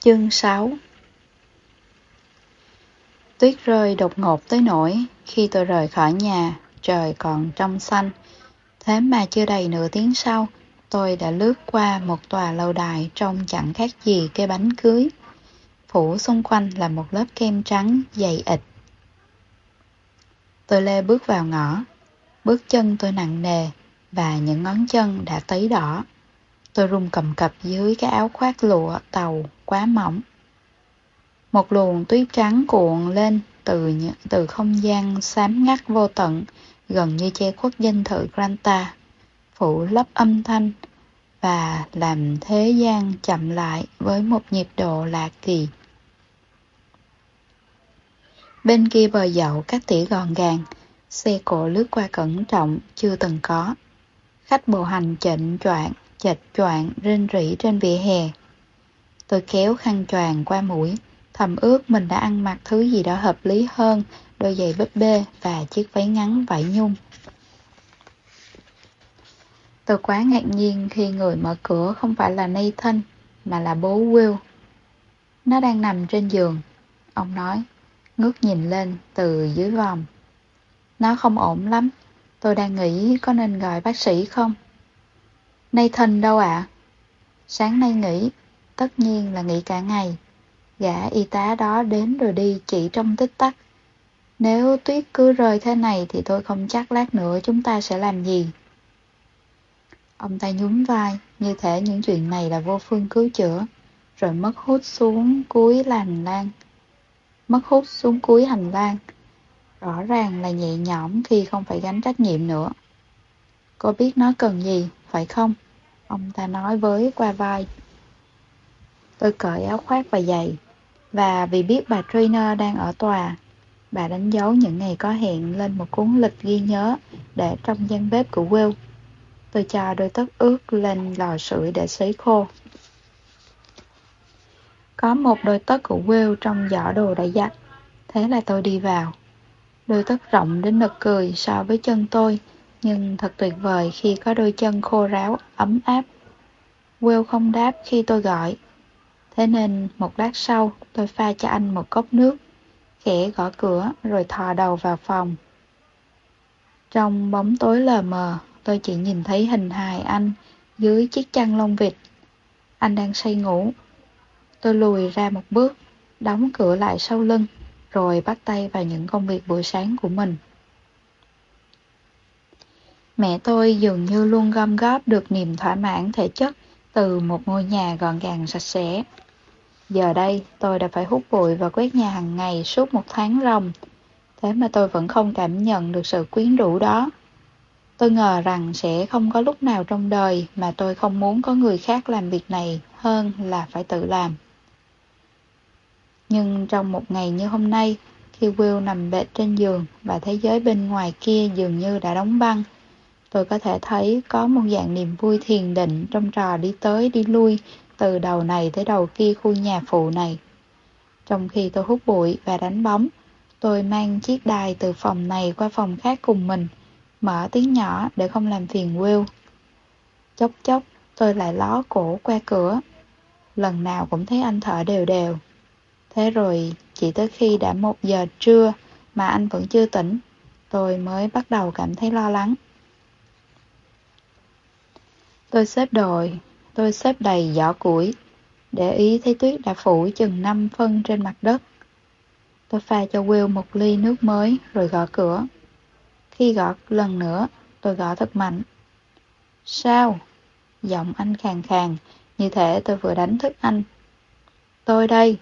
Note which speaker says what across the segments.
Speaker 1: Chương 6 Tuyết rơi đột ngột tới nỗi khi tôi rời khỏi nhà, trời còn trong xanh. Thế mà chưa đầy nửa tiếng sau, tôi đã lướt qua một tòa lâu đài trông chẳng khác gì cây bánh cưới. Phủ xung quanh là một lớp kem trắng dày ịt. Tôi lê bước vào ngõ, bước chân tôi nặng nề và những ngón chân đã tấy đỏ. Tôi run cầm cập dưới cái áo khoác lụa tàu quá mỏng. Một luồng tuyết trắng cuộn lên từ từ không gian xám ngắt vô tận, gần như che khuất danh thự Granta, phủ lấp âm thanh và làm thế gian chậm lại với một nhịp độ lạ kỳ. Bên kia bờ dậu các tỉa gọn gàng, xe cộ lướt qua cẩn trọng chưa từng có. Khách bộ hành chệnh choạng, chệch choạng rên rỉ trên vỉa hè. Tôi kéo khăn choàng qua mũi, thầm ước mình đã ăn mặc thứ gì đó hợp lý hơn đôi giày búp bê và chiếc váy ngắn vải nhung. Tôi quá ngạc nhiên khi người mở cửa không phải là Nathan, mà là bố Will. Nó đang nằm trên giường, ông nói, ngước nhìn lên từ dưới vòng. Nó không ổn lắm, tôi đang nghĩ có nên gọi bác sĩ không? Nathan đâu ạ? Sáng nay nghỉ, tất nhiên là nghỉ cả ngày. Gã y tá đó đến rồi đi chỉ trong tích tắc. Nếu tuyết cứ rơi thế này thì tôi không chắc lát nữa chúng ta sẽ làm gì. Ông ta nhún vai, như thể những chuyện này là vô phương cứu chữa, rồi mất hút xuống cuối hành lang. Mất hút xuống cuối hành lang. Rõ ràng là nhẹ nhõm khi không phải gánh trách nhiệm nữa. Cô biết nó cần gì, phải không? Ông ta nói với qua vai. Tôi cởi áo khoác và giày, và vì biết bà trainer đang ở tòa, bà đánh dấu những ngày có hẹn lên một cuốn lịch ghi nhớ để trong gian bếp của Will. Tôi cho đôi tất ướt lên lò sưởi để sấy khô. Có một đôi tất của Will trong giỏ đồ đã giặt, thế là tôi đi vào. Đôi tất rộng đến nực cười so với chân tôi, nhưng thật tuyệt vời khi có đôi chân khô ráo, ấm áp. Will không đáp khi tôi gọi, thế nên một lát sau tôi pha cho anh một cốc nước, khẽ gõ cửa rồi thò đầu vào phòng. Trong bóng tối lờ mờ, tôi chỉ nhìn thấy hình hài anh dưới chiếc chăn lông vịt. Anh đang say ngủ. Tôi lùi ra một bước, đóng cửa lại sau lưng, rồi bắt tay vào những công việc buổi sáng của mình. Mẹ tôi dường như luôn gom góp được niềm thỏa mãn thể chất từ một ngôi nhà gọn gàng sạch sẽ. Giờ đây, tôi đã phải hút bụi và quét nhà hàng ngày suốt một tháng ròng. Thế mà tôi vẫn không cảm nhận được sự quyến rũ đó. Tôi ngờ rằng sẽ không có lúc nào trong đời mà tôi không muốn có người khác làm việc này hơn là phải tự làm. Nhưng trong một ngày như hôm nay, khi Will nằm bệt trên giường và thế giới bên ngoài kia dường như đã đóng băng, tôi có thể thấy có một dạng niềm vui thiền định trong trò đi tới đi lui từ đầu này tới đầu kia khu nhà phụ này. Trong khi tôi hút bụi và đánh bóng, tôi mang chiếc đài từ phòng này qua phòng khác cùng mình, mở tiếng nhỏ để không làm phiền Will. Chốc chốc, tôi lại ló cổ qua cửa. Lần nào cũng thấy anh thở đều đều. Thế rồi, chỉ tới khi đã một giờ trưa mà anh vẫn chưa tỉnh, tôi mới bắt đầu cảm thấy lo lắng. Tôi xếp đồi, tôi xếp đầy giỏ củi, để ý thấy tuyết đã phủ chừng 5 phân trên mặt đất. Tôi pha cho Will một ly nước mới rồi gõ cửa. Khi gõ lần nữa, tôi gõ thật mạnh. Sao? Giọng anh khàn khàn, như thể tôi vừa đánh thức anh. Tôi đây.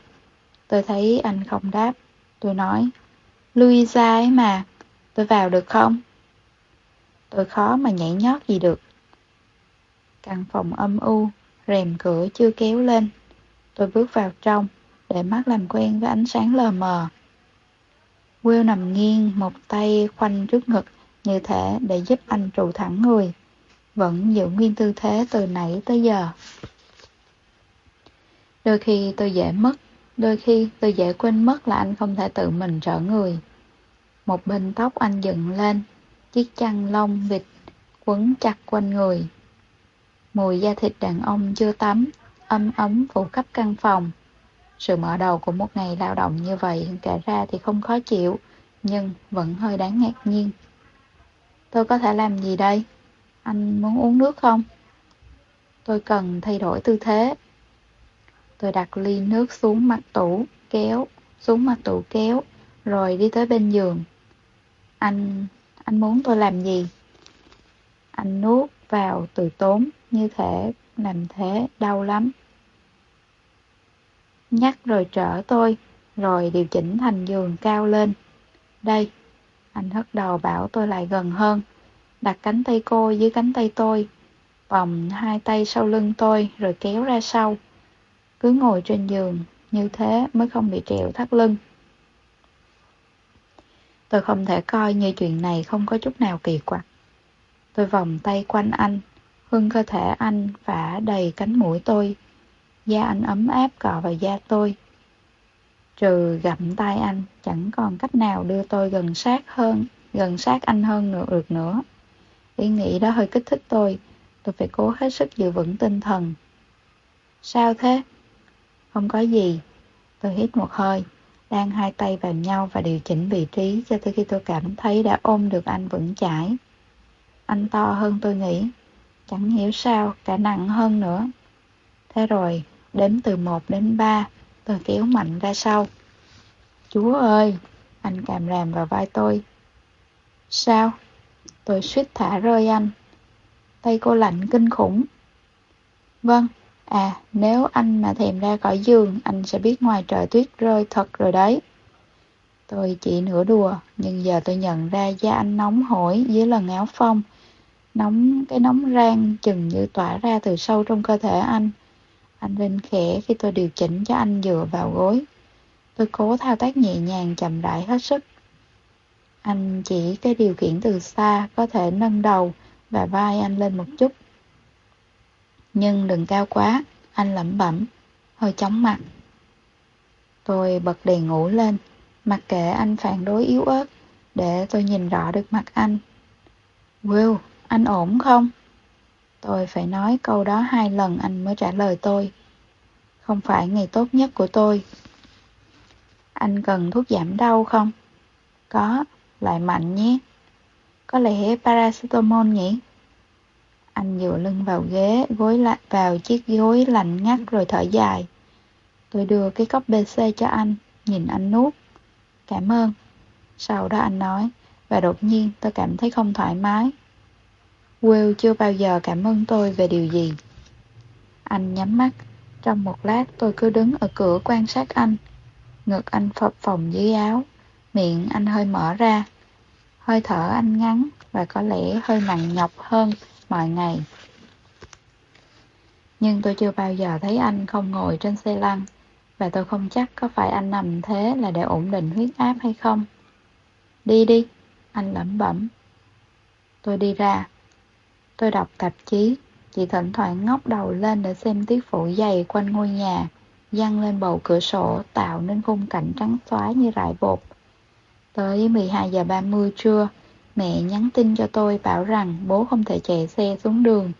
Speaker 1: Tôi thấy anh không đáp. Tôi nói, Louisa ấy mà, tôi vào được không? Tôi khó mà nhảy nhót gì được. Căn phòng âm u, rèm cửa chưa kéo lên. Tôi bước vào trong, để mắt làm quen với ánh sáng lờ mờ. Will nằm nghiêng, một tay khoanh trước ngực, như thể để giúp anh trụ thẳng người. Vẫn giữ nguyên tư thế từ nãy tới giờ. Đôi khi tôi dễ mất, đôi khi tôi dễ quên mất là anh không thể tự mình trở người. Một bên tóc anh dựng lên, chiếc chăn lông vịt quấn chặt quanh người. Mùi da thịt đàn ông chưa tắm, ấm ấm phủ khắp căn phòng. Sự mở đầu của một ngày lao động như vậy kể ra thì không khó chịu, nhưng vẫn hơi đáng ngạc nhiên. Tôi có thể làm gì đây? Anh muốn uống nước không? Tôi cần thay đổi tư thế. Tôi đặt ly nước xuống mặt tủ, kéo, xuống mặt tủ kéo, rồi đi tới bên giường. Anh, anh muốn tôi làm gì? Anh nuốt vào từ tốn, như thể làm thế đau lắm. Nhắc rồi trở tôi, rồi điều chỉnh thành giường cao lên. Đây, anh hất đầu bảo tôi lại gần hơn, đặt cánh tay cô dưới cánh tay tôi, vòng hai tay sau lưng tôi rồi kéo ra sau. Cứ ngồi trên giường, như thế mới không bị trèo thắt lưng. Tôi không thể coi như chuyện này không có chút nào kỳ quặc. Tôi vòng tay quanh anh, hương cơ thể anh vả đầy cánh mũi tôi. Da anh ấm áp cọ vào da tôi. Trừ gặm tay anh, chẳng còn cách nào đưa tôi gần sát hơn, gần sát anh hơn nữa được nữa. Ý nghĩ đó hơi kích thích tôi, tôi phải cố hết sức giữ vững tinh thần. Sao thế? Không có gì. Tôi hít một hơi, đang hai tay vào nhau và điều chỉnh vị trí cho tới khi tôi cảm thấy đã ôm được anh vững chãi. Anh to hơn tôi nghĩ, chẳng hiểu sao, cả nặng hơn nữa. Thế rồi, đếm từ 1 đến 3, tôi kéo mạnh ra sau. Chúa ơi, anh càm ràm vào vai tôi. Sao? Tôi suýt thả rơi anh. Tay cô lạnh kinh khủng. Vâng, à, nếu anh mà thèm ra khỏi giường, anh sẽ biết ngoài trời tuyết rơi thật rồi đấy. Tôi chỉ nửa đùa, nhưng giờ tôi nhận ra da anh nóng hổi dưới lần áo phông. Nóng, cái nóng rang chừng như tỏa ra từ sâu trong cơ thể anh. Anh rên khẽ khi tôi điều chỉnh cho anh dựa vào gối. Tôi cố thao tác nhẹ nhàng chậm rãi hết sức. Anh chỉ cái điều khiển từ xa có thể nâng đầu và vai anh lên một chút. Nhưng đừng cao quá, anh lẩm bẩm, hơi chóng mặt. Tôi bật đèn ngủ lên, mặc kệ anh phản đối yếu ớt, để tôi nhìn rõ được mặt anh. Will, anh ổn không? Tôi phải nói câu đó hai lần anh mới trả lời tôi. Không phải ngày tốt nhất của tôi. Anh cần thuốc giảm đau không? Có, lại mạnh nhé. Có lẽ paracetamol nhỉ? Anh dựa lưng vào ghế, gối lại vào chiếc gối lạnh ngắt rồi thở dài. Tôi đưa cái cốc BC cho anh, nhìn anh nuốt. Cảm ơn. Sau đó anh nói, và đột nhiên tôi cảm thấy không thoải mái. Will chưa bao giờ cảm ơn tôi về điều gì. Anh nhắm mắt. Trong một lát tôi cứ đứng ở cửa quan sát anh. Ngực anh phập phồng dưới áo. Miệng anh hơi mở ra. Hơi thở anh ngắn và có lẽ hơi nặng nhọc hơn mọi ngày. Nhưng tôi chưa bao giờ thấy anh không ngồi trên xe lăn và tôi không chắc có phải anh nằm thế là để ổn định huyết áp hay không. Đi đi, anh lẩm bẩm. Tôi đi ra. Tôi đọc tạp chí, chỉ thỉnh thoảng ngóc đầu lên để xem tiết phủ dày quanh ngôi nhà, dăng lên bầu cửa sổ tạo nên khung cảnh trắng xóa như rải bột. Tới 12 giờ 30 trưa, mẹ nhắn tin cho tôi bảo rằng bố không thể chạy xe xuống đường.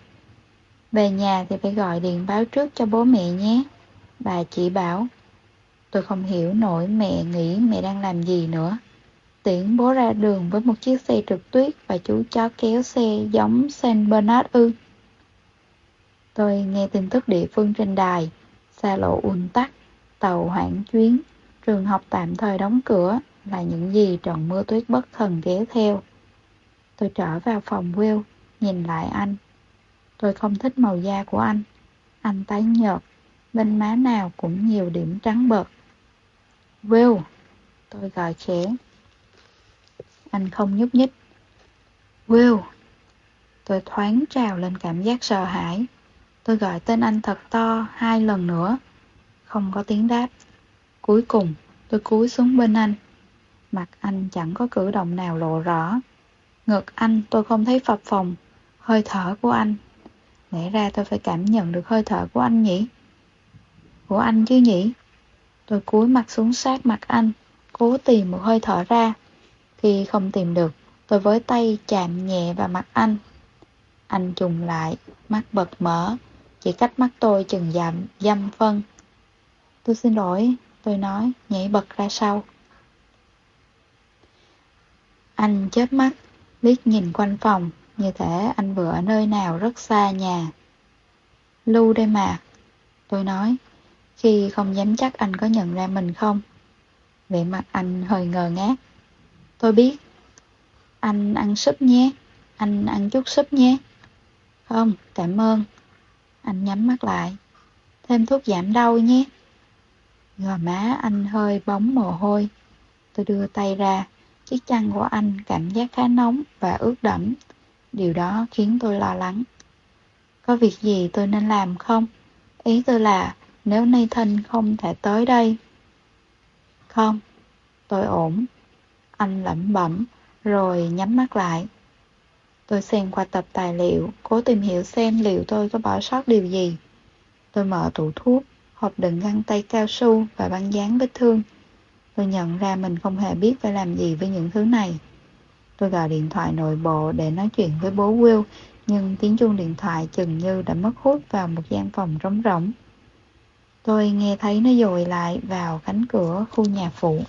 Speaker 1: Về nhà thì phải gọi điện báo trước cho bố mẹ nhé. Bà chỉ bảo. Tôi không hiểu nổi mẹ nghĩ mẹ đang làm gì nữa. Tiễn bố ra đường với một chiếc xe trượt tuyết và chú chó kéo xe giống Saint Bernard ư. Tôi nghe tin tức địa phương trên đài, xa lộ ùn tắc, tàu hoãn chuyến, trường học tạm thời đóng cửa là những gì trận mưa tuyết bất thần kéo theo. Tôi trở vào phòng Will, nhìn lại anh. Tôi không thích màu da của anh. Anh tái nhợt, bên má nào cũng nhiều điểm trắng bợt. Will, tôi gọi khẽ. Anh không nhúc nhích. Will, tôi thoáng trào lên cảm giác sợ hãi. Tôi gọi tên anh thật to hai lần nữa. Không có tiếng đáp. Cuối cùng, tôi cúi xuống bên anh. Mặt anh chẳng có cử động nào lộ rõ. Ngực anh tôi không thấy phập phồng. Hơi thở của anh. Lẽ ra tôi phải cảm nhận được hơi thở của anh nhỉ? Của anh chứ nhỉ? Tôi cúi mặt xuống sát mặt anh, cố tìm một hơi thở ra. Khi không tìm được, tôi với tay chạm nhẹ vào mặt anh. Anh trùng lại, mắt bật mở, chỉ cách mắt tôi chừng dặm, dăm phân. Tôi xin lỗi, tôi nói, nhảy bật ra sau. Anh chớp mắt, liếc nhìn quanh phòng, như thể anh vừa ở nơi nào rất xa nhà. Lưu đây mà, tôi nói, khi không dám chắc anh có nhận ra mình không. Vẻ mặt anh hơi ngờ ngác. Tôi biết. Anh ăn súp nhé, anh ăn chút súp nhé. Không, cảm ơn. Anh nhắm mắt lại. Thêm thuốc giảm đau nhé. Gò má anh hơi bóng mồ hôi. Tôi đưa tay ra, chiếc chăn của anh cảm giác khá nóng và ướt đẫm. Điều đó khiến tôi lo lắng. Có việc gì tôi nên làm không? Ý tôi là nếu Nathan không thể tới đây. Không, tôi ổn. Anh lẩm bẩm, rồi nhắm mắt lại. Tôi xem qua tập tài liệu, cố tìm hiểu xem liệu tôi có bỏ sót điều gì. Tôi mở tủ thuốc, hộp đựng găng tay cao su và băng dán vết thương. Tôi nhận ra mình không hề biết phải làm gì với những thứ này. Tôi gọi điện thoại nội bộ để nói chuyện với bố Will, nhưng tiếng chuông điện thoại chừng như đã mất hút vào một gian phòng trống rỗng. Tôi nghe thấy nó dồi lại vào cánh cửa khu nhà phụ.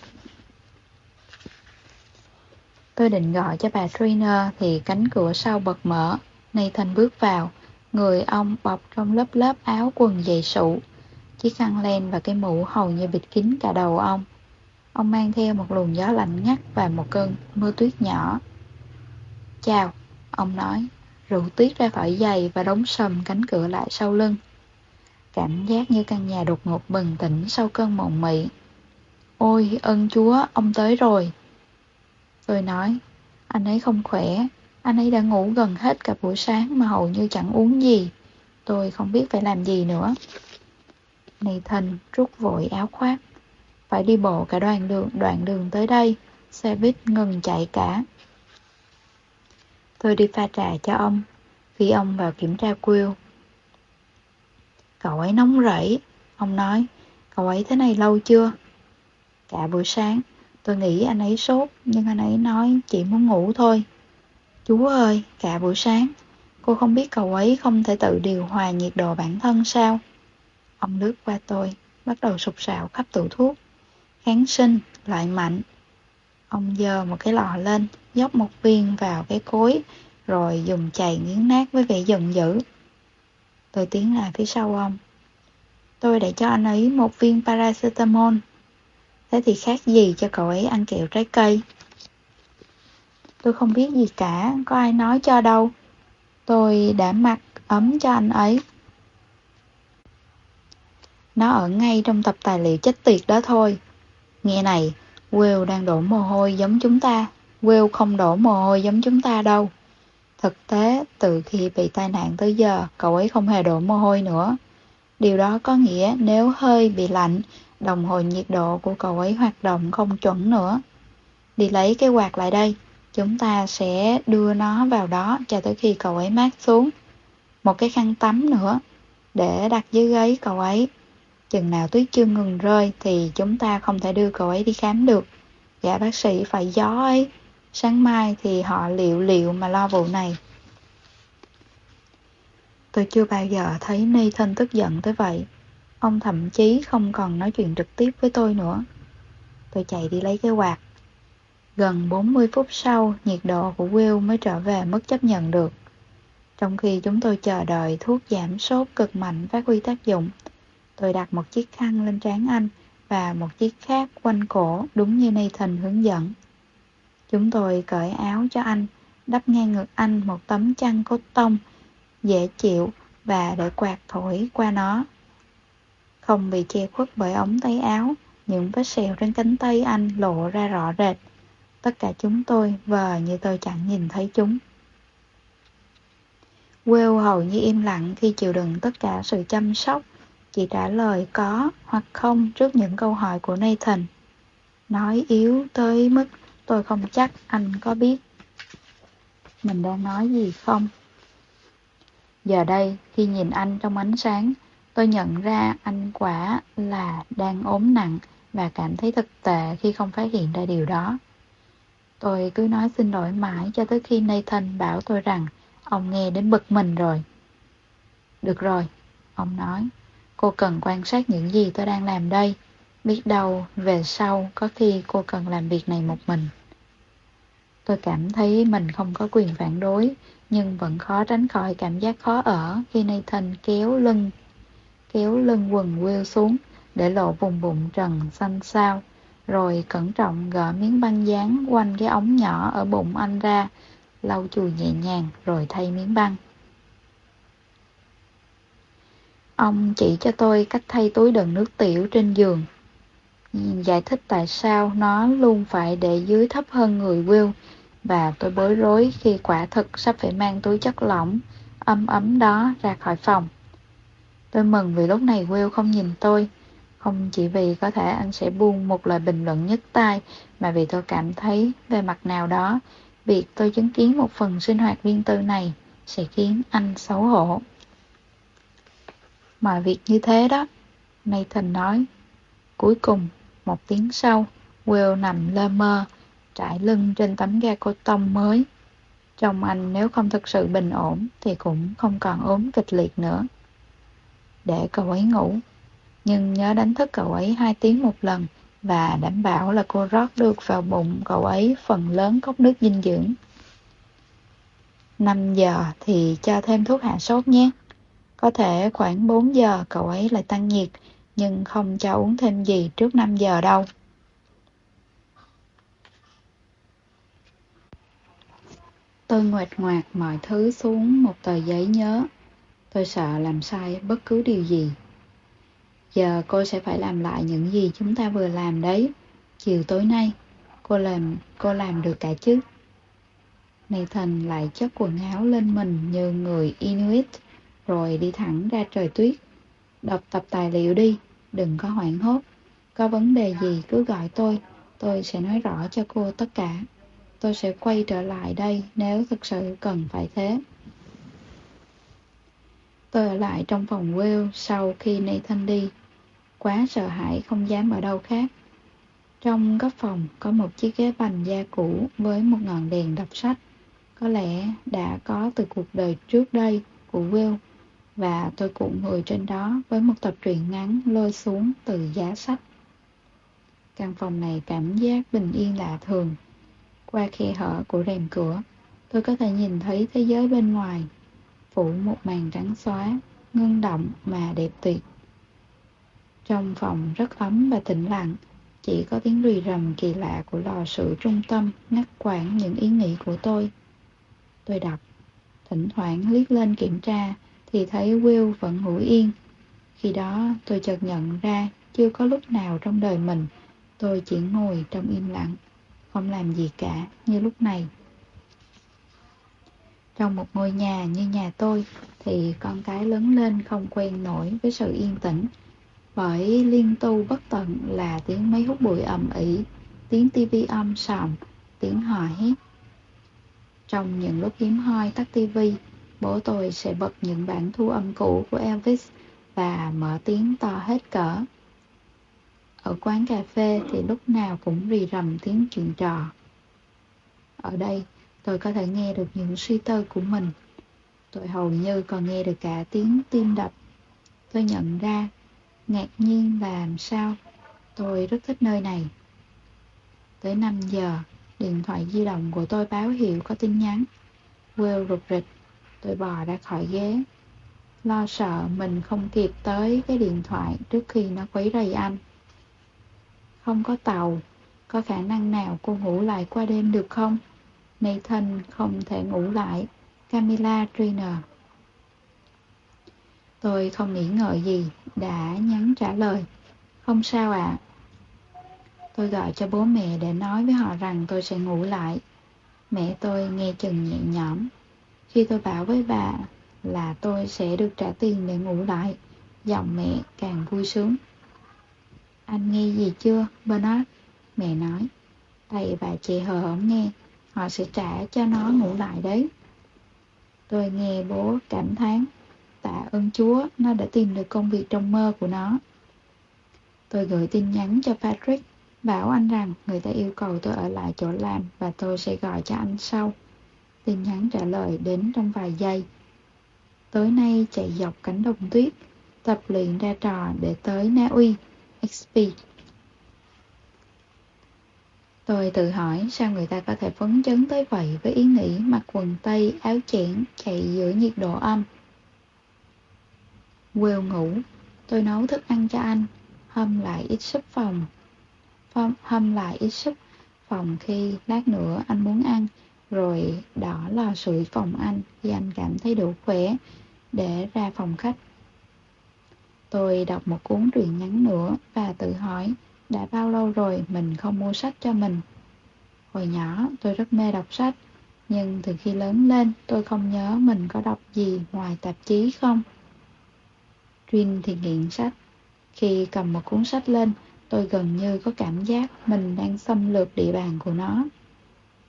Speaker 1: Tôi định gọi cho bà Trainer thì cánh cửa sau bật mở. Nathan bước vào. Người ông bọc trong lớp lớp áo quần dày sụ. Chiếc khăn len và cái mũ hầu như bịt kín cả đầu ông. Ông mang theo một luồng gió lạnh ngắt và một cơn mưa tuyết nhỏ. Chào, ông nói, rượu tuyết ra khỏi giày và đóng sầm cánh cửa lại sau lưng. Cảm giác như căn nhà đột ngột bừng tỉnh sau cơn mộng mị. Ôi, ơn chúa, ông tới rồi. Tôi nói, anh ấy không khỏe, anh ấy đã ngủ gần hết cả buổi sáng mà hầu như chẳng uống gì. Tôi không biết phải làm gì nữa. Nathan rút vội áo khoác. Phải đi bộ cả đoạn đường, đoạn đường tới đây. Xe buýt ngừng chạy cả. Tôi đi pha trà cho ông. Khi ông vào kiểm tra Will. Cậu ấy nóng rẫy. Ông nói, cậu ấy thế này lâu chưa? Cả buổi sáng, tôi nghĩ anh ấy sốt, nhưng anh ấy nói chỉ muốn ngủ thôi. Chú ơi, cả buổi sáng, cô không biết cậu ấy không thể tự điều hòa nhiệt độ bản thân sao? Ông lướt qua tôi, bắt đầu sụp sạo khắp tủ thuốc. Kháng sinh, loại mạnh. Ông dơ một cái lọ lên, dốc một viên vào cái cối, rồi dùng chày nghiến nát với vẻ giận dữ. Tôi tiến lại phía sau ông. Tôi đã cho anh ấy một viên paracetamol. Thế thì khác gì cho cậu ấy ăn kẹo trái cây? Tôi không biết gì cả, có ai nói cho đâu. Tôi đã mặc ấm cho anh ấy. Nó ở ngay trong tập tài liệu chết tiệt đó thôi. Nghe này, Will đang đổ mồ hôi giống chúng ta. Will không đổ mồ hôi giống chúng ta đâu. Thực tế, từ khi bị tai nạn tới giờ, cậu ấy không hề đổ mồ hôi nữa. Điều đó có nghĩa nếu hơi bị lạnh, đồng hồ nhiệt độ của cậu ấy hoạt động không chuẩn nữa. Đi lấy cái quạt lại đây, chúng ta sẽ đưa nó vào đó cho tới khi cậu ấy mát xuống. Một cái khăn tắm nữa, để đặt dưới gáy cậu ấy. Chừng nào tuyết chưa ngừng rơi thì chúng ta không thể đưa cậu ấy đi khám được. Gã bác sĩ phải gió ấy. Sáng mai thì họ liệu liệu mà lo vụ này. Tôi chưa bao giờ thấy Nathan tức giận tới vậy. Ông thậm chí không còn nói chuyện trực tiếp với tôi nữa. Tôi chạy đi lấy cái quạt. Gần 40 phút sau, nhiệt độ của Will mới trở về mức chấp nhận được. Trong khi chúng tôi chờ đợi thuốc giảm sốt cực mạnh phát huy tác dụng, tôi đặt một chiếc khăn lên trán anh và một chiếc khác quanh cổ đúng như Nathan hướng dẫn. Chúng tôi cởi áo cho anh, đắp ngang ngực anh một tấm chăn cốt tông, dễ chịu và để quạt thổi qua nó. Không bị che khuất bởi ống tay áo, những vết sẹo trên cánh tay anh lộ ra rõ rệt. Tất cả chúng tôi vờ như tôi chẳng nhìn thấy chúng. Will hầu như im lặng khi chịu đựng tất cả sự chăm sóc, chỉ trả lời có hoặc không trước những câu hỏi của Nathan. Nói yếu tới mức tôi không chắc anh có biết. Mình đang nói gì không? Giờ đây, khi nhìn anh trong ánh sáng, tôi nhận ra anh quả là đang ốm nặng và cảm thấy thực tệ khi không phát hiện ra điều đó. Tôi cứ nói xin lỗi mãi cho tới khi Nathan bảo tôi rằng ông nghe đến bực mình rồi. Được rồi, ông nói. Cô cần quan sát những gì tôi đang làm đây. Biết đâu, về sau, có khi cô cần làm việc này một mình. Tôi cảm thấy mình không có quyền phản đối, nhưng vẫn khó tránh khỏi cảm giác khó ở khi Nathan kéo lưng, kéo lưng quần Will xuống để lộ vùng bụng trần xanh xao, rồi cẩn trọng gỡ miếng băng dán quanh cái ống nhỏ ở bụng anh ra, lau chùi nhẹ nhàng rồi thay miếng băng. Ông chỉ cho tôi cách thay túi đựng nước tiểu trên giường. Giải thích tại sao nó luôn phải để dưới thấp hơn người Will và tôi bối rối khi quả thực sắp phải mang túi chất lỏng ấm ấm đó ra khỏi phòng. Tôi mừng vì lúc này Will không nhìn tôi, không chỉ vì có thể anh sẽ buông một lời bình luận nhất tai, mà vì tôi cảm thấy về mặt nào đó, việc tôi chứng kiến một phần sinh hoạt riêng tư này sẽ khiến anh xấu hổ. Mọi việc như thế đó, Nathan nói. Cuối cùng, một tiếng sau, Will nằm lơ mơ, trải lưng trên tấm ga cô tông mới. Trong anh nếu không thực sự bình ổn thì cũng không còn ốm kịch liệt nữa. Để cậu ấy ngủ, nhưng nhớ đánh thức cậu ấy hai tiếng một lần và đảm bảo là cô rót được vào bụng cậu ấy phần lớn cốc nước dinh dưỡng. 5 giờ thì cho thêm thuốc hạ sốt nhé. Có thể khoảng 4 giờ cậu ấy lại tăng nhiệt, nhưng không cho uống thêm gì trước 5 giờ đâu. Tôi nguệt ngoạc mọi thứ xuống một tờ giấy nhớ. Tôi sợ làm sai bất cứ điều gì. Giờ cô sẽ phải làm lại những gì chúng ta vừa làm đấy. Chiều tối nay, cô làm cô làm được cả chứ? Nathan lại chất quần áo lên mình như người Inuit, rồi đi thẳng ra trời tuyết. Đọc tập tài liệu đi, đừng có hoảng hốt. Có vấn đề gì cứ gọi tôi, tôi sẽ nói rõ cho cô tất cả. Tôi sẽ quay trở lại đây nếu thực sự cần phải thế. Tôi ở lại trong phòng Will sau khi Nathan đi. Quá sợ hãi không dám ở đâu khác. Trong góc phòng có một chiếc ghế bành da cũ với một ngọn đèn đọc sách. Có lẽ đã có từ cuộc đời trước đây của Will và tôi cũng ngồi trên đó với một tập truyện ngắn lôi xuống từ giá sách. Căn phòng này cảm giác bình yên lạ thường. Qua khe hở của rèm cửa, tôi có thể nhìn thấy thế giới bên ngoài, phủ một màn trắng xóa, ngưng động mà đẹp tuyệt. Trong phòng rất ấm và tĩnh lặng, chỉ có tiếng rì rầm kỳ lạ của lò sưởi trung tâm ngắt quãng những ý nghĩ của tôi. Tôi đọc, thỉnh thoảng liếc lên kiểm tra thì thấy Will vẫn ngủ yên. Khi đó tôi chợt nhận ra chưa có lúc nào trong đời mình tôi chỉ ngồi trong im lặng, không làm gì cả như lúc này. Trong một ngôi nhà như nhà tôi thì con cái lớn lên không quen nổi với sự yên tĩnh bởi liên tu bất tận là tiếng máy hút bụi ầm ĩ, tiếng tivi âm sòm, tiếng hò hét. Trong những lúc hiếm hoi tắt tivi, bố tôi sẽ bật những bản thu âm cũ của Elvis và mở tiếng to hết cỡ. Ở quán cà phê thì lúc nào cũng rì rầm tiếng chuyện trò. Ở đây, tôi có thể nghe được những suy tư của mình. Tôi hầu như còn nghe được cả tiếng tim đập. Tôi nhận ra, ngạc nhiên là làm sao. Tôi rất thích nơi này. Tới 5 giờ, điện thoại di động của tôi báo hiệu có tin nhắn. Will rụt rịch Tôi bò ra khỏi ghế Lo sợ mình không kịp tới cái điện thoại trước khi nó quấy rầy anh Không có tàu Có khả năng nào cô ngủ lại qua đêm được không? Nathan không thể ngủ lại. Camilla Trainer. Tôi không nghĩ ngợi gì Đã nhắn trả lời. Không sao ạ. Tôi gọi cho bố mẹ để nói với họ rằng tôi sẽ ngủ lại. Mẹ tôi nghe chừng nhẹ nhõm. Khi tôi bảo với bà là tôi sẽ được trả tiền để ngủ lại, giọng mẹ càng vui sướng. Anh nghe gì chưa, Bernard? Mẹ nói. Thầy bà chị hờ hững nghe, họ sẽ trả cho nó ngủ lại đấy. Tôi nghe bố cảm thán, tạ ơn Chúa, nó đã tìm được công việc trong mơ của nó. Tôi gửi tin nhắn cho Patrick, bảo anh rằng người ta yêu cầu tôi ở lại chỗ làm và tôi sẽ gọi cho anh sau. Tin nhắn trả lời đến trong vài giây. Tối nay chạy dọc cánh đồng tuyết, tập luyện ra trò để tới Na Uy, XP. Tôi tự hỏi sao người ta có thể phấn chấn tới vậy với ý nghĩ mặc quần tây, áo chẽn, chạy giữa nhiệt độ âm. Will ngủ, tôi nấu thức ăn cho anh, hâm lại ít súp phòng. Hâm lại ít súp phòng khi lát nữa anh muốn ăn, rồi đỏ lò sưởi phòng anh khi anh cảm thấy đủ khỏe, để ra phòng khách. Tôi đọc một cuốn truyện ngắn nữa và tự hỏi đã bao lâu rồi mình không mua sách cho mình. Hồi nhỏ tôi rất mê đọc sách, nhưng từ khi lớn lên tôi không nhớ mình có đọc gì ngoài tạp chí không. Trinh thì nghiện sách. Khi cầm một cuốn sách lên, tôi gần như có cảm giác mình đang xâm lược địa bàn của nó.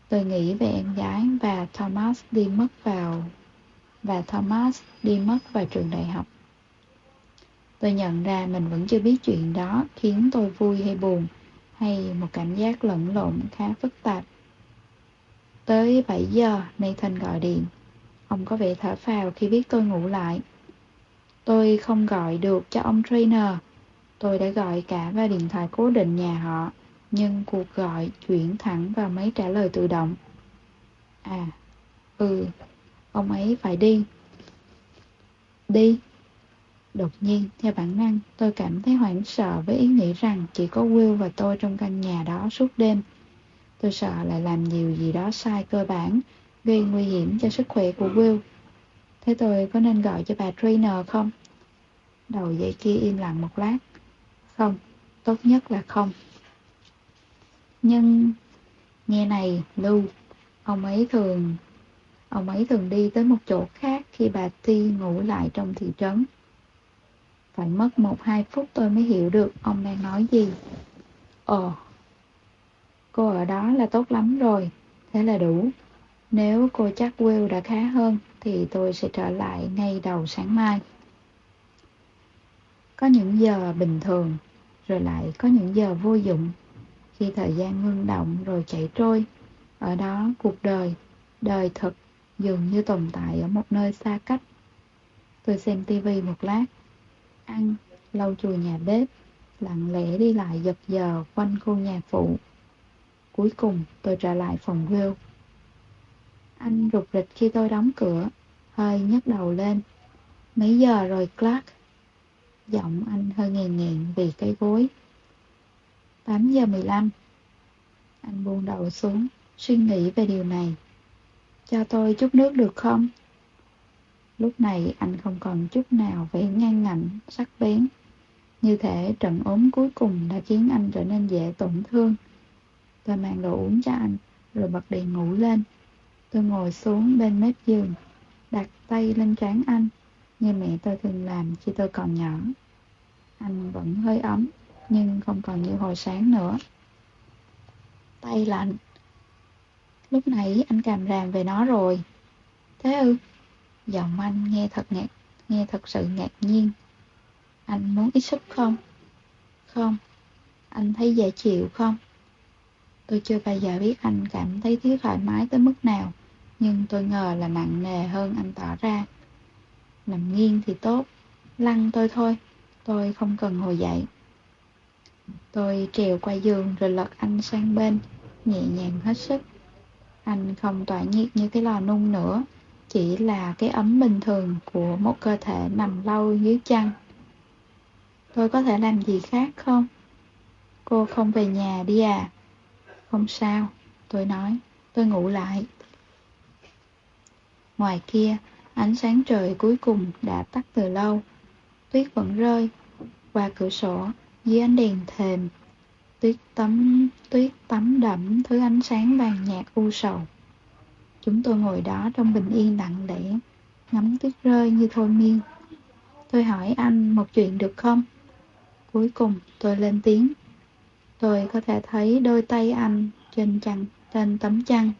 Speaker 1: Tôi nghĩ về em gái và Thomas đi mất vào và Thomas đi mất vào trường đại học. Tôi nhận ra mình vẫn chưa biết chuyện đó khiến tôi vui hay buồn, hay một cảm giác lẫn lộn khá phức tạp. Tới 7 giờ, Nathan gọi điện. Ông có vẻ thở phào khi biết tôi ngủ lại. Tôi không gọi được cho ông trainer. Tôi đã gọi cả vào điện thoại cố định nhà họ, nhưng cuộc gọi chuyển thẳng vào máy trả lời tự động. À, ừ, ông ấy phải đi. Đi. Đột nhiên, theo bản năng, tôi cảm thấy hoảng sợ với ý nghĩ rằng chỉ có Will và tôi trong căn nhà đó suốt đêm. Tôi sợ lại làm nhiều gì đó sai cơ bản, gây nguy hiểm cho sức khỏe của Will. Thế tôi có nên gọi cho bà trainer không? Đầu dây kia im lặng một lát. Không, tốt nhất là không. Nhưng, nghe này, Lưu, ông ấy thường... Ông ấy thường đi tới một chỗ khác khi bà Ti ngủ lại trong thị trấn. Phải mất một hai phút tôi mới hiểu được ông đang nói gì. Ồ, cô ở đó là tốt lắm rồi, thế là đủ. Nếu cô chắc Will đã khá hơn, thì tôi sẽ trở lại ngay đầu sáng mai. Có những giờ bình thường, rồi lại có những giờ vô dụng. Khi thời gian ngưng động rồi chạy trôi, ở đó cuộc đời, đời thực, dường như tồn tại ở một nơi xa cách. Tôi xem tivi một lát, ăn, lau chùi nhà bếp, lặng lẽ đi lại giật giờ quanh khu nhà phụ. Cuối cùng tôi trở lại phòng Will. Anh rụt rịch khi tôi đóng cửa, hơi nhấc đầu lên. Mấy giờ rồi Clark? Giọng anh hơi nghèn nghẹn vì cái gối. 8 giờ 15. Anh buông đầu xuống, suy nghĩ về điều này. Cho tôi chút nước được không? Lúc này anh không còn chút nào vẻ ngang ngạnh, sắc bén. Như thể trận ốm cuối cùng đã khiến anh trở nên dễ tổn thương. Tôi mang đồ uống cho anh, rồi bật đèn ngủ lên. Tôi ngồi xuống bên mép giường, đặt tay lên trán anh, như mẹ tôi thường làm khi tôi còn nhỏ. Anh vẫn hơi ấm, nhưng không còn như hồi sáng nữa. Tay lạnh. Lúc nãy anh càm ràm về nó rồi. Thế ư? Giọng anh nghe thật ngạc, nghe thật sự ngạc nhiên. Anh muốn ít súp không? Không. Anh thấy dễ chịu không? Tôi chưa bao giờ biết anh cảm thấy thiếu thoải mái tới mức nào, nhưng tôi ngờ là nặng nề hơn anh tỏ ra. Nằm nghiêng thì tốt, lăn tôi thôi, tôi không cần ngồi dậy. Tôi trèo qua giường rồi lật anh sang bên, nhẹ nhàng hết sức. Anh không tỏa nhiệt như cái lò nung nữa, chỉ là cái ấm bình thường của một cơ thể nằm lâu dưới chăn. Tôi có thể làm gì khác không? Cô không về nhà đi à? Không sao, tôi nói, tôi ngủ lại. Ngoài kia, ánh sáng trời cuối cùng đã tắt từ lâu. Tuyết vẫn rơi. Qua cửa sổ, dưới ánh đèn thềm, tuyết tắm, tuyết tắm đậm thứ ánh sáng vàng nhạt u sầu. Chúng tôi ngồi đó trong bình yên lặng lẽ, ngắm tuyết rơi như thôi miên. Tôi hỏi anh một chuyện được không? Cuối cùng tôi lên tiếng. Tôi có thể thấy đôi tay anh trên chăn, trên tấm chăn.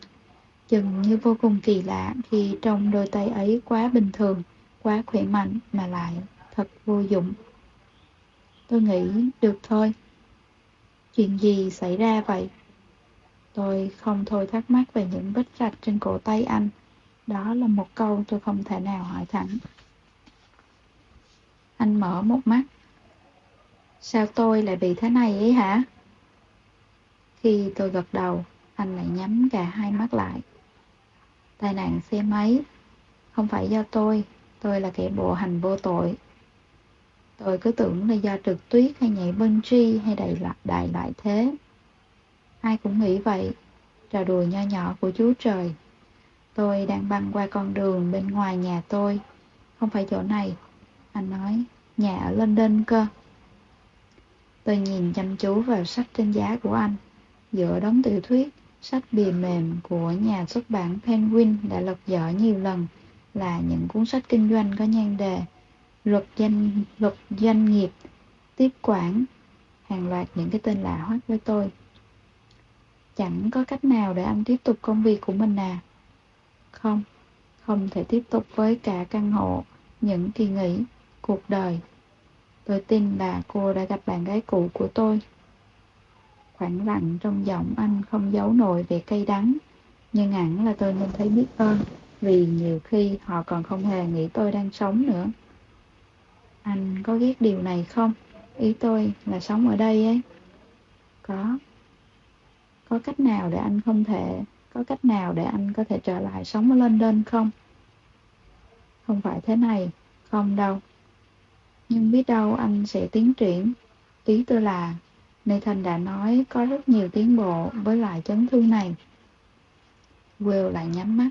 Speaker 1: Chừng như vô cùng kỳ lạ khi trong đôi tay ấy quá bình thường, quá khỏe mạnh mà lại thật vô dụng. Tôi nghĩ, được thôi. Chuyện gì xảy ra vậy? Tôi không thôi thắc mắc về những vết rạch trên cổ tay anh. Đó là một câu tôi không thể nào hỏi thẳng. Anh mở một mắt. Sao tôi lại bị thế này ấy hả? Khi tôi gật đầu, anh lại nhắm cả hai mắt lại. Tai nạn xe máy, không phải do tôi, tôi là kẻ bộ hành vô tội. Tôi cứ tưởng là do trượt tuyết hay nhảy bungee hay đầy loại đại loại thế. Ai cũng nghĩ vậy, trò đùa nho nhỏ của Chúa Trời. Tôi đang băng qua con đường bên ngoài nhà tôi, không phải chỗ này. Anh nói, nhà ở London cơ. Tôi nhìn chăm chú vào sách trên giá của anh. Giữa đống tiểu thuyết, sách bìa mềm của nhà xuất bản Penguin đã lật dở nhiều lần là những cuốn sách kinh doanh có nhan đề luật doanh luật doanh nghiệp, tiếp quản, hàng loạt những cái tên lạ hoắc với tôi. Chẳng có cách nào để anh tiếp tục công việc của mình à? Không, không thể tiếp tục với cả căn hộ, những kỳ nghỉ, cuộc đời. Tôi tin là cô đã gặp bạn gái cũ của tôi. Khoảng lặng trong giọng anh không giấu nổi về cay đắng, nhưng hẳn là tôi nên thấy biết ơn, vì nhiều khi họ còn không hề nghĩ tôi đang sống nữa. Anh có ghét điều này không? Ý tôi là sống ở đây ấy. Có. Có cách nào để anh không thể, có cách nào để anh có thể trở lại sống ở London không? Không phải thế này, không đâu. Nhưng biết đâu anh sẽ tiến triển. Ý tôi là, Nathan đã nói có rất nhiều tiến bộ với lại chấn thương này. Will lại nhắm mắt.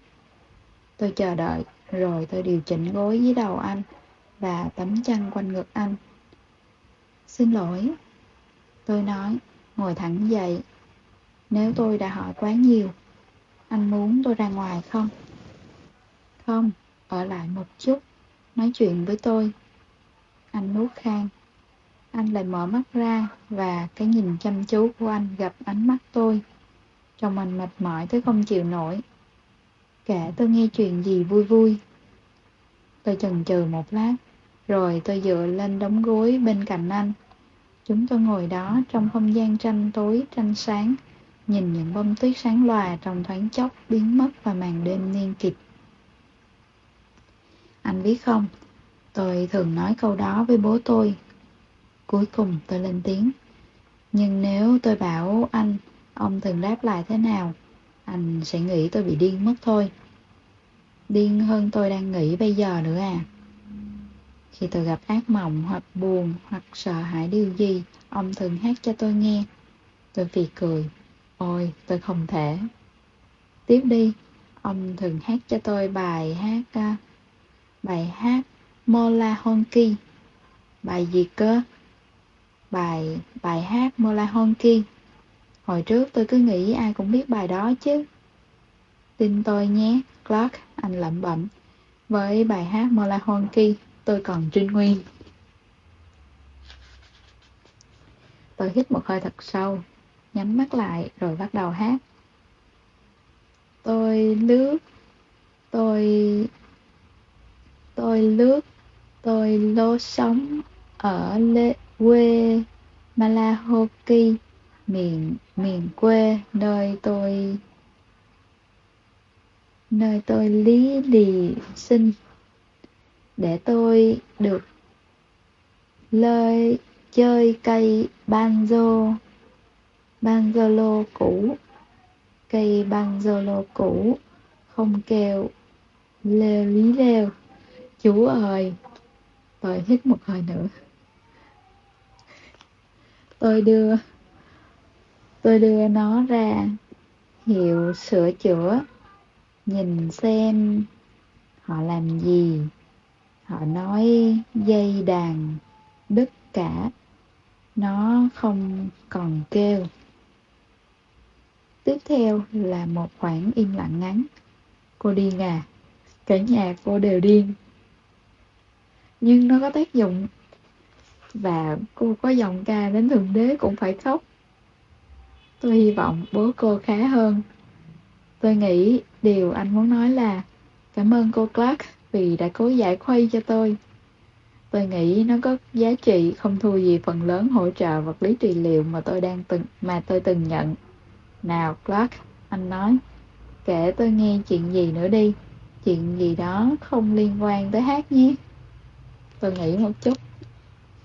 Speaker 1: Tôi chờ đợi, rồi tôi điều chỉnh gối dưới đầu anh và tấm chăn quanh ngực anh. Xin lỗi. Tôi nói, ngồi thẳng dậy. Nếu tôi đã hỏi quá nhiều, anh muốn tôi ra ngoài không? Không, ở lại một chút, nói chuyện với tôi. Anh nuốt khang. Anh lại mở mắt ra và cái nhìn chăm chú của anh gặp ánh mắt tôi. Trong anh mệt mỏi tới không chịu nổi. Kể tôi nghe chuyện gì vui vui. Tôi chần chừ một lát, rồi tôi dựa lên đống gối bên cạnh anh. Chúng tôi ngồi đó trong không gian tranh tối tranh sáng, nhìn những bông tuyết sáng lòa trong thoáng chốc biến mất vào màn đêm niên kịch. Anh biết không, tôi thường nói câu đó với bố tôi. Cuối cùng tôi lên tiếng. Nhưng nếu tôi bảo anh, ông thường đáp lại thế nào, anh sẽ nghĩ tôi bị điên mất thôi. Điên hơn tôi đang nghĩ bây giờ nữa à. Khi tôi gặp ác mộng hoặc buồn hoặc sợ hãi điều gì, ông thường hát cho tôi nghe. Tôi phì cười. Ôi, tôi không thể. Tiếp đi, ông thường hát cho tôi bài hát uh, bài hát Mola Honky. Bài gì cơ? Bài bài hát Mola Honky. Hồi trước tôi cứ nghĩ ai cũng biết bài đó chứ. Tin tôi nhé, Clark, anh lẩm bẩm. Với bài hát Mola Honky, tôi còn trinh nguyên. Tôi hít một hơi thật sâu, nhắm mắt lại rồi bắt đầu hát. Tôi lướt, tôi... Tôi lướt, tôi lô sống ở lê, quê Malahoki, miền miền quê nơi tôi nơi tôi lý lì sinh để tôi được lơi chơi cây banjo banjolo cũ. Cây banjolo cũ. Không kêu. Lêu lý lêu chú ơi, tôi hít một hơi nữa. Tôi đưa tôi đưa nó ra hiệu sửa chữa. Nhìn xem họ làm gì. Họ nói dây đàn đứt cả. Nó không còn kêu tiếp theo là một khoảng im lặng ngắn. Cô điên à cả nhà cô đều điên. Nhưng nó có tác dụng. Và cô có giọng ca đến thượng đế cũng phải khóc. Tôi hy vọng bố cô khá hơn. Tôi nghĩ điều anh muốn nói là cảm ơn cô clark vì đã cố giải khuây cho tôi. Tôi nghĩ nó có giá trị không thua gì phần lớn hỗ trợ vật lý trị liệu mà tôi đang từng, mà tôi từng nhận. Nào Clark, anh nói, kể tôi nghe chuyện gì nữa đi, chuyện gì đó không liên quan tới hát nhé. Tôi nghĩ một chút,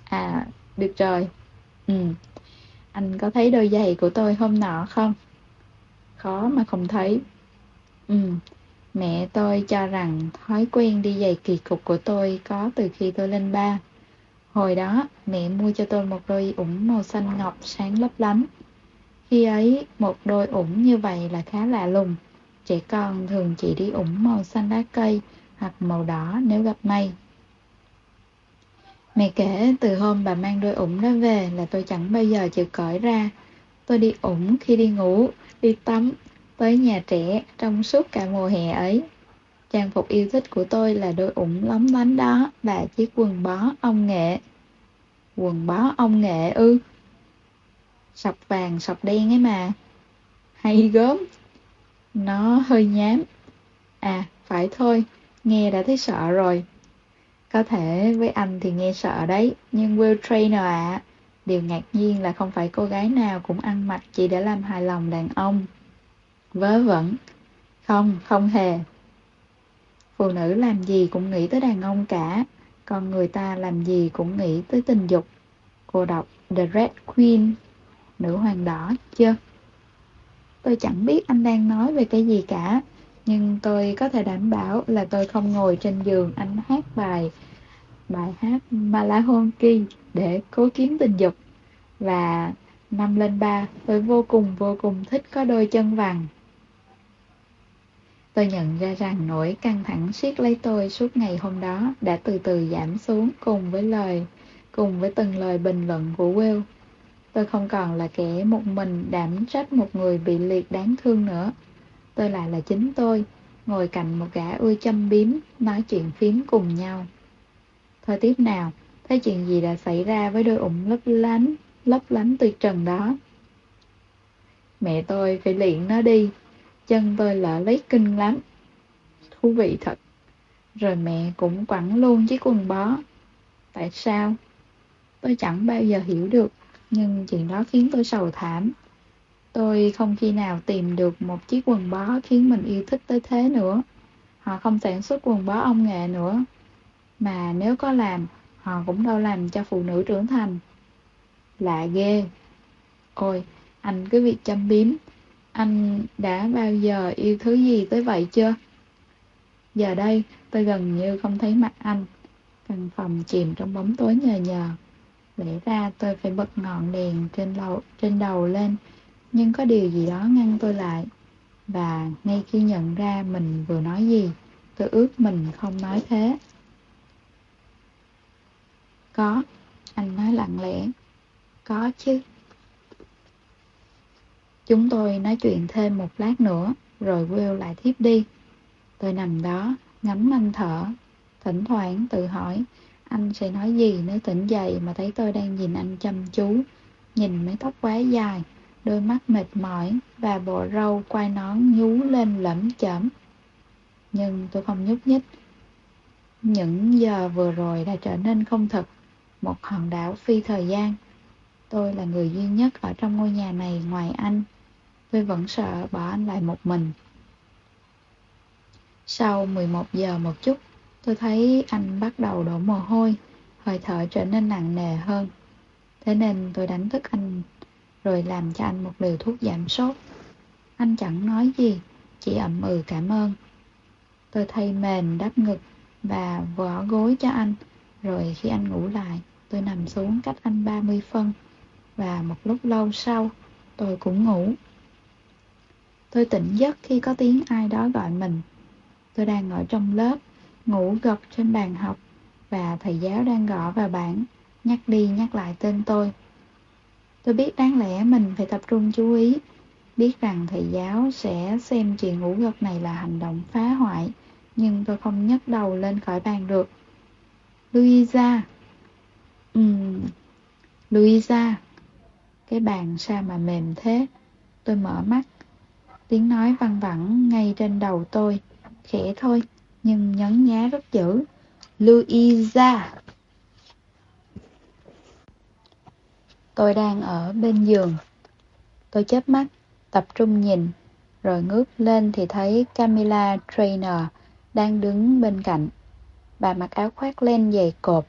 Speaker 1: À, được rồi. Ừ, anh có thấy đôi giày của tôi hôm nọ không? Khó mà không thấy. Ừ, mẹ tôi cho rằng thói quen đi giày kỳ cục của tôi có từ khi tôi lên ba. Hồi đó, mẹ mua cho tôi một đôi ủng màu xanh ngọc sáng lấp lánh. Khi ấy, một đôi ủng như vậy là khá lạ lùng. Trẻ con thường chỉ đi ủng màu xanh lá cây hoặc màu đỏ nếu gặp may. Mẹ kể từ hôm bà mang đôi ủng đó về là tôi chẳng bao giờ chịu cởi ra. Tôi đi ủng khi đi ngủ, đi tắm, tới nhà trẻ trong suốt cả mùa hè ấy. Trang phục yêu thích của tôi là đôi ủng lóng lánh đó và chiếc quần bó ông nghệ. Quần bó ông nghệ ư? Sọc vàng sọc đen ấy mà. Hay gớm. Nó hơi nhám. À, phải thôi, nghe đã thấy sợ rồi. Có thể với anh thì nghe sợ đấy, nhưng Will Trainer ạ, à, điều ngạc nhiên là không phải cô gái nào cũng ăn mặc chỉ để làm hài lòng đàn ông. Vớ vẩn. Không, không hề. Phụ nữ làm gì cũng nghĩ tới đàn ông cả, còn người ta làm gì cũng nghĩ tới tình dục. Cô đọc The Red Queen, nữ hoàng đỏ, chưa? Tôi chẳng biết anh đang nói về cái gì cả, nhưng tôi có thể đảm bảo là tôi không ngồi trên giường anh hát bài bài hát Malahonki để cố kiếm tình dục. Và năm lên ba, tôi vô cùng vô cùng thích có đôi chân vàng. Tôi nhận ra rằng nỗi căng thẳng siết lấy tôi suốt ngày hôm đó đã từ từ giảm xuống cùng với lời, cùng với từng lời bình luận của Will. Tôi không còn là kẻ một mình đảm trách một người bị liệt đáng thương nữa. Tôi lại là chính tôi, ngồi cạnh một gã ưa châm biếm, nói chuyện phiếm cùng nhau. Thời tiếp nào, thấy chuyện gì đã xảy ra với đôi ủng lấp lánh, lấp lánh tuyệt trần đó. Mẹ tôi phải luyện nó đi, chân tôi lỡ lấy kinh lắm. Thú vị thật. Rồi mẹ cũng quẳng luôn chiếc quần bó. Tại sao? Tôi chẳng bao giờ hiểu được, nhưng chuyện đó khiến tôi sầu thảm. Tôi không khi nào tìm được một chiếc quần bó khiến mình yêu thích tới thế nữa. Họ không sản xuất quần bó ông nghệ nữa. Mà nếu có làm, họ cũng đâu làm cho phụ nữ trưởng thành. Lạ ghê. Ôi, anh cứ việc chăm biếm. Anh đã bao giờ yêu thứ gì tới vậy chưa? Giờ đây, tôi gần như không thấy mặt anh. Căn phòng chìm trong bóng tối nhờ nhờ. Lẽ ra tôi phải bật ngọn đèn trên, lầu, trên đầu lên, nhưng có điều gì đó ngăn tôi lại. Và ngay khi nhận ra mình vừa nói gì, tôi ước mình không nói thế. Có, anh nói lặng lẽ. Có chứ. Chúng tôi nói chuyện thêm một lát nữa, rồi Will lại thiếp đi. Tôi nằm đó, ngắm anh thở, thỉnh thoảng tự hỏi anh sẽ nói gì nếu tỉnh dậy mà thấy tôi đang nhìn anh chăm chú, nhìn mái tóc quá dài, đôi mắt mệt mỏi và bộ râu quai nón nhú lên lẫm chẩm. Nhưng tôi không nhúc nhích. Những giờ vừa rồi đã trở nên không thật một hòn đảo phi thời gian. Tôi là người duy nhất ở trong ngôi nhà này ngoài anh. Tôi vẫn sợ bỏ anh lại một mình. Sau 11 giờ một chút, tôi thấy anh bắt đầu đổ mồ hôi, hơi thở trở nên nặng nề hơn. Thế nên tôi đánh thức anh, rồi làm cho anh một liều thuốc giảm sốt. Anh chẳng nói gì, chỉ ậm ừ cảm ơn. Tôi thay mền đắp ngực và vỏ gối cho anh, rồi khi anh ngủ lại, tôi nằm xuống cách anh 30 phân. Và một lúc lâu sau, tôi cũng ngủ. Tôi tỉnh giấc khi có tiếng ai đó gọi mình. Tôi đang ở trong lớp, ngủ gật trên bàn học, và thầy giáo đang gõ vào bảng, nhắc đi nhắc lại tên tôi. Tôi biết đáng lẽ mình phải tập trung chú ý, biết rằng thầy giáo sẽ xem chuyện ngủ gật này là hành động phá hoại, nhưng tôi không nhấc đầu lên khỏi bàn được. Louisa! Ừm, Louisa! Cái bàn sao mà mềm thế? Tôi mở mắt. Tiếng nói văng vẳng ngay trên đầu tôi. Khẽ thôi, nhưng nhấn nhá rất dữ. Louisa! Tôi đang ở bên giường. Tôi chớp mắt, tập trung nhìn, rồi ngước lên thì thấy Camilla Trainer đang đứng bên cạnh. Bà mặc áo khoác len dày cộp,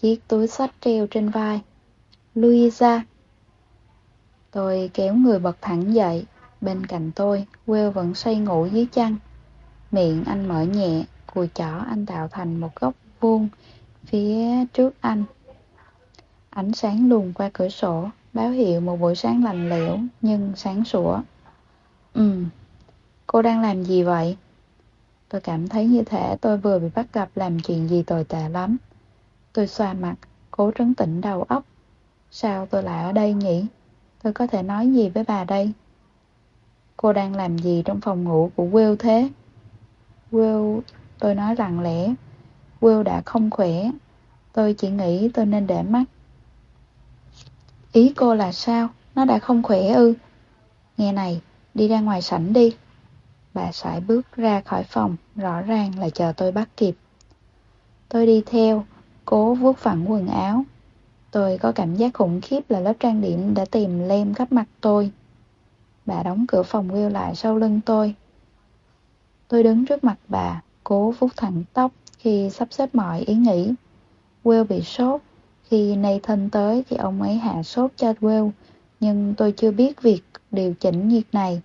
Speaker 1: chiếc túi sách treo trên vai. Louisa. Tôi kéo người bật thẳng dậy. Bên cạnh tôi, Will vẫn say ngủ dưới chăn. Miệng anh mở nhẹ, cùi chỏ anh tạo thành một góc vuông phía trước anh. Ánh sáng luồn qua cửa sổ, báo hiệu một buổi sáng lành lẽo nhưng sáng sủa. Ừm, cô đang làm gì vậy? Tôi cảm thấy như thể tôi vừa bị bắt gặp làm chuyện gì tồi tệ lắm. Tôi xoa mặt, cố trấn tĩnh đầu óc. Sao tôi lại ở đây nhỉ? Tôi có thể nói gì với bà đây? Cô đang làm gì trong phòng ngủ của Will thế? Will, tôi nói lặng lẽ. Will đã không khỏe. Tôi chỉ nghĩ tôi nên để mắt. Ý cô là sao? Nó đã không khỏe ư? Nghe này, đi ra ngoài sảnh đi. Bà sải bước ra khỏi phòng, rõ ràng là chờ tôi bắt kịp. Tôi đi theo, cố vuốt phẳng quần áo. Tôi có cảm giác khủng khiếp là lớp trang điểm đã tìm lem khắp mặt tôi. Bà đóng cửa phòng Will lại sau lưng tôi. Tôi đứng trước mặt bà, cố vuốt thẳng tóc khi sắp xếp mọi ý nghĩ. Will bị sốt. Khi Nathan tới thì ông ấy hạ sốt cho Will, nhưng tôi chưa biết việc điều chỉnh nhiệt này,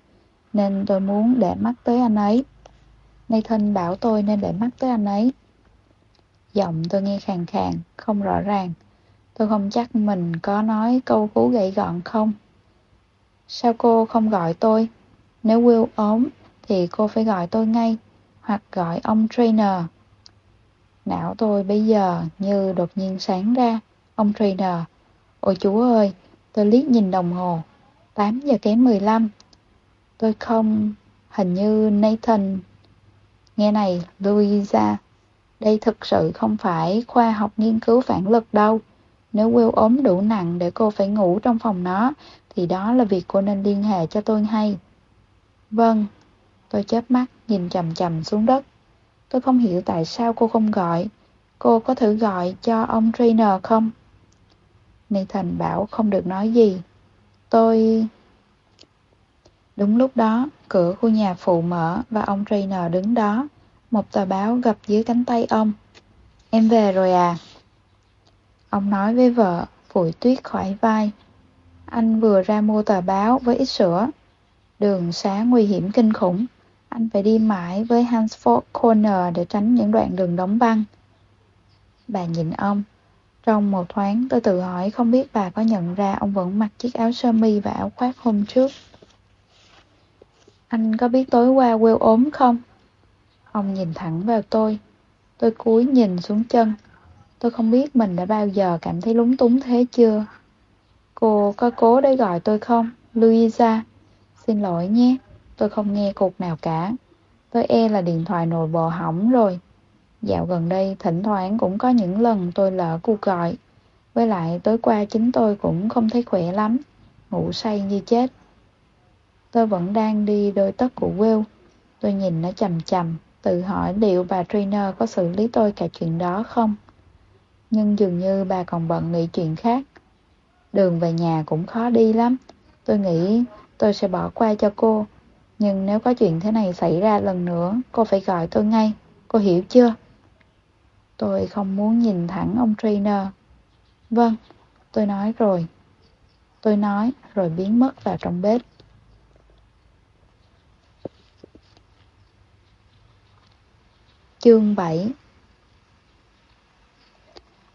Speaker 1: nên tôi muốn để mắt tới anh ấy. Nathan bảo tôi nên để mắt tới anh ấy. Giọng tôi nghe khàn khàn, không rõ ràng. Tôi không chắc mình có nói câu cú gãy gọn không. Sao cô không gọi tôi? Nếu Will ốm thì cô phải gọi tôi ngay, hoặc gọi ông trainer. Não tôi bây giờ như đột nhiên sáng ra. Ông trainer. Ôi chú ơi, tôi liếc nhìn đồng hồ. 8 giờ kém 15. Tôi không... Hình như Nathan... Nghe này, Louisa. Đây thực sự không phải khoa học nghiên cứu phản lực đâu. Nếu Will ốm đủ nặng để cô phải ngủ trong phòng nó, thì đó là việc cô nên liên hệ cho tôi hay. Vâng, tôi chớp mắt nhìn chầm chầm xuống đất. Tôi không hiểu tại sao cô không gọi. Cô có thử gọi cho ông trainer không? Nathan bảo không được nói gì. Tôi... Đúng lúc đó, cửa khu nhà phụ mở và ông trainer đứng đó. Một tờ báo gập dưới cánh tay ông. Em về rồi à? Ông nói với vợ, phủi tuyết khỏi vai. Anh vừa ra mua tờ báo với ít sữa. Đường xá nguy hiểm kinh khủng. Anh phải đi mãi với Hansford Corner để tránh những đoạn đường đóng băng. Bà nhìn ông. Trong một thoáng, tôi tự hỏi không biết bà có nhận ra ông vẫn mặc chiếc áo sơ mi và áo khoác hôm trước. Anh có biết tối qua Will ốm không? Ông nhìn thẳng vào tôi. Tôi cúi nhìn xuống chân. Tôi không biết mình đã bao giờ cảm thấy lúng túng thế chưa. Cô có cố để gọi tôi không? Louisa. Xin lỗi nhé. Tôi không nghe cuộc nào cả. Tôi e là điện thoại nội bộ hỏng rồi. Dạo gần đây thỉnh thoảng cũng có những lần tôi lỡ cuộc gọi. Với lại tối qua chính tôi cũng không thấy khỏe lắm. Ngủ say như chết. Tôi vẫn đang đi đôi tất của Will. Tôi nhìn nó chầm chầm, tự hỏi liệu bà trainer có xử lý tôi cả chuyện đó không. Nhưng dường như bà còn bận nghĩ chuyện khác. Đường về nhà cũng khó đi lắm. Tôi nghĩ tôi sẽ bỏ qua cho cô. Nhưng nếu có chuyện thế này xảy ra lần nữa, cô phải gọi tôi ngay. Cô hiểu chưa? Tôi không muốn nhìn thẳng ông trainer. Vâng, tôi nói rồi. Tôi nói rồi biến mất vào trong bếp. Chương 7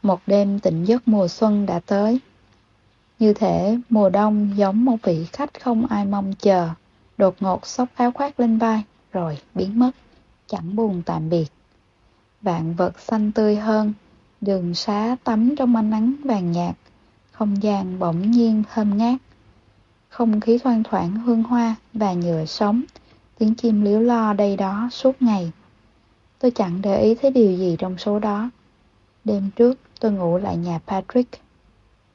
Speaker 1: Một đêm tỉnh giấc mùa xuân đã tới. Như thể mùa đông giống một vị khách không ai mong chờ, đột ngột xốc áo khoác lên vai, rồi biến mất, chẳng buồn tạm biệt. Vạn vật xanh tươi hơn, đường xá tắm trong ánh nắng vàng nhạt, không gian bỗng nhiên thơm ngát. Không khí thoang thoảng hương hoa và nhựa sống, tiếng chim liếu lo đây đó suốt ngày. Tôi chẳng để ý thấy điều gì trong số đó. Đêm trước, tôi ngủ lại nhà Patrick.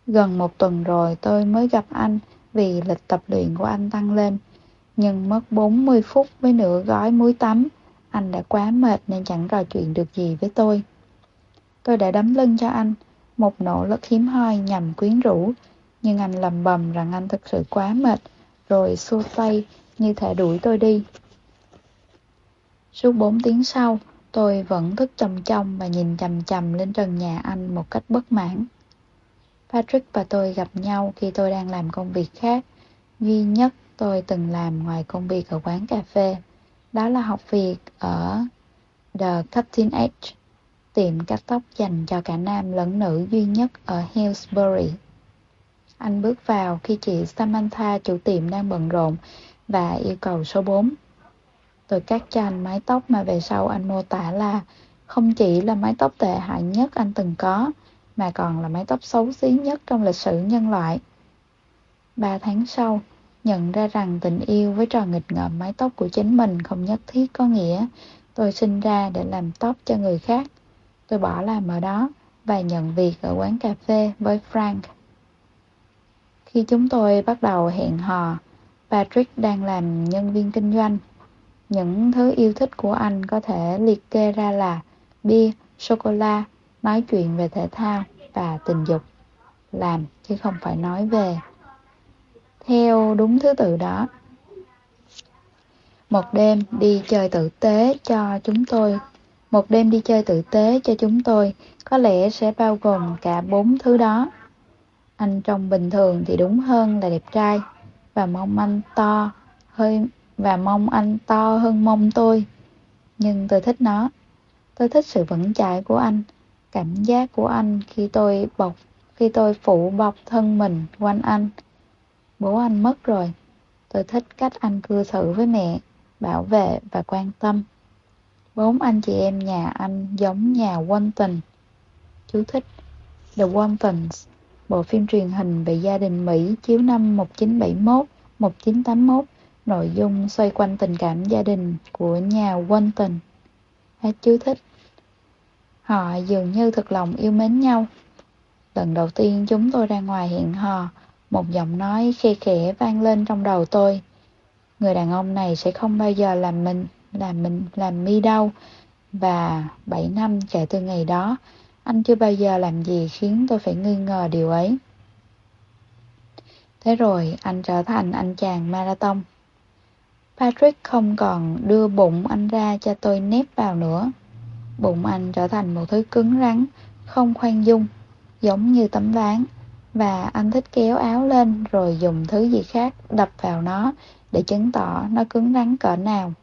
Speaker 1: Gần một tuần rồi tôi mới gặp anh vì lịch tập luyện của anh tăng lên. Nhưng mất 40 phút với nửa gói muối tắm, anh đã quá mệt nên chẳng trò chuyện được gì với tôi. Tôi đã đấm lưng cho anh, một nỗ lực hiếm hoi nhằm quyến rũ, nhưng anh lầm bầm rằng anh thực sự quá mệt, rồi xua tay như thể đuổi tôi đi. Suốt 4 tiếng sau, Tôi vẫn thức trong trong và nhìn chầm chầm lên trần nhà anh một cách bất mãn. Patrick và tôi gặp nhau khi tôi đang làm công việc khác. Duy nhất tôi từng làm ngoài công việc ở quán cà phê. Đó là học việc ở The Cutting Edge, tiệm cắt tóc dành cho cả nam lẫn nữ duy nhất ở Hillsbury. Anh bước vào khi chị Samantha chủ tiệm đang bận rộn và yêu cầu số 4. Tôi cắt cho anh mái tóc mà về sau anh mô tả là không chỉ là mái tóc tệ hại nhất anh từng có, mà còn là mái tóc xấu xí nhất trong lịch sử nhân loại. Ba tháng sau, nhận ra rằng tình yêu với trò nghịch ngợm mái tóc của chính mình không nhất thiết có nghĩa tôi sinh ra để làm tóc cho người khác. Tôi bỏ làm ở đó và nhận việc ở quán cà phê với Frank. Khi chúng tôi bắt đầu hẹn hò, Patrick đang làm nhân viên kinh doanh. Những thứ yêu thích của anh có thể liệt kê ra là bia, sô-cô-la, nói chuyện về thể thao và tình dục. Làm chứ không phải nói về. Theo đúng thứ tự đó. Một đêm đi chơi tử tế cho chúng tôi. Một đêm đi chơi tử tế cho chúng tôi có lẽ sẽ bao gồm cả bốn thứ đó. Anh trông bình thường thì đúng hơn là đẹp trai và mong anh to hơi và mong anh to hơn mong tôi. Nhưng tôi thích nó. Tôi thích sự vững chãi của anh, cảm giác của anh khi tôi bọc khi tôi phủ bọc thân mình quanh anh. Bố anh mất rồi. Tôi thích cách anh cư xử với mẹ, bảo vệ và quan tâm. Bốn anh chị em nhà anh giống nhà Walton. Chú thích The Waltons bộ phim truyền hình về gia đình Mỹ chiếu năm 1971-1981, nội dung xoay quanh tình cảm gia đình của nhà Walton. Hết chú thích. Họ dường như thật lòng yêu mến nhau. Lần đầu tiên chúng tôi ra ngoài hẹn hò, một giọng nói khe khẽ vang lên trong đầu tôi. Người đàn ông này sẽ không bao giờ làm mình, làm mình, làm mi đâu. Và 7 năm kể từ ngày đó, anh chưa bao giờ làm gì khiến tôi phải nghi ngờ điều ấy. Thế rồi anh trở thành anh chàng marathon. Patrick không còn đưa bụng anh ra cho tôi nếp vào nữa. Bụng anh trở thành một thứ cứng rắn, không khoan dung, giống như tấm ván. Và anh thích kéo áo lên rồi dùng thứ gì khác đập vào nó để chứng tỏ nó cứng rắn cỡ nào.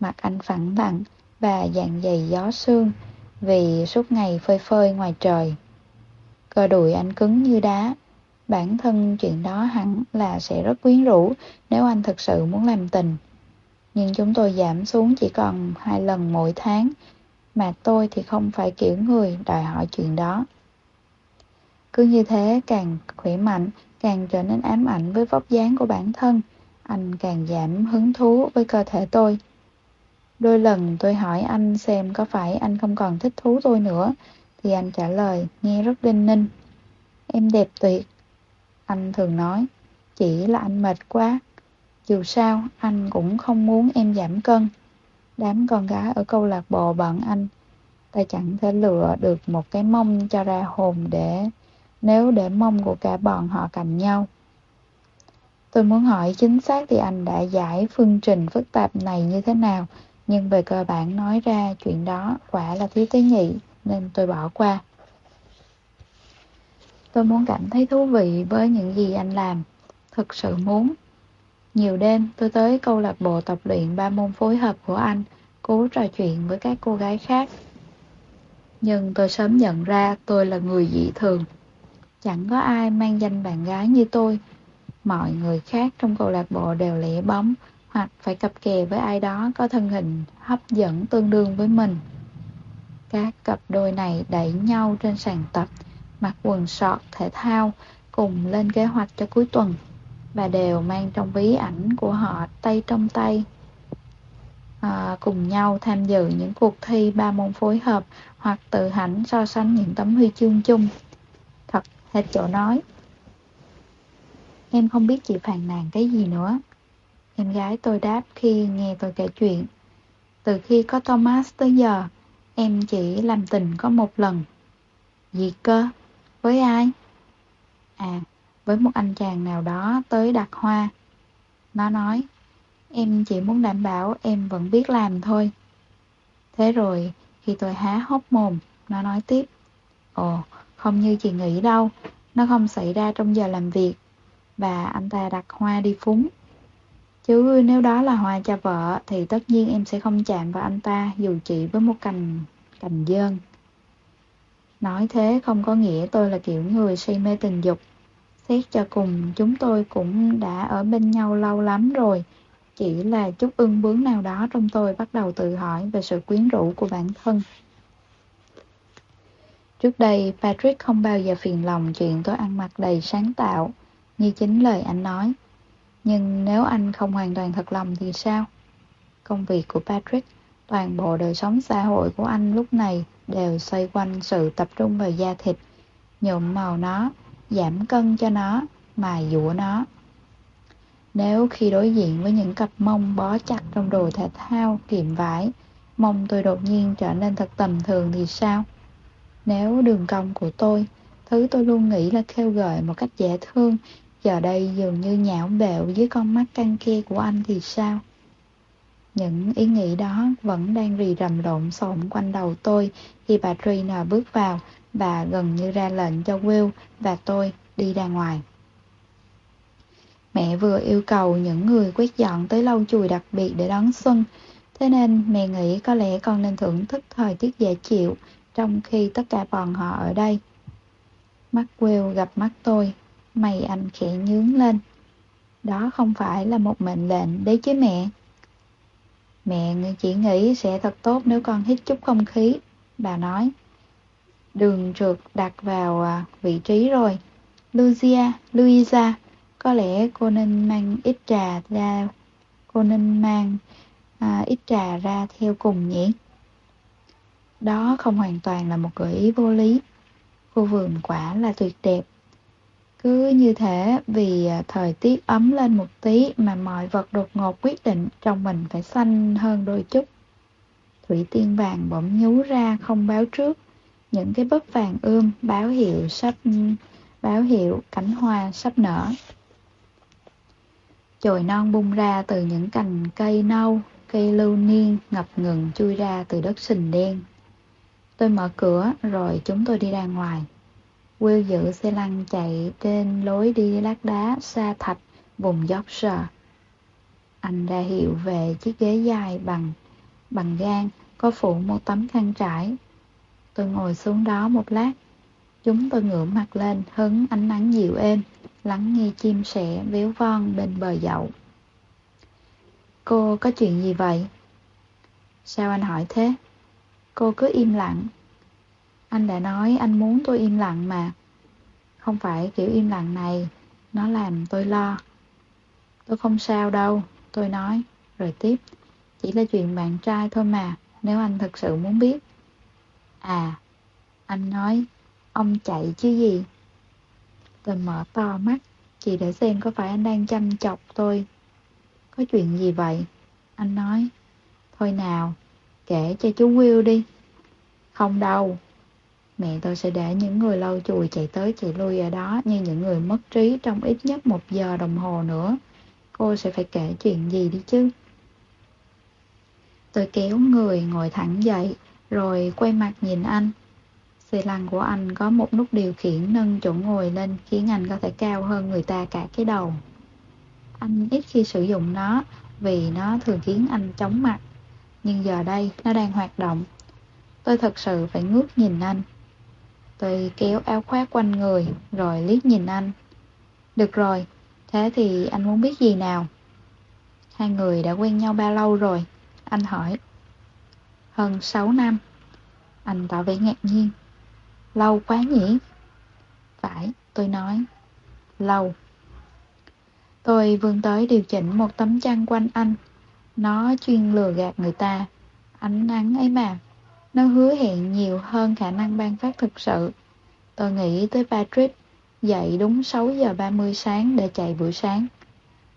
Speaker 1: Mặt anh phẳng lặng và dạng dày gió sương vì suốt ngày phơi phơi ngoài trời. Cơ đùi anh cứng như đá. Bản thân chuyện đó hẳn là sẽ rất quyến rũ nếu anh thực sự muốn làm tình. Nhưng chúng tôi giảm xuống chỉ còn hai lần mỗi tháng, mà tôi thì không phải kiểu người đòi hỏi chuyện đó. Cứ như thế càng khỏe mạnh, càng trở nên ám ảnh với vóc dáng của bản thân, anh càng giảm hứng thú với cơ thể tôi. Đôi lần tôi hỏi anh xem có phải anh không còn thích thú tôi nữa, thì anh trả lời nghe rất đinh ninh. Em đẹp tuyệt. Anh thường nói, chỉ là anh mệt quá. Dù sao, anh cũng không muốn em giảm cân. Đám con gái ở câu lạc bộ bận anh. Ta chẳng thể lựa được một cái mông cho ra hồn để nếu để mông của cả bọn họ cạnh nhau. Tôi muốn hỏi chính xác thì anh đã giải phương trình phức tạp này như thế nào nhưng về cơ bản nói ra chuyện đó quả là thiếu tế nhị nên tôi bỏ qua. Tôi muốn cảm thấy thú vị với những gì anh làm, thực sự muốn. Nhiều đêm tôi tới câu lạc bộ tập luyện ba môn phối hợp của anh, cố trò chuyện với các cô gái khác. Nhưng tôi sớm nhận ra tôi là người dị thường. Chẳng có ai mang danh bạn gái như tôi. Mọi người khác trong câu lạc bộ đều lẻ bóng, hoặc phải cặp kè với ai đó có thân hình hấp dẫn tương đương với mình. Các cặp đôi này đẩy nhau trên sàn tập, mặc quần sọt thể thao, cùng lên kế hoạch cho cuối tuần, và đều mang trong ví ảnh của họ tay trong tay. À, cùng nhau tham dự những cuộc thi ba môn phối hợp hoặc tự hành so sánh những tấm huy chương chung. Thật hết chỗ nói. Em không biết chị phàn nàn cái gì nữa. Em gái tôi đáp khi nghe tôi kể chuyện. Từ khi có Thomas tới giờ, em chỉ làm tình có một lần. Gì cơ? Với ai? À, với một anh chàng nào đó tới đặt hoa. Nó nói, em chỉ muốn đảm bảo em vẫn biết làm thôi. Thế rồi, khi tôi há hốc mồm, nó nói tiếp. Ồ, không như chị nghĩ đâu, nó không xảy ra trong giờ làm việc. Và anh ta đặt hoa đi phúng. Chứ nếu đó là hoa cho vợ thì tất nhiên em sẽ không chạm vào anh ta dù chỉ với một cành cành dơn. Nói thế không có nghĩa tôi là kiểu người say mê tình dục. Xét cho cùng chúng tôi cũng đã ở bên nhau lâu lắm rồi. Chỉ là chút ưng bướng nào đó trong tôi bắt đầu tự hỏi về sự quyến rũ của bản thân. Trước đây, Patrick không bao giờ phiền lòng chuyện tôi ăn mặc đầy sáng tạo, như chính lời anh nói. Nhưng nếu anh không hoàn toàn thật lòng thì sao? Công việc của Patrick, toàn bộ đời sống xã hội của anh lúc này đều xoay quanh sự tập trung vào da thịt, nhuộm màu nó, giảm cân cho nó, mài dũa nó. Nếu khi đối diện với những cặp mông bó chặt trong đồ thể thao, kiềm vải, mông tôi đột nhiên trở nên thật tầm thường thì sao? Nếu đường cong của tôi, thứ tôi luôn nghĩ là kêu gợi một cách dễ thương, giờ đây dường như nhão bẹo dưới con mắt căng kia của anh thì sao? Những ý nghĩ đó vẫn đang rì rầm lộn xộn quanh đầu tôi khi bà Trina bước vào và gần như ra lệnh cho Will và tôi đi ra ngoài. Mẹ vừa yêu cầu những người quét dọn tới lâu chùi đặc biệt để đón xuân, thế nên mẹ nghĩ có lẽ con nên thưởng thức thời tiết dễ chịu trong khi tất cả bọn họ ở đây. Mắt Will gặp mắt tôi, mày anh khẽ nhướng lên. Đó không phải là một mệnh lệnh đấy chứ mẹ. Mẹ chỉ nghĩ sẽ thật tốt nếu con hít chút không khí, bà nói. Đường trượt đặt vào à, vị trí rồi. Lucia, Luisa, có lẽ cô nên mang ít trà ra, cô nên mang à, ít trà ra theo cùng nhỉ? Đó không hoàn toàn là một gợi ý vô lý. Khu vườn quả là tuyệt đẹp. Cứ như thế vì à, thời tiết ấm lên một tí mà mọi vật đột ngột quyết định trong mình phải xanh hơn đôi chút. Thủy tiên vàng bỗng nhú ra không báo trước. Những cái búp vàng ươm báo hiệu sắp báo hiệu cánh hoa sắp nở. Chồi non bung ra từ những cành cây nâu, cây lưu niên ngập ngừng chui ra từ đất sình đen. Tôi mở cửa rồi chúng tôi đi ra ngoài. Will giữ xe lăn chạy trên lối đi lát đá xa thạch vùng Yorkshire. Anh ra hiệu về chiếc ghế dài bằng bằng gan có phủ một tấm khăn trải. Tôi ngồi xuống đó một lát. Chúng tôi ngửa mặt lên hứng ánh nắng dịu êm, lắng nghe chim sẻ véo von bên bờ dậu. Cô có chuyện gì vậy? Sao anh hỏi thế? Cô cứ im lặng. Anh đã nói anh muốn tôi im lặng mà. Không phải kiểu im lặng này, nó làm tôi lo. Tôi không sao đâu, tôi nói, rồi tiếp. Chỉ là chuyện bạn trai thôi mà, nếu anh thực sự muốn biết. À, anh nói, ông chạy chứ gì? Tôi mở to mắt, chỉ để xem có phải anh đang chăm chọc tôi. Có chuyện gì vậy? Anh nói, thôi nào, kể cho chú Will đi. Không đâu, mẹ tôi sẽ để những người lau chùi chạy tới chạy lui ở đó như những người mất trí trong ít nhất một giờ đồng hồ nữa. Cô sẽ phải kể chuyện gì đi chứ? Tôi kéo người ngồi thẳng dậy, rồi quay mặt nhìn anh. Xe lăn của anh có một nút điều khiển nâng chỗ ngồi lên khiến anh có thể cao hơn người ta cả cái đầu. Anh ít khi sử dụng nó vì nó thường khiến anh chóng mặt. Nhưng giờ đây nó đang hoạt động. Tôi thật sự phải ngước nhìn anh. Tôi kéo áo khoác quanh người rồi liếc nhìn anh. Được rồi, thế thì anh muốn biết gì nào? Hai người đã quen nhau bao lâu rồi? Anh hỏi. Hơn 6 năm. Anh tỏ vẻ ngạc nhiên. Lâu quá nhỉ? Phải, tôi nói. Lâu. Tôi vươn tới điều chỉnh một tấm chăn quanh anh. Nó chuyên lừa gạt người ta. Ánh nắng ấy mà. Nó hứa hẹn nhiều hơn khả năng ban phát thực sự. Tôi nghĩ tới Patrick, dậy đúng 6 giờ 30 sáng để chạy buổi sáng.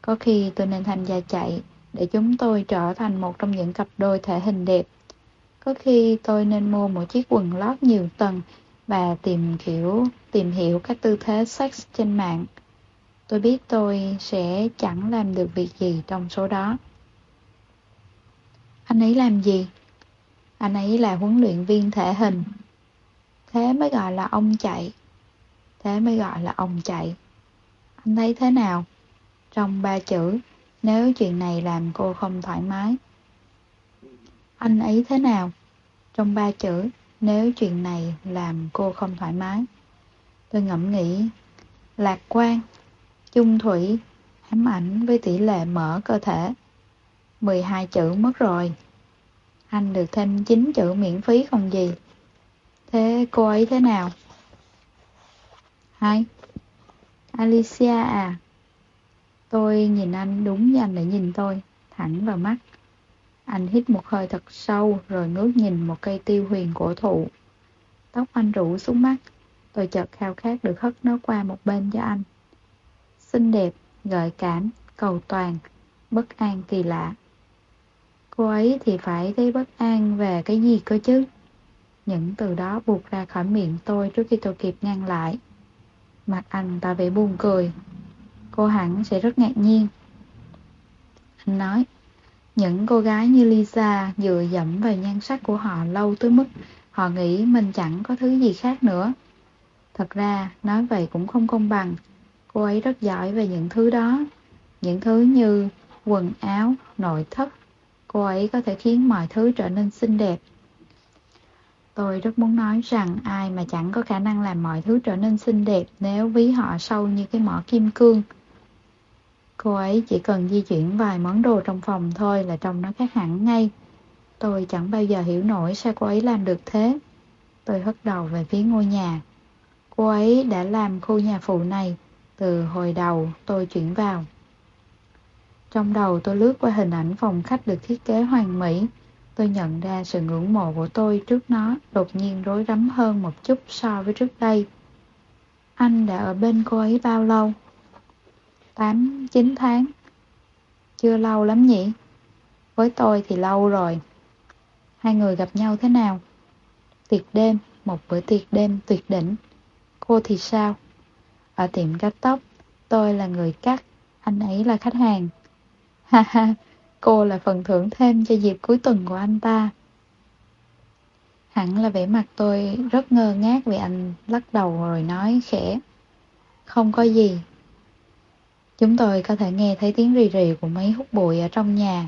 Speaker 1: Có khi tôi nên tham gia chạy để chúng tôi trở thành một trong những cặp đôi thể hình đẹp. Có khi tôi nên mua một chiếc quần lót nhiều tầng và tìm kiểu, tìm hiểu các tư thế sex trên mạng. Tôi biết tôi sẽ chẳng làm được việc gì trong số đó. Anh ấy làm gì? Anh ấy là huấn luyện viên thể hình. Thế mới gọi là ông chạy. Thế mới gọi là ông chạy. Anh thấy thế nào? Trong ba chữ, nếu chuyện này làm cô không thoải mái. Anh ấy thế nào? Trong ba chữ, nếu chuyện này làm cô không thoải mái. Tôi ngẫm nghĩ, lạc quan, chung thủy, ám ảnh với tỷ lệ mở cơ thể. 12 chữ mất rồi. Anh được thêm 9 chữ miễn phí không gì. Thế cô ấy thế nào? Hai. Alicia à. Tôi nhìn anh đúng như anh lại nhìn tôi, thẳng vào mắt. Anh hít một hơi thật sâu rồi ngước nhìn một cây tiêu huyền cổ thụ. Tóc anh rủ xuống mắt, tôi chợt khao khát được hất nó qua một bên cho anh. Xinh đẹp, gợi cảm, cầu toàn, bất an kỳ lạ. Cô ấy thì phải thấy bất an về cái gì cơ chứ? Những từ đó buộc ra khỏi miệng tôi trước khi tôi kịp ngăn lại. Mặt anh tỏ vẻ buồn cười. Cô hẳn sẽ rất ngạc nhiên. Anh nói, những cô gái như Lisa dựa dẫm vào nhan sắc của họ lâu tới mức họ nghĩ mình chẳng có thứ gì khác nữa. Thật ra, nói vậy cũng không công bằng. Cô ấy rất giỏi về những thứ đó. Những thứ như quần áo, nội thất. Cô ấy có thể khiến mọi thứ trở nên xinh đẹp. Tôi rất muốn nói rằng ai mà chẳng có khả năng làm mọi thứ trở nên xinh đẹp nếu ví họ sâu như cái mỏ kim cương. Cô ấy chỉ cần di chuyển vài món đồ trong phòng thôi là trông nó khác hẳn ngay. Tôi chẳng bao giờ hiểu nổi sao cô ấy làm được thế. Tôi hất đầu về phía ngôi nhà. Cô ấy đã làm khu nhà phụ này từ hồi đầu tôi chuyển vào. Trong đầu tôi lướt qua hình ảnh phòng khách được thiết kế hoàn mỹ. Tôi nhận ra sự ngưỡng mộ của tôi trước nó đột nhiên rối rắm hơn một chút so với trước đây. Anh đã ở bên cô ấy bao lâu? 8, 9 tháng. Chưa lâu lắm nhỉ? Với tôi thì lâu rồi. Hai người gặp nhau thế nào? Tiệc đêm, một bữa tiệc đêm tuyệt đỉnh. Cô thì sao? Ở tiệm cắt tóc, tôi là người cắt, anh ấy là khách hàng. Ha ha, cô là phần thưởng thêm cho dịp cuối tuần của anh ta. Hẳn là vẻ mặt tôi rất ngơ ngác vì anh lắc đầu rồi nói khẽ. Không có gì, Chúng tôi có thể nghe thấy tiếng rì rì của mấy hút bụi ở trong nhà.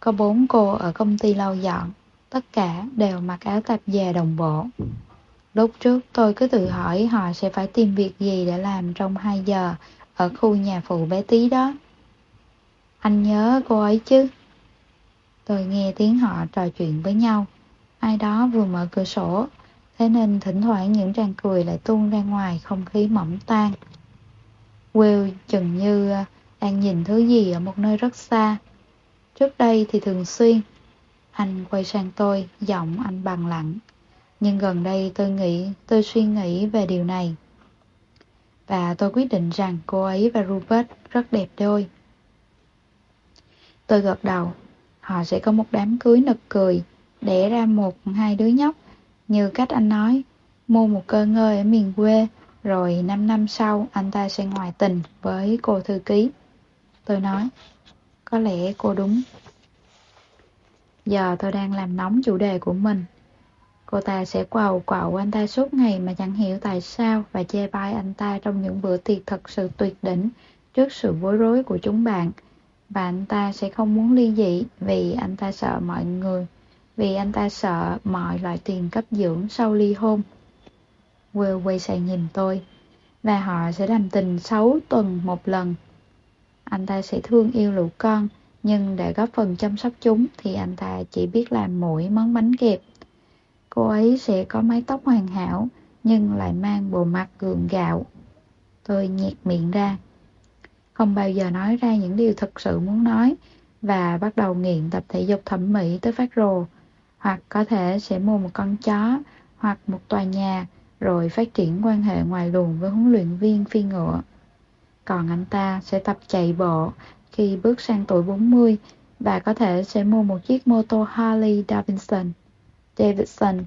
Speaker 1: Có bốn cô ở công ty lau dọn, tất cả đều mặc áo tạp dề đồng bộ. Lúc trước tôi cứ tự hỏi họ sẽ phải tìm việc gì để làm trong 2 giờ ở khu nhà phụ bé tí đó. Anh nhớ cô ấy chứ? Tôi nghe tiếng họ trò chuyện với nhau. Ai đó vừa mở cửa sổ, thế nên thỉnh thoảng những tràng cười lại tuôn ra ngoài không khí mỏng tan. Will chừng như ờ, đang nhìn thứ gì ở một nơi rất xa. Trước đây thì thường xuyên. Anh quay sang tôi, giọng anh bằng lặng. Nhưng gần đây tôi nghĩ, tôi suy nghĩ về điều này. Và tôi quyết định rằng cô ấy và Rupert rất đẹp đôi. Tôi gật đầu. Họ sẽ có một đám cưới nực cười, đẻ ra một hai đứa nhóc. Như cách anh nói, mua một cơ ngơi ở miền quê rồi 5 năm sau anh ta sẽ ngoại tình với cô thư ký. Tôi nói, có lẽ cô đúng. Giờ tôi đang làm nóng chủ đề của mình. Cô ta sẽ quào quậu anh ta suốt ngày mà chẳng hiểu tại sao và chê bai anh ta trong những bữa tiệc thật sự tuyệt đỉnh trước sự bối rối của chúng bạn. Và anh ta sẽ không muốn ly dị vì anh ta sợ mọi người, vì anh ta sợ mọi loại tiền cấp dưỡng sau ly hôn. Will quay sang nhìn tôi Và họ sẽ làm tình 6 tuần một lần. Anh ta sẽ thương yêu lũ con Nhưng để góp phần chăm sóc chúng Thì anh ta chỉ biết làm mỗi món bánh kẹp. Cô ấy sẽ có mái tóc hoàn hảo Nhưng lại mang bộ mặt gượng gạo. Tôi nhiệt miệng ra. Không bao giờ nói ra những điều thực sự muốn nói Và bắt đầu nghiện tập thể dục thẩm mỹ tới phát rồ Hoặc có thể sẽ mua một con chó Hoặc một tòa nhà rồi phát triển quan hệ ngoài luồng với huấn luyện viên phi ngựa. Còn anh ta sẽ tập chạy bộ khi bước sang tuổi 40 và có thể sẽ mua một chiếc mô tô Harley Davidson. Davidson,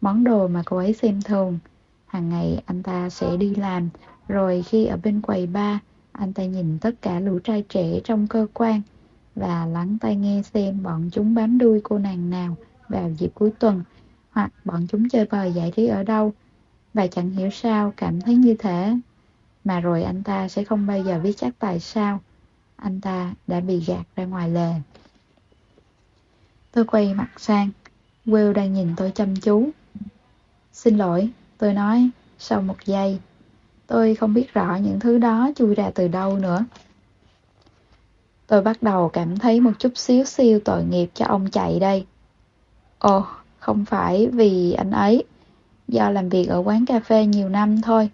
Speaker 1: món đồ mà cô ấy xem thường. Hàng ngày anh ta sẽ đi làm, rồi khi ở bên quầy bar, anh ta nhìn tất cả lũ trai trẻ trong cơ quan và lắng tai nghe xem bọn chúng bám đuôi cô nàng nào vào dịp cuối tuần, hoặc bọn chúng chơi bời giải trí ở đâu, và chẳng hiểu sao cảm thấy như thế. Mà rồi anh ta sẽ không bao giờ biết chắc tại sao anh ta đã bị gạt ra ngoài lề. Tôi quay mặt sang, Will đang nhìn tôi chăm chú. Xin lỗi, tôi nói, sau một giây. Tôi không biết rõ những thứ đó chui ra từ đâu nữa. Tôi bắt đầu cảm thấy một chút xíu siêu tội nghiệp cho ông chạy đây. Ồ, không phải vì anh ấy, do làm việc ở quán cà phê nhiều năm thôi.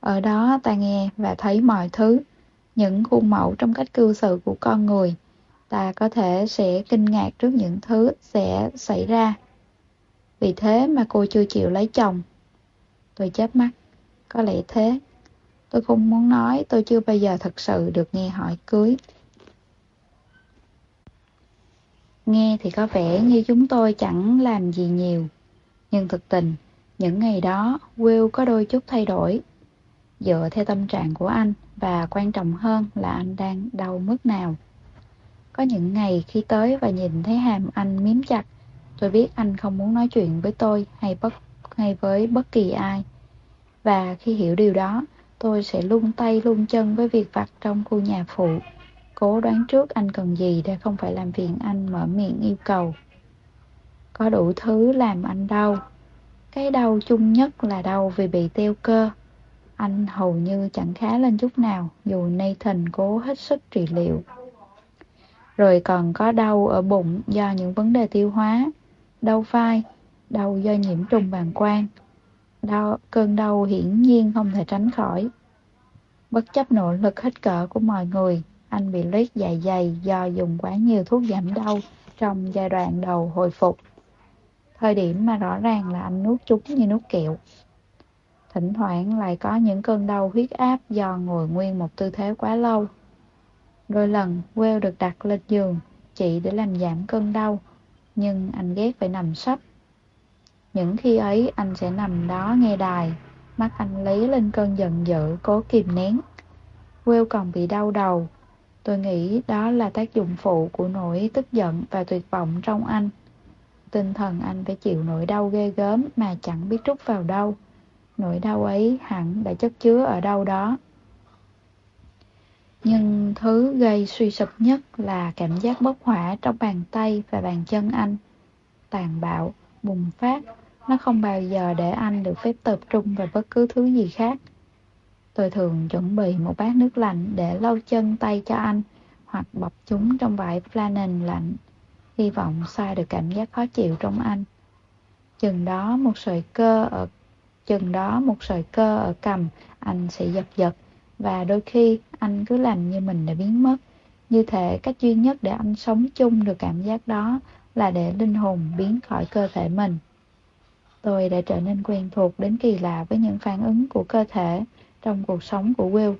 Speaker 1: Ở đó ta nghe và thấy mọi thứ, những khuôn mẫu trong cách cư xử của con người. Ta có thể sẽ kinh ngạc trước những thứ sẽ xảy ra. Vì thế mà cô chưa chịu lấy chồng. Tôi chớp mắt. Có lẽ thế. Tôi không muốn nói tôi chưa bao giờ thật sự được nghe hỏi cưới. Nghe thì có vẻ như chúng tôi chẳng làm gì nhiều. Nhưng thực tình, những ngày đó, Will có đôi chút thay đổi. Dựa theo tâm trạng của anh và quan trọng hơn là anh đang đau mức nào. Có những ngày khi tới và nhìn thấy hàm anh miếm chặt, tôi biết anh không muốn nói chuyện với tôi hay bất hay với bất kỳ ai. Và khi hiểu điều đó, tôi sẽ lung tay lung chân với việc vặt trong khu nhà phụ. Cố đoán trước anh cần gì để không phải làm phiền anh mở miệng yêu cầu. Có đủ thứ làm anh đau. Cái đau chung nhất là đau vì bị teo cơ. Anh hầu như chẳng khá lên chút nào dù Nathan cố hết sức trị liệu. Rồi còn có đau ở bụng do những vấn đề tiêu hóa, đau vai, đau do nhiễm trùng bàng quang. Đau, cơn đau hiển nhiên không thể tránh khỏi. Bất chấp nỗ lực hết cỡ của mọi người, anh bị loét dạ dày do dùng quá nhiều thuốc giảm đau trong giai đoạn đầu hồi phục. Thời điểm mà rõ ràng là anh nuốt chúng như nuốt kẹo. Thỉnh thoảng lại có những cơn đau huyết áp do ngồi nguyên một tư thế quá lâu. Đôi lần, Will được đặt lên giường, chỉ để làm giảm cơn đau, nhưng anh ghét phải nằm sấp. Những khi ấy, anh sẽ nằm đó nghe đài, mắt anh lấy lên cơn giận dữ, cố kìm nén. Will còn bị đau đầu. Tôi nghĩ đó là tác dụng phụ của nỗi tức giận và tuyệt vọng trong anh. Tinh thần anh phải chịu nỗi đau ghê gớm mà chẳng biết trút vào đâu. Nỗi đau ấy hẳn đã chất chứa ở đâu đó. Nhưng thứ gây suy sụp nhất là cảm giác bốc hỏa trong bàn tay và bàn chân anh. Tàn bạo, bùng phát, nó không bao giờ để anh được phép tập trung vào bất cứ thứ gì khác. Tôi thường chuẩn bị một bát nước lạnh để lau chân tay cho anh, hoặc bọc chúng trong vải flannel lạnh, hy vọng xoa được cảm giác khó chịu trong anh. Chừng đó một sợi cơ ở chừng đó một sợi cơ ở cầm anh sẽ giật giật và đôi khi anh cứ làm như mình đã biến mất. Như thể cách duy nhất để anh sống chung được cảm giác đó là để linh hồn biến khỏi cơ thể mình. Tôi đã trở nên quen thuộc đến kỳ lạ với những phản ứng của cơ thể trong cuộc sống của Will.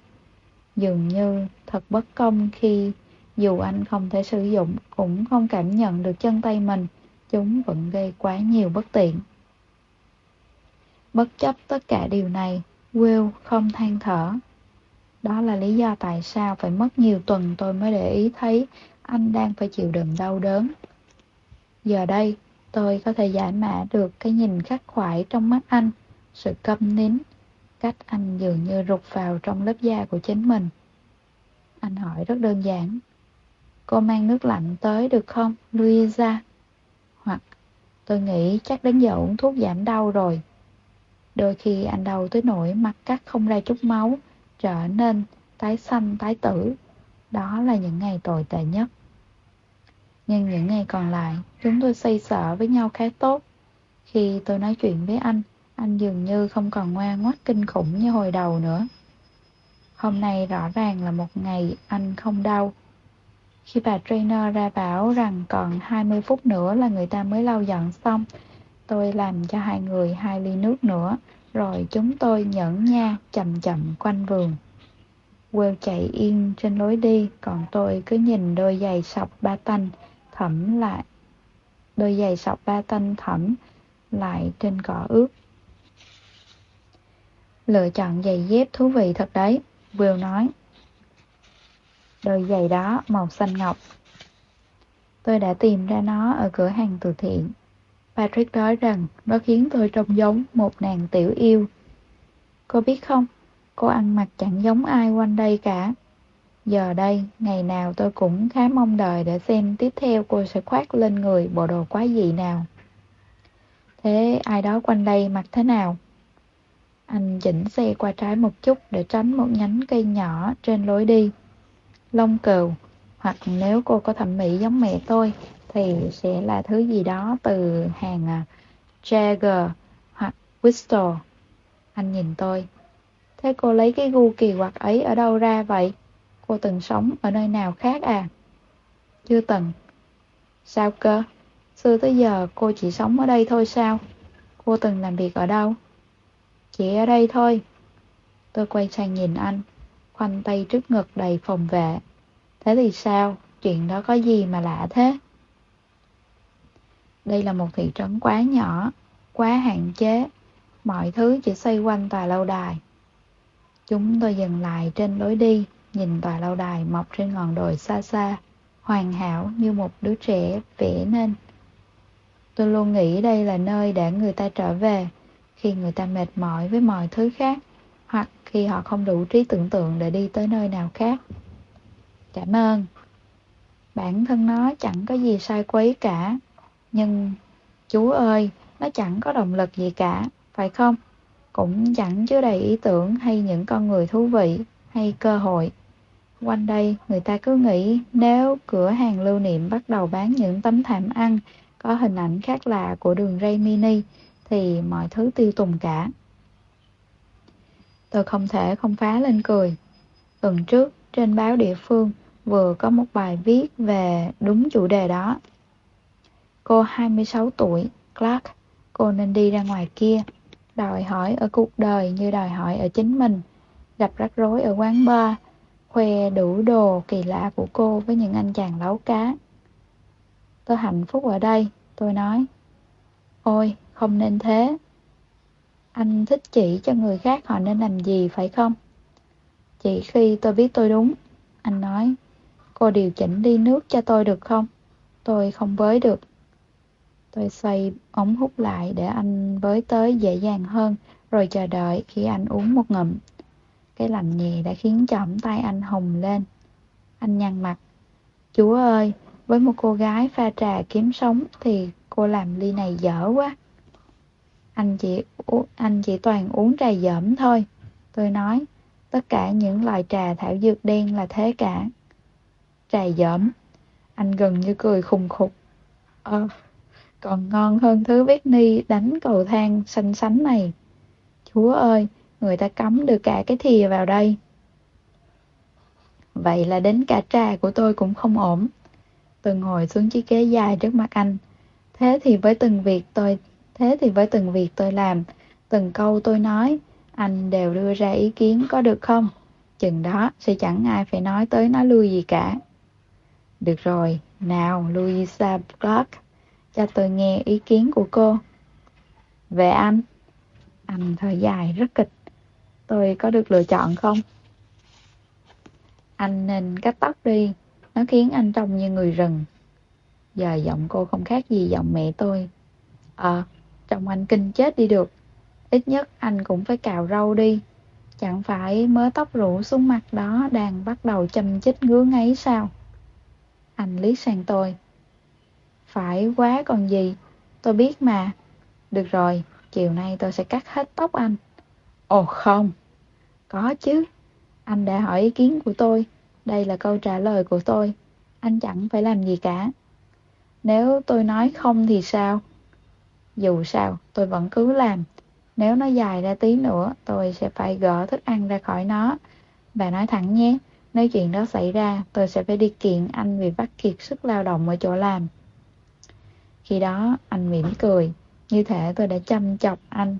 Speaker 1: Dường như thật bất công khi dù anh không thể sử dụng cũng không cảm nhận được chân tay mình, chúng vẫn gây quá nhiều bất tiện. Bất chấp tất cả điều này, Will không than thở. Đó là lý do tại sao phải mất nhiều tuần tôi mới để ý thấy anh đang phải chịu đựng đau đớn. Giờ đây, tôi có thể giải mã được cái nhìn khắc khoải trong mắt anh, sự câm nín, cách anh dường như rụt vào trong lớp da của chính mình. Anh hỏi rất đơn giản. Cô mang nước lạnh tới được không, Luisa? Hoặc, tôi nghĩ chắc đến giờ uống thuốc giảm đau rồi. Đôi khi anh đau tới nỗi mặt cắt không ra chút máu, trở nên tái xanh tái tử. Đó là những ngày tồi tệ nhất. Nhưng những ngày còn lại, chúng tôi xây sở với nhau khá tốt. Khi tôi nói chuyện với anh, anh dường như không còn ngoan ngoắt kinh khủng như hồi đầu nữa. Hôm nay rõ ràng là một ngày anh không đau. Khi bà trainer ra bảo rằng còn 20 phút nữa là người ta mới lau dọn xong, tôi làm cho hai người hai ly nước nữa, rồi chúng tôi nhẫn nha chậm chậm quanh vườn. Will chạy yên trên lối đi, còn tôi cứ nhìn đôi giày sọc ba tanh thẩm lại. Đôi giày sọc ba tanh thẩm lại trên cỏ ướt. Lựa chọn giày dép thú vị thật đấy, Will nói. Đôi giày đó màu xanh ngọc. Tôi đã tìm ra nó ở cửa hàng từ thiện. Patrick nói rằng nó khiến tôi trông giống một nàng tiểu yêu. Cô biết không, cô ăn mặc chẳng giống ai quanh đây cả. Giờ đây, ngày nào tôi cũng khá mong đợi để xem tiếp theo cô sẽ khoác lên người bộ đồ quá dị nào. Thế ai đó quanh đây mặc thế nào? Anh chỉnh xe qua trái một chút để tránh một nhánh cây nhỏ trên lối đi. Lông cừu, hoặc nếu cô có thẩm mỹ giống mẹ tôi, thì sẽ là thứ gì đó từ hàng à, Jagger hoặc Whistle. Anh nhìn tôi. Thế cô lấy cái gu kỳ quặc ấy ở đâu ra vậy? Cô từng sống ở nơi nào khác à? Chưa từng. Sao cơ? Xưa tới giờ cô chỉ sống ở đây thôi sao? Cô từng làm việc ở đâu? Chỉ ở đây thôi. Tôi quay sang nhìn anh, khoanh tay trước ngực đầy phòng vệ. Thế thì sao? Chuyện đó có gì mà lạ thế? Đây là một thị trấn quá nhỏ, quá hạn chế. Mọi thứ chỉ xoay quanh tòa lâu đài. Chúng tôi dừng lại trên lối đi, nhìn tòa lâu đài mọc trên ngọn đồi xa xa, hoàn hảo như một đứa trẻ vẽ nên. Tôi luôn nghĩ đây là nơi để người ta trở về khi người ta mệt mỏi với mọi thứ khác hoặc khi họ không đủ trí tưởng tượng để đi tới nơi nào khác. Cảm ơn. Bản thân nó chẳng có gì sai quấy cả, nhưng chú ơi, nó chẳng có động lực gì cả, phải không? Cũng chẳng chứa đầy ý tưởng hay những con người thú vị hay cơ hội. Quanh đây, người ta cứ nghĩ nếu cửa hàng lưu niệm bắt đầu bán những tấm thảm ăn có hình ảnh khác lạ của đường ray mini thì mọi thứ tiêu tùng cả. Tôi không thể không phá lên cười. Tuần trước, trên báo địa phương vừa có một bài viết về đúng chủ đề đó. Cô 26 tuổi, Clark, cô nên đi ra ngoài kia, đòi hỏi ở cuộc đời như đòi hỏi ở chính mình, gặp rắc rối ở quán bar, khoe đủ đồ kỳ lạ của cô với những anh chàng lấu cá. Tôi hạnh phúc ở đây, tôi nói. Ôi, không nên thế. Anh thích chỉ cho người khác họ nên làm gì phải không? Chỉ khi tôi biết tôi đúng, anh nói. Cô điều chỉnh đi nước cho tôi được không? Tôi không với được. Tôi xoay ống hút lại để anh với tới dễ dàng hơn, rồi chờ đợi khi anh uống một ngụm. Cái lạnh nhẹ đã khiến chỏm tay anh hồng lên. Anh nhăn mặt. Chúa ơi, với một cô gái pha trà kiếm sống thì cô làm ly này dở quá. Anh chỉ anh chỉ toàn uống trà dởm thôi. Tôi nói, tất cả những loại trà thảo dược đen là thế cả. Trà dởm. Anh gần như cười khùng khục. Ờ, còn ngon hơn thứ Ni đánh cầu thang xanh xánh này. Chúa ơi, người ta cắm được cả cái thìa vào đây. Vậy là đến cả trà của tôi cũng không ổn. Tôi ngồi xuống chiếc ghế dài trước mặt anh. Thế thì với từng việc tôi Thế thì với từng việc tôi làm, từng câu tôi nói, anh đều đưa ra ý kiến có được không? Chừng đó sẽ chẳng ai phải nói tới nó lui gì cả. Được rồi, nào Louisa Clark, cho tôi nghe ý kiến của cô. Về anh, anh thở dài rất kịch. Tôi có được lựa chọn không? Anh nên cắt tóc đi, nó khiến anh trông như người rừng. Giờ giọng cô không khác gì giọng mẹ tôi. Ờ, Chồng anh kinh chết đi được. Ít nhất anh cũng phải cào râu đi. Chẳng phải mớ tóc rủ xuống mặt đó Đang bắt đầu châm chích ngứa ngáy sao? Anh liếc sang tôi. Phải quá còn gì? Tôi biết mà. Được rồi, chiều nay tôi sẽ cắt hết tóc anh. Ồ không Có chứ Anh đã hỏi ý kiến của tôi Đây là câu trả lời của tôi Anh chẳng phải làm gì cả Nếu tôi nói không thì sao dù sao, tôi vẫn cứ làm. Nếu nó dài ra tí nữa, tôi sẽ phải gỡ thức ăn ra khỏi nó. và nói thẳng nhé, nếu chuyện đó xảy ra, tôi sẽ phải đi kiện anh vì bắt kiệt sức lao động ở chỗ làm. Khi đó, anh mỉm cười, như thể tôi đã chăm chọc anh.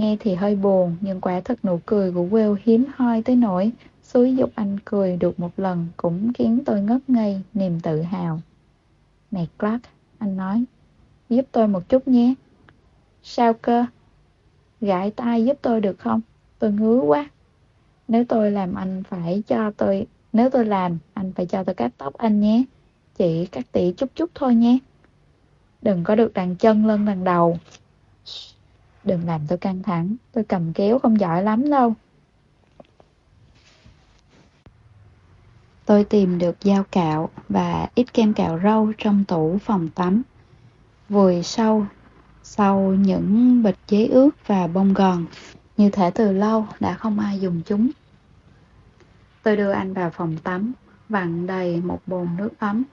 Speaker 1: Nghe thì hơi buồn, nhưng quả thật nụ cười của Will hiếm hoi tới nỗi xúi dục anh cười được một lần cũng khiến tôi ngất ngây, niềm tự hào. Này Clark, anh nói, giúp tôi một chút nhé. Sao cơ? Gãi tay giúp tôi được không? Tôi ngứa quá. Nếu tôi làm anh phải cho tôi... Nếu tôi làm, anh phải cho tôi cắt tóc anh nhé. Chỉ cắt tỉ chút chút thôi nhé. đừng có được đằng chân lên đằng đầu. Đừng làm tôi căng thẳng, tôi cầm kéo không giỏi lắm đâu. Tôi tìm được dao cạo và ít kem cạo râu trong tủ phòng tắm. Vùi sâu sau những bịch giấy ướt và bông gòn, như thể từ lâu đã không ai dùng chúng. Tôi đưa anh vào phòng tắm, vặn đầy một bồn nước ấm,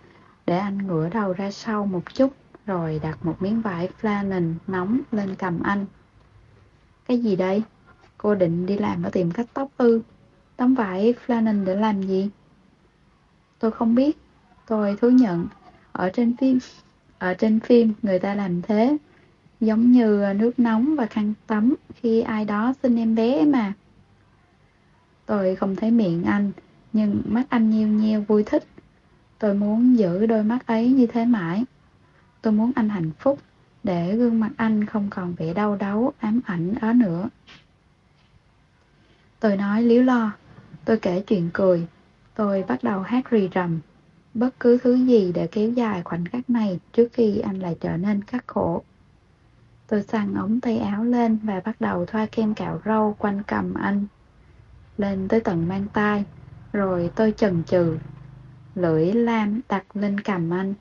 Speaker 1: để anh ngửa đầu ra sau một chút, rồi đặt một miếng vải flannel nóng lên cầm anh. Cái gì đây? Cô định đi làm ở tiệm cắt tóc ư? Tấm vải Flannan để làm gì? Tôi không biết. Tôi thú nhận. Ở trên phim, ở trên phim người ta làm thế. Giống như à, nước nóng và khăn tắm khi ai đó sinh em bé mà. Tôi không thấy miệng anh, nhưng mắt anh nhiêu nhiêu vui thích. Tôi muốn giữ đôi mắt ấy như thế mãi. Tôi muốn anh hạnh phúc, để gương mặt anh không còn vẻ đau đớn ám ảnh đó nữa. Tôi nói liếu lo, tôi kể chuyện cười, tôi bắt đầu hát rì rầm. Bất cứ thứ gì để kéo dài khoảnh khắc này trước khi anh lại trở nên khắc khổ. Tôi sang ống tay áo lên và bắt đầu thoa kem cạo râu quanh cầm anh. Lên tới tận mang tay, rồi tôi chần chừ. Lưỡi lam đặt lên cầm anh.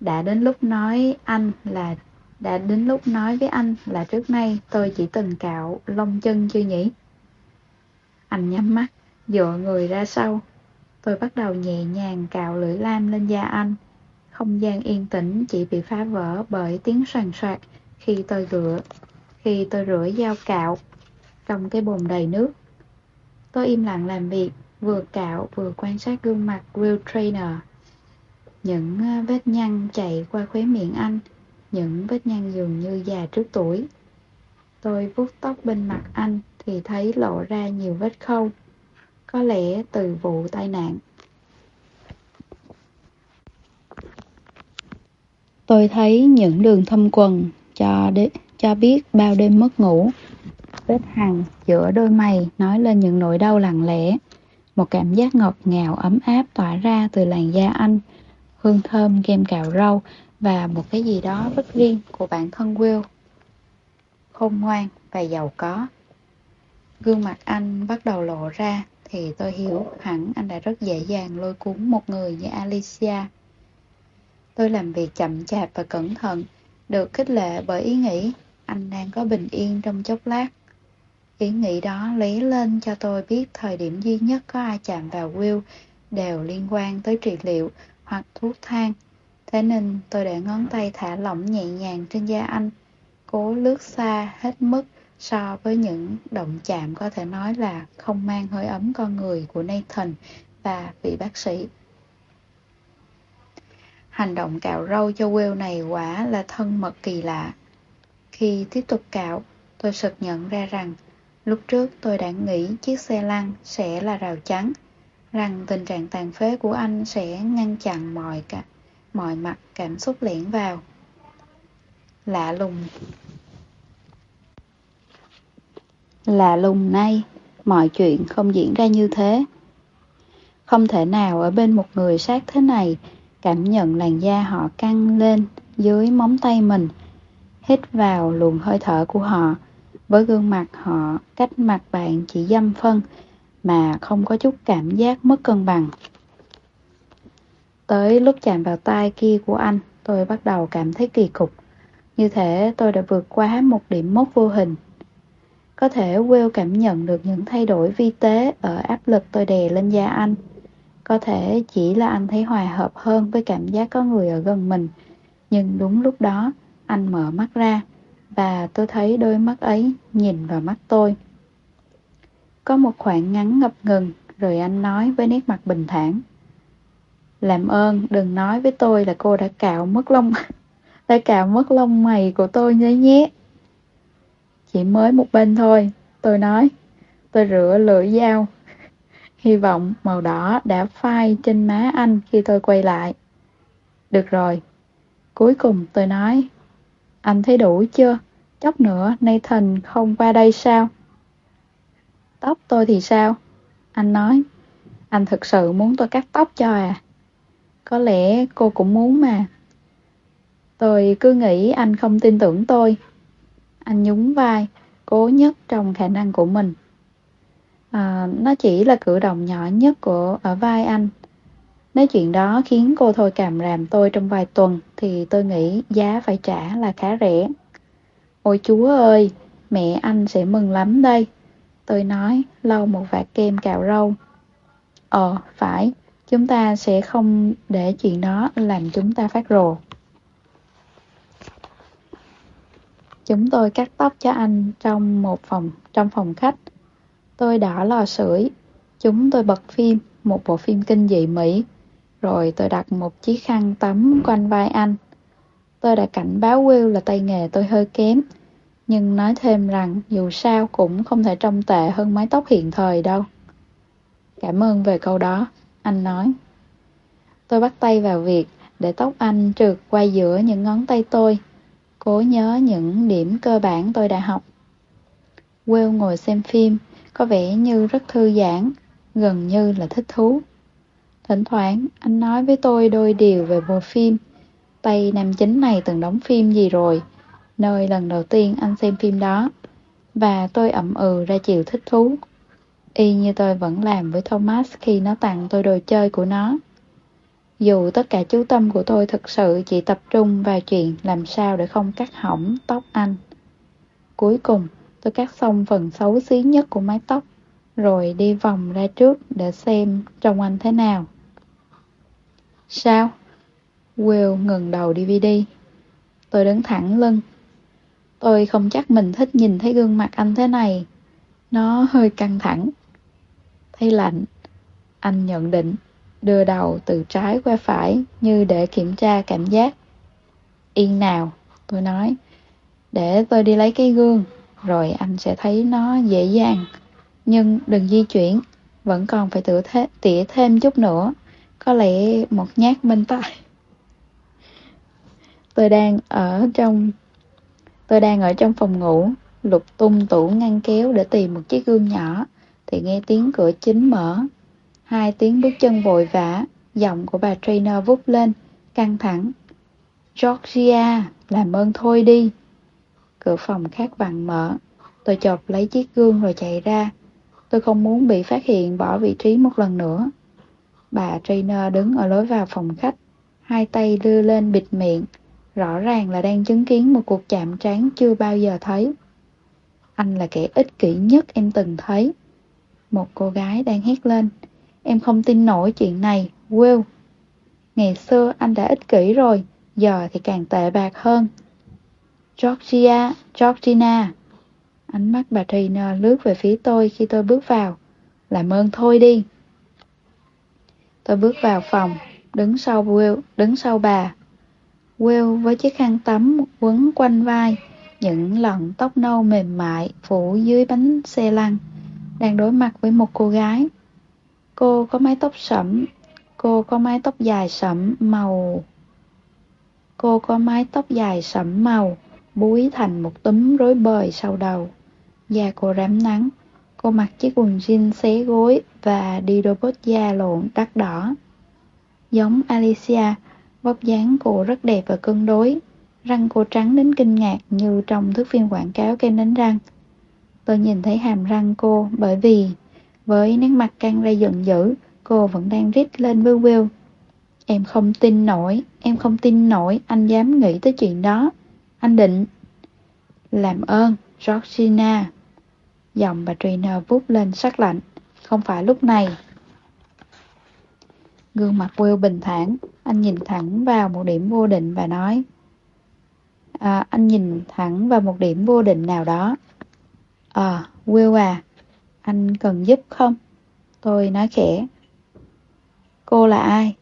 Speaker 1: Đã đến lúc nói anh là đã đến lúc nói với anh là trước nay tôi chỉ từng cạo lông chân chưa nhỉ? Anh nhắm mắt, dựa người ra sau. Tôi bắt đầu nhẹ nhàng cạo lưỡi lam lên da anh. Không gian yên tĩnh chỉ bị phá vỡ bởi tiếng soàn soạt khi tôi rửa, khi tôi rửa dao cạo trong cái bồn đầy nước. Tôi im lặng làm việc, vừa cạo vừa quan sát gương mặt Will Trainer. Những ờ, vết nhăn chạy qua khóe miệng anh, những vết nhăn dường như già trước tuổi. Tôi vuốt tóc bên mặt anh thì thấy lộ ra nhiều vết khâu, có lẽ từ vụ tai nạn. Tôi thấy những đường thâm quần cho đế, cho biết bao đêm mất ngủ. Vết hằn giữa đôi mày nói lên những nỗi đau lặng lẽ. Một cảm giác ngọt ngào ấm áp tỏa ra từ làn da anh, hương thơm kem cạo râu và một cái gì đó rất riêng của bản thân Will. Khôn ngoan và giàu có. Gương mặt anh bắt đầu lộ ra thì tôi hiểu hẳn anh đã rất dễ dàng lôi cuốn một người như Alicia. Tôi làm việc chậm chạp và cẩn thận, được khích lệ bởi ý nghĩ anh đang có bình yên trong chốc lát. Ý nghĩ đó lấy lên cho tôi biết thời điểm duy nhất có ai chạm vào Will đều liên quan tới trị liệu hoặc thuốc thang. Thế nên tôi để ngón tay thả lỏng nhẹ nhàng trên da anh, cố lướt xa hết mức so với những động chạm có thể nói là không mang hơi ấm con người của Nathan và vị bác sĩ. Hành động cạo râu cho Will này quả là thân mật kỳ lạ. Khi tiếp tục cạo, tôi sực nhận ra rằng lúc trước tôi đã nghĩ chiếc xe lăn sẽ là rào chắn, rằng tình trạng tàn phế của anh sẽ ngăn chặn mọi cả, mọi mặt cảm xúc lẻn vào. Lạ lùng Lạ lùng nay, mọi chuyện không diễn ra như thế. Không thể nào ở bên một người sát thế này cảm nhận làn da họ căng lên dưới móng tay mình, hít vào luồng hơi thở của họ, với gương mặt họ cách mặt bạn chỉ dăm phân mà không có chút cảm giác mất cân bằng. Tới lúc chạm vào tay kia của anh, tôi bắt đầu cảm thấy kỳ cục. Như thể tôi đã vượt qua một điểm mốc vô hình. Có thể Will cảm nhận được những thay đổi vi tế ở áp lực tôi đè lên da anh. Có thể chỉ là anh thấy hòa hợp hơn với cảm giác có người ở gần mình. Nhưng đúng lúc đó, anh mở mắt ra và tôi thấy đôi mắt ấy nhìn vào mắt tôi. Có một khoảng ngắn ngập ngừng rồi anh nói với nét mặt bình thản. Làm ơn đừng nói với tôi là cô đã cạo mất lông đã cạo mất lông mày của tôi nhé nhé. Chỉ mới một bên thôi, tôi nói. Tôi rửa lưỡi dao Hy vọng màu đỏ đã phai trên má anh khi tôi quay lại. Được rồi. Cuối cùng tôi nói, anh thấy đủ chưa? Chốc nữa Nathan không qua đây sao? Tóc tôi thì sao? Anh nói, anh thực sự muốn tôi cắt tóc cho à? Có lẽ cô cũng muốn mà. Tôi cứ nghĩ anh không tin tưởng tôi. Anh nhún vai, cố nhất trong khả năng của mình. À, nó chỉ là cử động nhỏ nhất của ở vai anh. Nếu chuyện đó khiến cô thôi cảm ràm tôi trong vài tuần thì tôi nghĩ giá phải trả là khá rẻ. Ôi chúa ơi, mẹ anh sẽ mừng lắm đây. Tôi nói, lau một vạt kem cạo râu. Ờ, phải, chúng ta sẽ không để chuyện đó làm chúng ta phát rồ. Chúng tôi cắt tóc cho anh trong một phòng trong phòng khách. Tôi đỏ lò sưởi. Chúng tôi bật phim, một bộ phim kinh dị Mỹ. Rồi tôi đặt một chiếc khăn tắm quanh vai anh. Tôi đã cảnh báo Will là tay nghề tôi hơi kém. Nhưng nói thêm rằng dù sao cũng không thể trông tệ hơn mái tóc hiện thời đâu. Cảm ơn về câu đó, anh nói. Tôi bắt tay vào việc để tóc anh trượt qua giữa những ngón tay tôi cố nhớ những điểm cơ bản tôi đã học. Will ngồi xem phim, có vẻ như rất thư giãn, gần như là thích thú. Thỉnh thoảng, anh nói với tôi đôi điều về bộ phim. Tay nam chính này từng đóng phim gì rồi, nơi lần đầu tiên anh xem phim đó. Và tôi ậm ừ ra chiều thích thú. Y như tôi vẫn làm với Thomas khi nó tặng tôi đồ chơi của nó. Dù tất cả chú tâm của tôi thực sự chỉ tập trung vào chuyện làm sao để không cắt hỏng tóc anh. Cuối cùng, tôi cắt xong phần xấu xí nhất của mái tóc, rồi đi vòng ra trước để xem trông anh thế nào. Sao? Will ngừng đầu DVD. Tôi đứng thẳng lưng. Tôi không chắc mình thích nhìn thấy gương mặt anh thế này. Nó hơi căng thẳng. Thấy lạnh. Anh nhận định đưa đầu từ trái qua phải như để kiểm tra cảm giác. Yên nào, tôi nói, để tôi đi lấy cái gương, rồi anh sẽ thấy nó dễ dàng. Nhưng đừng di chuyển, vẫn còn phải tự thế, tỉa thêm chút nữa, có lẽ một nhát bên tay. Tôi đang ở trong Tôi đang ở trong phòng ngủ, lục tung tủ ngăn kéo để tìm một chiếc gương nhỏ, thì nghe tiếng cửa chính mở. Hai tiếng bước chân vội vã, giọng của bà trainer vút lên, căng thẳng. Georgia, làm ơn thôi đi. Cửa phòng khác bằng mở. Tôi chộp lấy chiếc gương rồi chạy ra. Tôi không muốn bị phát hiện bỏ vị trí một lần nữa. Bà trainer đứng ở lối vào phòng khách, hai tay đưa lên bịt miệng, rõ ràng là đang chứng kiến một cuộc chạm trán chưa bao giờ thấy. Anh là kẻ ích kỷ nhất em từng thấy. Một cô gái đang hét lên. Em không tin nổi chuyện này, Will. Ngày xưa anh đã ích kỷ rồi, giờ thì càng tệ bạc hơn. Georgia, Georgina. Ánh mắt bà Trina lướt về phía tôi khi tôi bước vào. Làm ơn thôi đi. Tôi bước vào phòng, đứng sau Will, đứng sau bà. Will với chiếc khăn tắm quấn quanh vai, những lọn tóc nâu mềm mại phủ dưới bánh xe lăn, đang đối mặt với một cô gái. Cô có mái tóc sẫm, cô có mái tóc dài sẫm màu. Cô có mái tóc dài sẫm màu, búi thành một túm rối bời sau đầu. Da cô rám nắng, cô mặc chiếc quần jean xé gối và đi đôi bốt da lộn đắt đỏ. Giống Alicia, vóc dáng cô rất đẹp và cân đối, răng cô trắng đến kinh ngạc như trong thước phim quảng cáo kem đánh răng. Tôi nhìn thấy hàm răng cô bởi vì với nét mặt căng ra giận dữ, cô vẫn đang rít lên với Will. Em không tin nổi, em không tin nổi anh dám nghĩ tới chuyện đó. Anh định... Làm ơn, Georgina. Giọng bà Trina vút lên sắc lạnh. Không phải lúc này. Gương mặt Will bình thản, anh nhìn thẳng vào một điểm vô định và nói à, Anh nhìn thẳng vào một điểm vô định nào đó À, Will à, anh cần giúp không? Tôi nói khẽ. Cô là ai?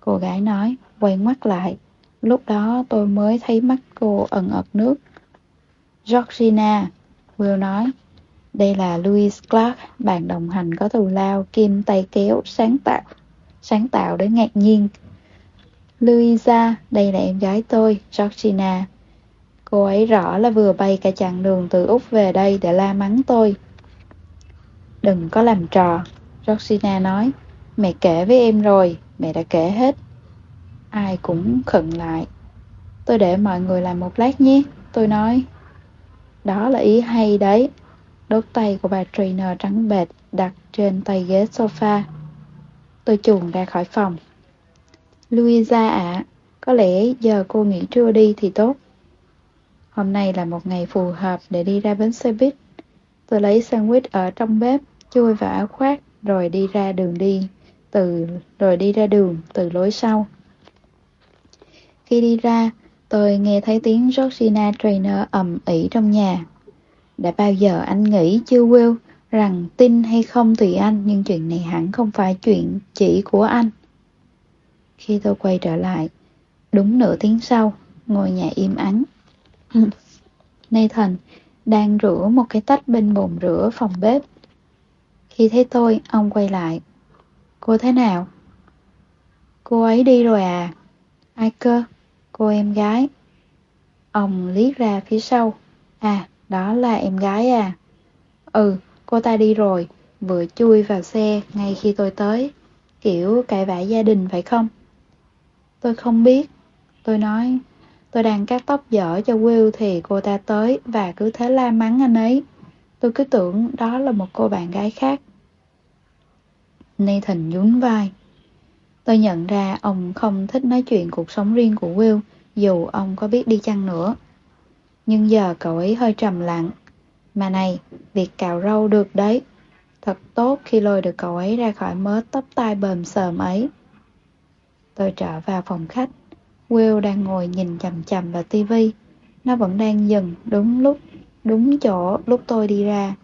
Speaker 1: Cô gái nói, quay mắt lại. Lúc đó tôi mới thấy mắt cô ẩn ợt nước. Georgina, Will nói. Đây là Louis Clark, bạn đồng hành có thù lao, kim tay kéo, sáng tạo. Sáng tạo đến ngạc nhiên. Louisa, đây là em gái tôi, Georgina. Cô ấy rõ là vừa bay cả chặng đường từ Úc về đây để la mắng tôi. Đừng có làm trò, Georgina nói. Mẹ kể với em rồi, mẹ đã kể hết. Ai cũng khẩn lại. Tôi để mọi người làm một lát nhé, tôi nói. Đó là ý hay đấy. Đốt tay của bà trainer trắng bệt đặt trên tay ghế sofa. Tôi chuồn ra khỏi phòng. Louisa ạ, có lẽ giờ cô nghỉ trưa đi thì tốt. Hôm nay là một ngày phù hợp để đi ra bến xe buýt. Tôi lấy sandwich ở trong bếp, chui vào áo khoác, rồi đi ra đường đi, từ rồi đi ra đường từ lối sau. Khi đi ra, tôi nghe thấy tiếng Georgina Trainer ầm ĩ trong nhà. Đã bao giờ anh nghĩ chưa Will rằng tin hay không tùy anh nhưng chuyện này hẳn không phải chuyện chỉ của anh. Khi tôi quay trở lại, đúng nửa tiếng sau, ngôi nhà im ắng. Nathan đang rửa một cái tách bên bồn rửa phòng bếp. Khi thấy tôi, ông quay lại. Cô thế nào? Cô ấy đi rồi à? Ai cơ? Cô em gái. Ông liếc ra phía sau. À, đó là em gái à? Ừ, cô ta đi rồi, vừa chui vào xe ngay khi tôi tới. Kiểu cãi vã gia đình phải không? Tôi không biết. Tôi nói, tôi đang cắt tóc dở cho Will thì cô ta tới và cứ thế la mắng anh ấy. Tôi cứ tưởng đó là một cô bạn gái khác. Nathan nhún vai. Tôi nhận ra ông không thích nói chuyện cuộc sống riêng của Will, dù ông có biết đi chăng nữa. Nhưng giờ cậu ấy hơi trầm lặng. Mà này, việc cạo râu được đấy. Thật tốt khi lôi được cậu ấy ra khỏi mớ tóc tai bờm sờm ấy. Tôi trở vào phòng khách. Will đang ngồi nhìn chầm chầm vào tivi. Nó vẫn đang dừng đúng lúc, đúng chỗ lúc tôi đi ra.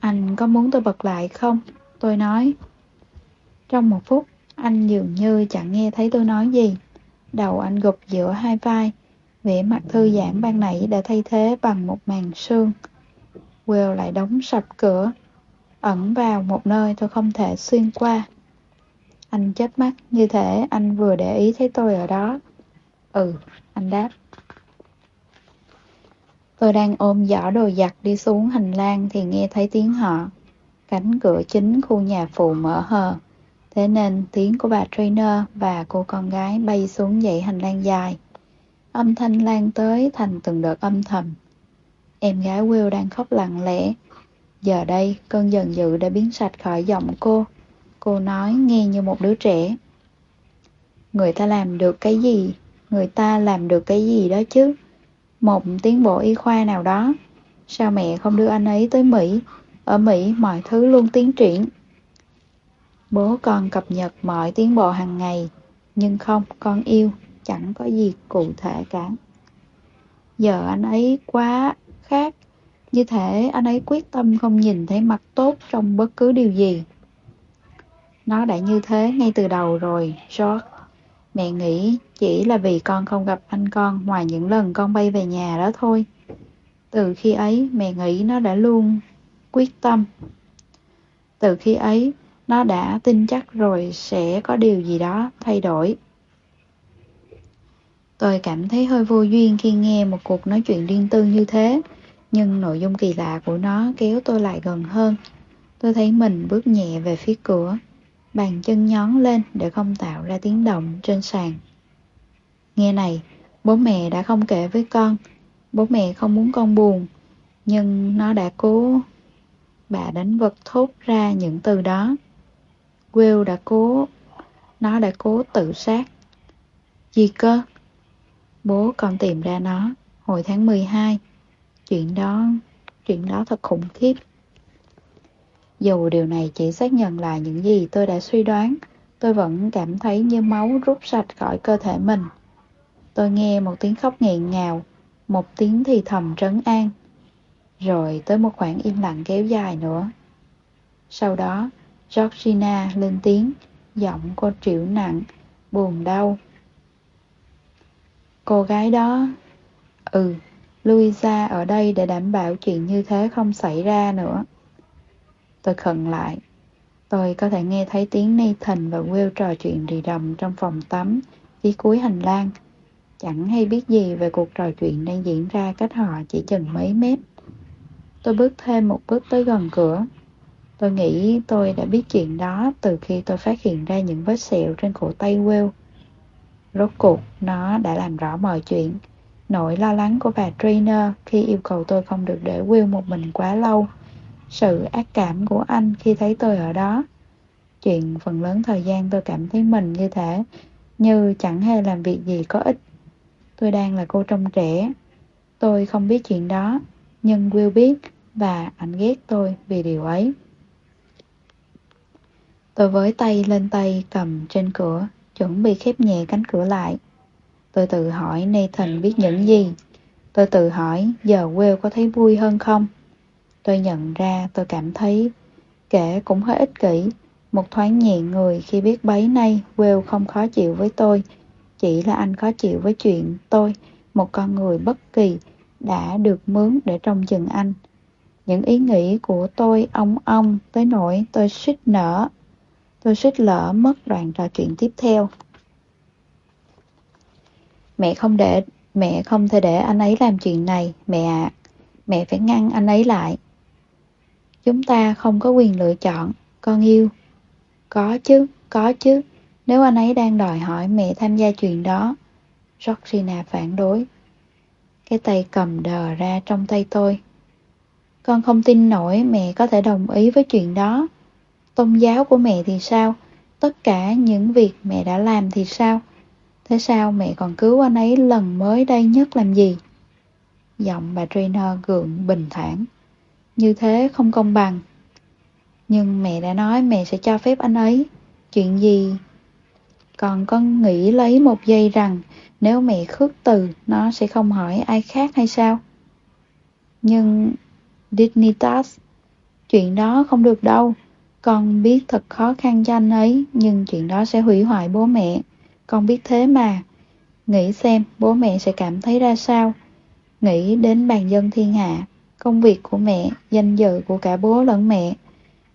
Speaker 1: Anh có muốn tôi bật lại không? Tôi nói. Trong một phút, anh dường như chẳng nghe thấy tôi nói gì. Đầu anh gục giữa hai vai. Vẻ mặt thư giãn ban nãy đã thay thế bằng một màn sương. Will lại đóng sập cửa, ẩn vào một nơi tôi không thể xuyên qua. Anh chớp mắt như thể anh vừa để ý thấy tôi ở đó. Ừ, anh đáp. Tôi đang ôm giỏ đồ giặt đi xuống hành lang thì nghe thấy tiếng họ. Cánh cửa chính khu nhà phụ mở hờ. Thế nên tiếng của bà trainer và cô con gái bay xuống dãy hành lang dài. Âm thanh lan tới thành từng đợt âm thầm. Em gái Will đang khóc lặng lẽ. Giờ đây, cơn giận dữ đã biến sạch khỏi giọng cô. Cô nói nghe như một đứa trẻ. Người ta làm được cái gì? Người ta làm được cái gì đó chứ? Một tiến bộ y khoa nào đó. Sao mẹ không đưa anh ấy tới Mỹ? Ở Mỹ mọi thứ luôn tiến triển. Bố con cập nhật mọi tiến bộ hàng ngày. Nhưng không, con yêu, chẳng có gì cụ thể cả. Giờ anh ấy quá khác, như thể anh ấy quyết tâm không nhìn thấy mặt tốt trong bất cứ điều gì. Nó đã như thế ngay từ đầu rồi, George. Mẹ nghĩ chỉ là vì con không gặp anh con ngoài những lần con bay về nhà đó thôi. Từ khi ấy, mẹ nghĩ nó đã luôn quyết tâm. Từ khi ấy, nó đã tin chắc rồi sẽ có điều gì đó thay đổi. Tôi cảm thấy hơi vô duyên khi nghe một cuộc nói chuyện riêng tư như thế, nhưng nội dung kỳ lạ của nó kéo tôi lại gần hơn. Tôi thấy mình bước nhẹ về phía cửa, bàn chân nhón lên để không tạo ra tiếng động trên sàn. Nghe này, bố mẹ đã không kể với con, bố mẹ không muốn con buồn, nhưng nó đã cố... Bà đánh vật thốt ra những từ đó. Will đã cố... Nó đã cố tự sát. Gì cơ? Bố còn tìm ra nó hồi tháng 12. Chuyện đó, chuyện đó thật khủng khiếp. Dù điều này chỉ xác nhận lại những gì tôi đã suy đoán, tôi vẫn cảm thấy như máu rút sạch khỏi cơ thể mình. Tôi nghe một tiếng khóc nghẹn ngào, một tiếng thì thầm trấn an. Rồi tới một khoảng im lặng kéo dài nữa. Sau đó, Georgina lên tiếng, giọng cô triệu nặng, buồn đau. Cô gái đó... Ừ, Louisa ở đây để đảm bảo chuyện như thế không xảy ra nữa. Tôi khẩn lại. Tôi có thể nghe thấy tiếng Nathan và Will trò chuyện rì rầm trong phòng tắm, phía cuối hành lang. Chẳng hay biết gì về cuộc trò chuyện đang diễn ra cách họ chỉ chừng mấy mét. Tôi bước thêm một bước tới gần cửa. Tôi nghĩ tôi đã biết chuyện đó từ khi tôi phát hiện ra những vết sẹo trên cổ tay Will. Rốt cuộc, nó đã làm rõ mọi chuyện. Nỗi lo lắng của bà Trainer khi yêu cầu tôi không được để Will một mình quá lâu. Sự ác cảm của anh khi thấy tôi ở đó. Chuyện phần lớn thời gian tôi cảm thấy mình như thế, như chẳng hề làm việc gì có ích. Tôi đang là cô trông trẻ. Tôi không biết chuyện đó, nhưng Will biết và anh ghét tôi vì điều ấy. Tôi với tay lên tay cầm trên cửa, chuẩn bị khép nhẹ cánh cửa lại. Tôi tự hỏi Nathan biết những gì. Tôi tự hỏi giờ Will có thấy vui hơn không? Tôi nhận ra tôi cảm thấy kể cũng hơi ích kỷ, một thoáng nhẹ người khi biết bấy nay Will không khó chịu với tôi. Chỉ là anh khó chịu với chuyện tôi, một con người bất kỳ, đã được mướn để trông chừng anh. Những ý nghĩ của tôi ong ong tới nỗi tôi suýt nở. Tôi suýt lỡ mất đoạn trò chuyện tiếp theo. Mẹ không để, mẹ không thể để anh ấy làm chuyện này, mẹ ạ. Mẹ phải ngăn anh ấy lại. Chúng ta không có quyền lựa chọn, con yêu. Có chứ, có chứ. Nếu anh ấy đang đòi hỏi mẹ tham gia chuyện đó. Georgina phản đối. Cái tay cầm đờ ra trong tay tôi. Con không tin nổi mẹ có thể đồng ý với chuyện đó. Tôn giáo của mẹ thì sao? Tất cả những việc mẹ đã làm thì sao? Thế sao mẹ còn cứu anh ấy lần mới đây nhất làm gì? Giọng bà Trainer gượng bình thản. Như thế không công bằng. Nhưng mẹ đã nói mẹ sẽ cho phép anh ấy. Chuyện gì? Còn con nghĩ lấy một giây rằng nếu mẹ khước từ, nó sẽ không hỏi ai khác hay sao? Nhưng Dignitas, chuyện đó không được đâu. Con biết thật khó khăn cho anh ấy, nhưng chuyện đó sẽ hủy hoại bố mẹ. Con biết thế mà. Nghĩ xem bố mẹ sẽ cảm thấy ra sao. Nghĩ đến bàn dân thiên hạ, công việc của mẹ, danh dự của cả bố lẫn mẹ.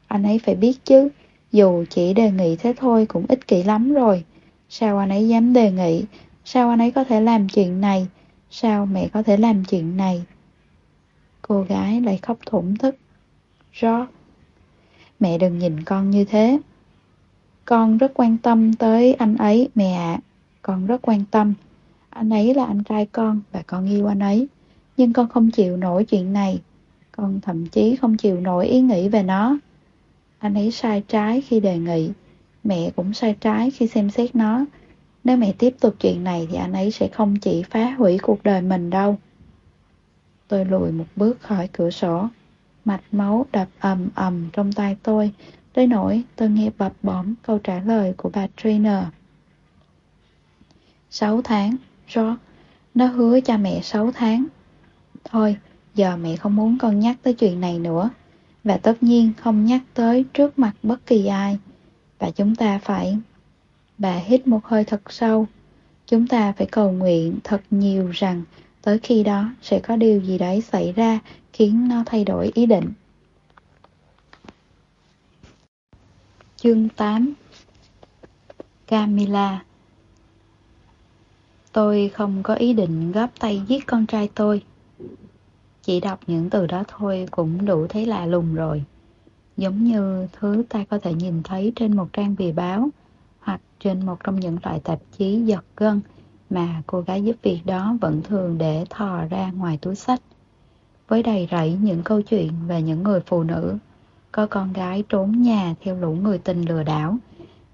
Speaker 1: Anh ấy phải biết chứ, dù chỉ đề nghị thế thôi cũng ích kỷ lắm rồi. Sao anh ấy dám đề nghị? Sao anh ấy có thể làm chuyện này? Sao mẹ có thể làm chuyện này? Cô gái lại khóc thủng thức. George, mẹ đừng nhìn con như thế. Con rất quan tâm tới anh ấy, mẹ ạ. À. Con rất quan tâm. Anh ấy là anh trai con và con yêu anh ấy. Nhưng con không chịu nổi chuyện này. Con thậm chí không chịu nổi ý nghĩ về nó. Anh ấy sai trái khi đề nghị. Mẹ cũng sai trái khi xem xét nó. Nếu mẹ tiếp tục chuyện này thì anh ấy sẽ không chỉ phá hủy cuộc đời mình đâu. Tôi lùi một bước khỏi cửa sổ. Mạch máu đập ầm ầm trong tay tôi, tới nỗi tôi nghe bập bõm câu trả lời của bà trainer. Sáu tháng, George, nó hứa cho mẹ sáu tháng. Thôi, giờ mẹ không muốn con nhắc tới chuyện này nữa. Và tất nhiên không nhắc tới trước mặt bất kỳ ai. Và chúng ta phải... Bà hít một hơi thật sâu. Chúng ta phải cầu nguyện thật nhiều rằng tới khi đó sẽ có điều gì đấy xảy ra khiến nó thay đổi ý định. Chương 8 camila Tôi không có ý định góp tay giết con trai tôi. Chỉ đọc những từ đó thôi cũng đủ thấy lạ lùng rồi. Giống như thứ ta có thể nhìn thấy trên một trang bìa báo hoặc trên một trong những loại tạp chí giật gân mà cô gái giúp việc đó vẫn thường để thò ra ngoài túi sách. Với đầy rẫy những câu chuyện về những người phụ nữ có con gái trốn nhà theo lũ người tình lừa đảo,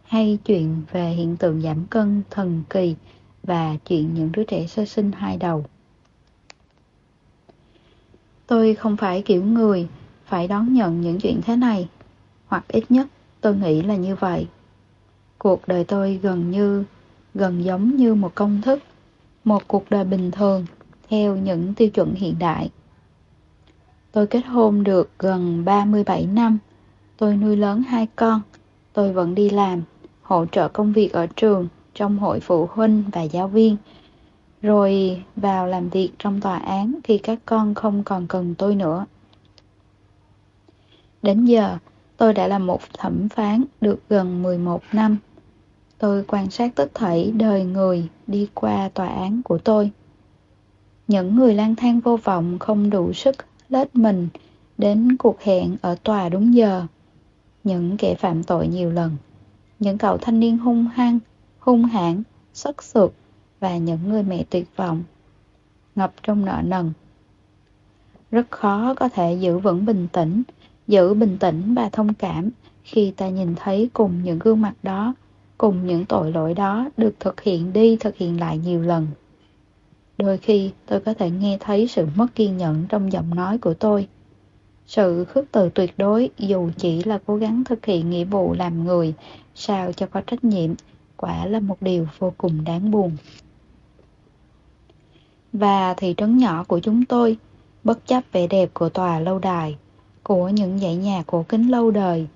Speaker 1: hay chuyện về hiện tượng giảm cân thần kỳ và chuyện những đứa trẻ sơ sinh hai đầu. Tôi không phải kiểu người phải đón nhận những chuyện thế này, hoặc ít nhất tôi nghĩ là như vậy. Cuộc đời tôi gần như, gần giống như một công thức, một cuộc đời bình thường theo những tiêu chuẩn hiện đại. Tôi kết hôn được gần 37 năm. Tôi nuôi lớn hai con. Tôi vẫn đi làm, hỗ trợ công việc ở trường, trong hội phụ huynh và giáo viên. Rồi vào làm việc trong tòa án khi các con không còn cần tôi nữa. Đến giờ, tôi đã là một thẩm phán được gần 11 năm. Tôi quan sát tất thảy đời người đi qua tòa án của tôi. Những người lang thang vô vọng không đủ sức lết mình đến cuộc hẹn ở tòa đúng giờ. Những kẻ phạm tội nhiều lần, những cậu thanh niên hung hăng, hung hãn, sắc sược và những người mẹ tuyệt vọng, ngập trong nợ nần. Rất khó có thể giữ vững bình tĩnh, giữ bình tĩnh và thông cảm khi ta nhìn thấy cùng những gương mặt đó, cùng những tội lỗi đó được thực hiện đi thực hiện lại nhiều lần. Đôi khi tôi có thể nghe thấy sự mất kiên nhẫn trong giọng nói của tôi. Sự khước từ tuyệt đối dù chỉ là cố gắng thực hiện nghĩa vụ làm người sao cho có trách nhiệm quả là một điều vô cùng đáng buồn. Và thị trấn nhỏ của chúng tôi, bất chấp vẻ đẹp của tòa lâu đài, của những dãy nhà cổ kính lâu đời,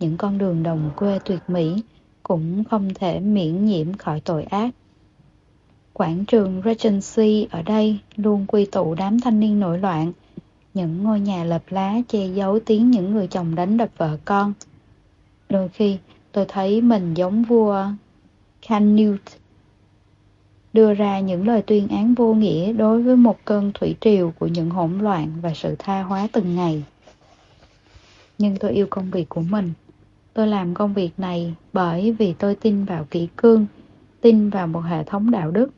Speaker 1: những con đường đồng quê tuyệt mỹ cũng không thể miễn nhiễm khỏi tội ác. Quảng trường Regency ở đây luôn quy tụ đám thanh niên nổi loạn, những ngôi nhà lợp lá che giấu tiếng những người chồng đánh đập vợ con. Đôi khi tôi thấy mình giống vua Canute đưa ra những lời tuyên án vô nghĩa đối với một cơn thủy triều của những hỗn loạn và sự tha hóa từng ngày. Nhưng tôi yêu công việc của mình. Tôi làm công việc này bởi vì tôi tin vào kỷ cương, tin vào một hệ thống đạo đức.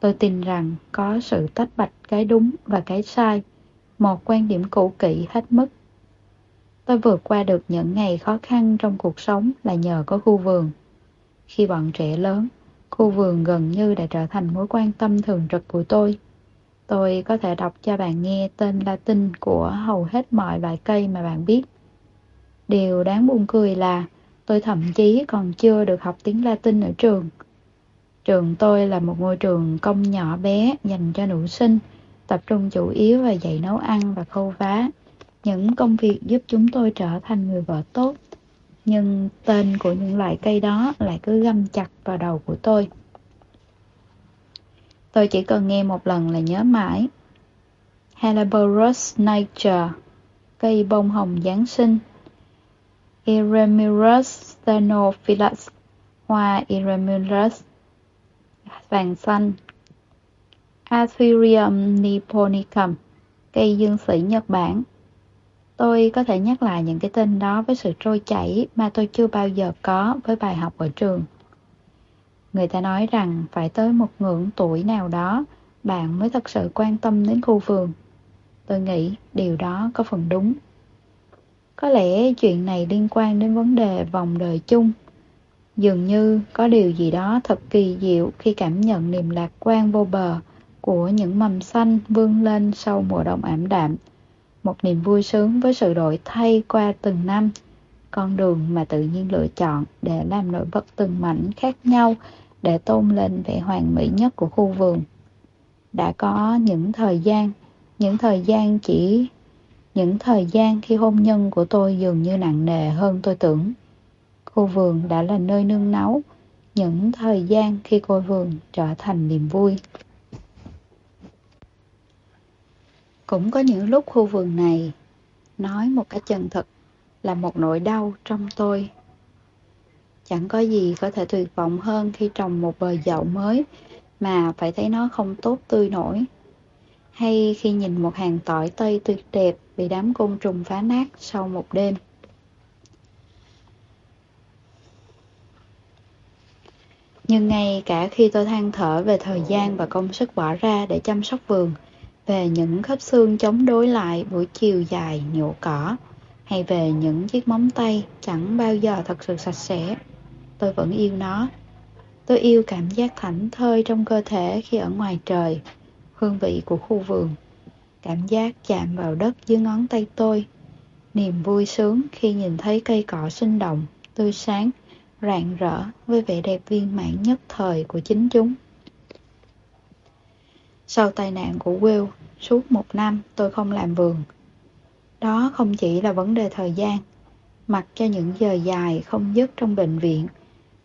Speaker 1: Tôi tin rằng có sự tách bạch cái đúng và cái sai, một quan điểm cũ kỹ hết mức. Tôi vượt qua được những ngày khó khăn trong cuộc sống là nhờ có khu vườn. Khi bọn trẻ lớn, khu vườn gần như đã trở thành mối quan tâm thường trực của tôi. Tôi có thể đọc cho bạn nghe tên Latin của hầu hết mọi loại cây mà bạn biết. Điều đáng buồn cười là tôi thậm chí còn chưa được học tiếng Latin ở trường. Trường tôi là một ngôi trường công nhỏ bé dành cho nữ sinh, tập trung chủ yếu vào dạy nấu ăn và khâu vá. Những công việc giúp chúng tôi trở thành người vợ tốt. Nhưng tên của những loại cây đó lại cứ găm chặt vào đầu của tôi. Tôi chỉ cần nghe một lần là nhớ mãi. Halaborus nature, cây bông hồng Giáng sinh. Eremurus stenophilus, hoa Eremurus vàng xanh. Atherium nipponicum, cây dương sĩ Nhật Bản. Tôi có thể nhắc lại những cái tên đó với sự trôi chảy mà tôi chưa bao giờ có với bài học ở trường. Người ta nói rằng phải tới một ngưỡng tuổi nào đó, bạn mới thật sự quan tâm đến khu vườn. Tôi nghĩ điều đó có phần đúng. Có lẽ chuyện này liên quan đến vấn đề vòng đời chung. Dường như có điều gì đó thật kỳ diệu khi cảm nhận niềm lạc quan vô bờ của những mầm xanh vươn lên sau mùa đông ảm đạm. Một niềm vui sướng với sự đổi thay qua từng năm, con đường mà tự nhiên lựa chọn để làm nổi bật từng mảnh khác nhau để tôn lên vẻ hoàn mỹ nhất của khu vườn. Đã có những thời gian, những thời gian chỉ những thời gian khi hôn nhân của tôi dường như nặng nề hơn tôi tưởng. Khu vườn đã là nơi nương náu, những thời gian khi coi vườn trở thành niềm vui. Cũng có những lúc khu vườn này, nói một cách chân thực, là một nỗi đau trong tôi. Chẳng có gì có thể tuyệt vọng hơn khi trồng một bờ dậu mới mà phải thấy nó không tốt tươi nổi. Hay khi nhìn một hàng tỏi tây tuyệt đẹp bị đám côn trùng phá nát sau một đêm. Nhưng ngay cả khi tôi than thở về thời gian và công sức bỏ ra để chăm sóc vườn, về những khớp xương chống đối lại buổi chiều dài nhổ cỏ, hay về những chiếc móng tay chẳng bao giờ thật sự sạch sẽ, tôi vẫn yêu nó. Tôi yêu cảm giác thảnh thơi trong cơ thể khi ở ngoài trời, hương vị của khu vườn, cảm giác chạm vào đất dưới ngón tay tôi, niềm vui sướng khi nhìn thấy cây cỏ sinh động, tươi sáng, rạng rỡ với vẻ đẹp viên mãn nhất thời của chính chúng. Sau tai nạn của Will, suốt một năm tôi không làm vườn. Đó không chỉ là vấn đề thời gian, mặc cho những giờ dài không dứt trong bệnh viện,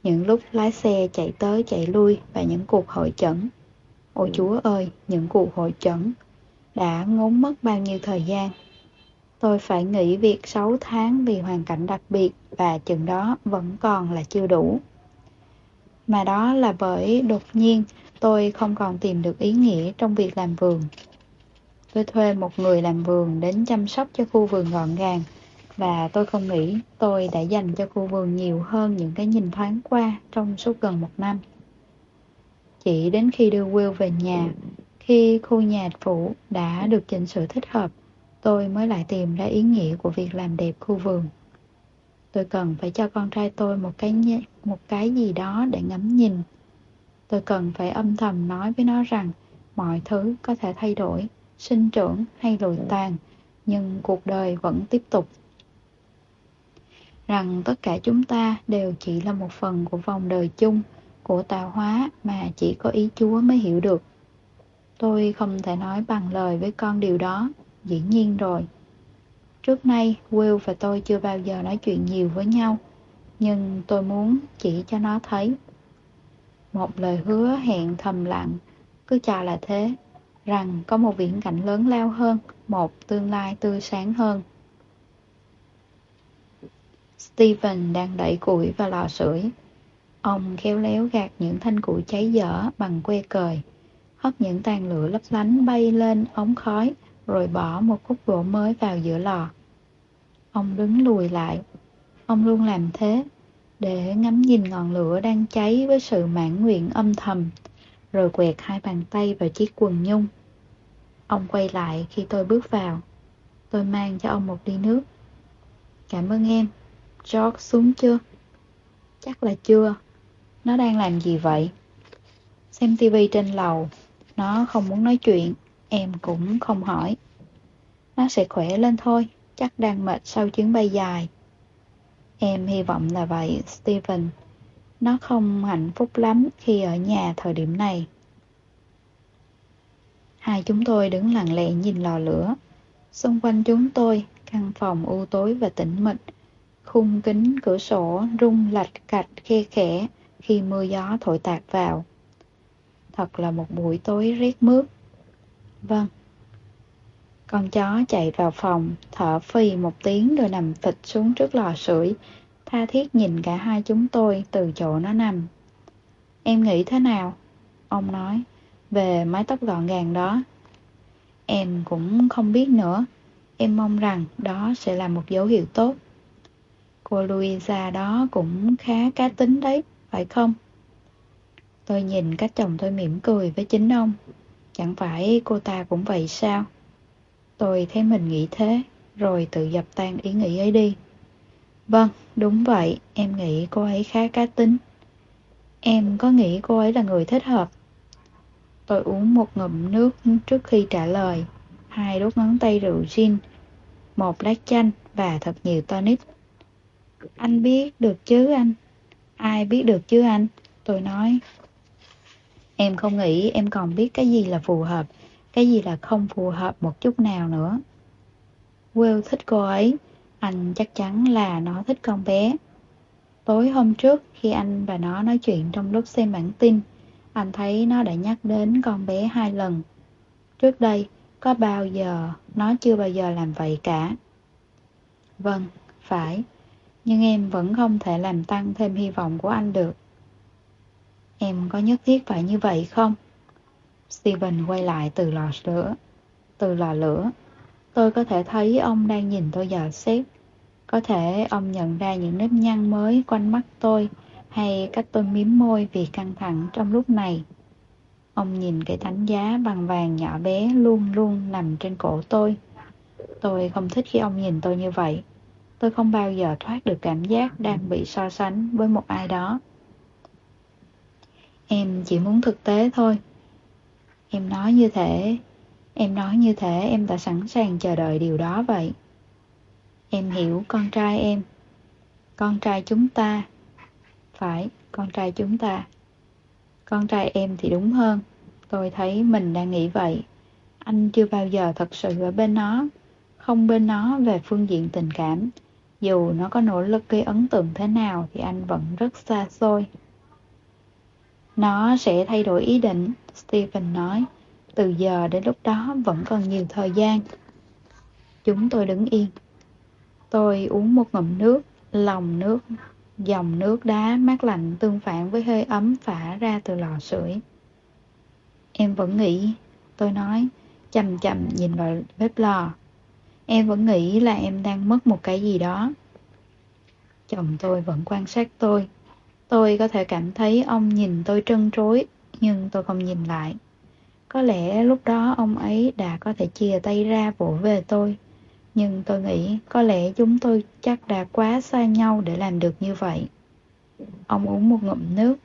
Speaker 1: những lúc lái xe chạy tới chạy lui và những cuộc hội chẩn. Ôi Chúa ơi, những cuộc hội chẩn đã ngốn mất bao nhiêu thời gian Tôi phải nghỉ việc 6 tháng vì hoàn cảnh đặc biệt và chừng đó vẫn còn là chưa đủ. Mà đó là bởi đột nhiên tôi không còn tìm được ý nghĩa trong việc làm vườn. Tôi thuê một người làm vườn đến chăm sóc cho khu vườn gọn gàng và tôi không nghĩ tôi đã dành cho khu vườn nhiều hơn những cái nhìn thoáng qua trong suốt gần một năm. Chỉ đến khi đưa Will về nhà, khi khu nhà phủ đã được chỉnh sửa thích hợp, tôi mới lại tìm ra ý nghĩa của việc làm đẹp khu vườn. Tôi cần phải cho con trai tôi một cái một cái gì đó để ngắm nhìn. Tôi cần phải âm thầm nói với nó rằng mọi thứ có thể thay đổi, sinh trưởng hay lùi tàn, nhưng cuộc đời vẫn tiếp tục. Rằng tất cả chúng ta đều chỉ là một phần của vòng đời chung, của tạo hóa mà chỉ có ý Chúa mới hiểu được. Tôi không thể nói bằng lời với con điều đó, dĩ nhiên rồi. Trước nay, Will và tôi chưa bao giờ nói chuyện nhiều với nhau, nhưng tôi muốn chỉ cho nó thấy. Một lời hứa hẹn thầm lặng, cứ cho là thế, rằng có một viễn cảnh lớn lao hơn, một tương lai tươi sáng hơn. Stephen đang đẩy củi vào lò sưởi. Ông khéo léo gạt những thanh củi cháy dở bằng que cời, hất những tàn lửa lấp lánh bay lên ống khói, rồi bỏ một khúc gỗ mới vào giữa lò. Ông đứng lùi lại. Ông luôn làm thế, để ngắm nhìn ngọn lửa đang cháy với sự mãn nguyện âm thầm, rồi quẹt hai bàn tay vào chiếc quần nhung. Ông quay lại khi tôi bước vào. Tôi mang cho ông một ly nước. Cảm ơn em. George xuống chưa? Chắc là chưa. Nó đang làm gì vậy? Xem tivi trên lầu. Nó không muốn nói chuyện. Em cũng không hỏi. Nó sẽ khỏe lên thôi. Chắc đang mệt sau chuyến bay dài. Em hy vọng là vậy, Stephen. Nó không hạnh phúc lắm khi ở nhà thời điểm này. Hai chúng tôi đứng lặng lẽ nhìn lò lửa. Xung quanh chúng tôi, căn phòng u tối và tĩnh mịch. Khung kính cửa sổ rung lạch cạch khe khẽ khi mưa gió thổi tạt vào. Thật là một buổi tối rét mướt. Vâng. Con chó chạy vào phòng, thở phì một tiếng rồi nằm phịch xuống trước lò sưởi, tha thiết nhìn cả hai chúng tôi từ chỗ nó nằm. Em nghĩ thế nào? Ông nói, về mái tóc gọn gàng đó. Em cũng không biết nữa, em mong rằng đó sẽ là một dấu hiệu tốt. Cô Louisa đó cũng khá cá tính đấy, phải không? Tôi nhìn cách chồng tôi mỉm cười với chính ông. Chẳng phải cô ta cũng vậy sao? Tôi thấy mình nghĩ thế, rồi tự dập tan ý nghĩ ấy đi. Vâng, đúng vậy, em nghĩ cô ấy khá cá tính. Em có nghĩ cô ấy là người thích hợp. Tôi uống một ngụm nước trước khi trả lời. Hai đốt ngón tay rượu gin, một lát chanh và thật nhiều tonic. Anh biết được chứ anh? Ai biết được chứ anh? Tôi nói. Em không nghĩ em còn biết cái gì là phù hợp, cái gì là không phù hợp một chút nào nữa. Will thích cô ấy, anh chắc chắn là nó thích con bé. Tối hôm trước khi anh và nó nói chuyện trong lúc xem bản tin, anh thấy nó đã nhắc đến con bé hai lần. Trước đây, có bao giờ nó chưa bao giờ làm vậy cả. Vâng, phải, nhưng em vẫn không thể làm tăng thêm hy vọng của anh được. Em có nhất thiết phải như vậy không? Steven quay lại từ lò lửa. Từ lò lửa, tôi có thể thấy ông đang nhìn tôi dò xét. Có thể ông nhận ra những nếp nhăn mới quanh mắt tôi hay cách tôi miếm môi vì căng thẳng trong lúc này. Ông nhìn cái thánh giá bằng vàng nhỏ bé luôn luôn nằm trên cổ tôi. Tôi không thích khi ông nhìn tôi như vậy. Tôi không bao giờ thoát được cảm giác đang bị so sánh với một ai đó. Em chỉ muốn thực tế thôi. Em nói như thế, em nói như thế em đã sẵn sàng chờ đợi điều đó vậy. Em hiểu con trai em. Con trai chúng ta. Phải, con trai chúng ta. Con trai em thì đúng hơn. Tôi thấy mình đang nghĩ vậy. Anh chưa bao giờ thật sự ở bên nó. Không bên nó về phương diện tình cảm. Dù nó có nỗ lực gây ấn tượng thế nào thì anh vẫn rất xa xôi. Nó sẽ thay đổi ý định, Stephen nói. Từ giờ đến lúc đó vẫn còn nhiều thời gian. Chúng tôi đứng yên. Tôi uống một ngụm nước, lòng nước, dòng nước đá mát lạnh tương phản với hơi ấm phả ra từ lò sưởi. Em vẫn nghĩ, tôi nói, chậm chậm nhìn vào bếp lò. Em vẫn nghĩ là em đang mất một cái gì đó. Chồng tôi vẫn quan sát tôi. Tôi có thể cảm thấy ông nhìn tôi trân trối, nhưng tôi không nhìn lại. Có lẽ lúc đó ông ấy đã có thể chia tay ra vỗ về tôi. Nhưng tôi nghĩ có lẽ chúng tôi chắc đã quá xa nhau để làm được như vậy. Ông uống một ngụm nước.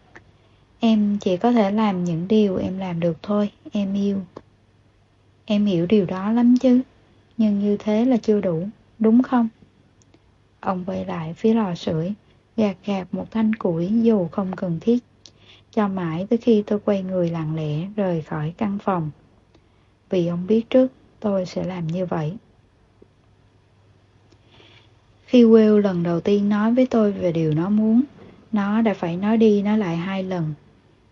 Speaker 1: Em chỉ có thể làm những điều em làm được thôi, em yêu. Em hiểu điều đó lắm chứ, nhưng như thế là chưa đủ, đúng không? Ông quay lại phía lò sưởi, gạt gạt một thanh củi dù không cần thiết, cho mãi tới khi tôi quay người lặng lẽ rời khỏi căn phòng. Vì ông biết trước tôi sẽ làm như vậy. Khi Will lần đầu tiên nói với tôi về điều nó muốn, nó đã phải nói đi nói lại hai lần.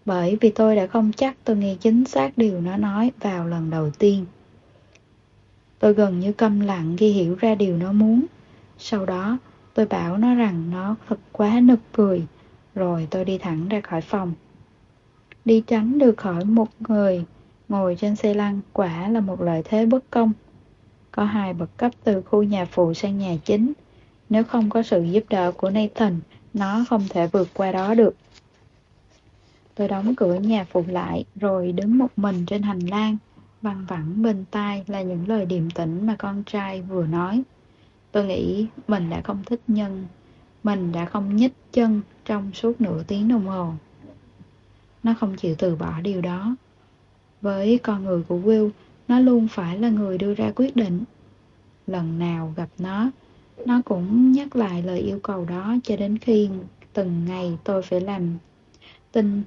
Speaker 1: Bởi vì tôi đã không chắc tôi nghe chính xác điều nó nói vào lần đầu tiên. Tôi gần như câm lặng khi hiểu ra điều nó muốn. Sau đó, tôi bảo nó rằng nó thật quá nực cười, rồi tôi đi thẳng ra khỏi phòng. Đi tránh được khỏi một người ngồi trên xe lăn quả là một lợi thế bất công. Có hai bậc cấp từ khu nhà phụ sang nhà chính. Nếu không có sự giúp đỡ của Nathan, nó không thể vượt qua đó được. Tôi đóng cửa nhà phụ lại, rồi đứng một mình trên hành lang. Văng vẳng bên tai là những lời điềm tĩnh mà con trai vừa nói. Tôi nghĩ mình đã không thích nhân, mình đã không nhích chân trong suốt nửa tiếng đồng hồ. Nó không chịu từ bỏ điều đó. Với con người của Will, nó luôn phải là người đưa ra quyết định. Lần nào gặp nó, nó cũng nhắc lại lời yêu cầu đó cho đến khi từng ngày tôi phải làm tinh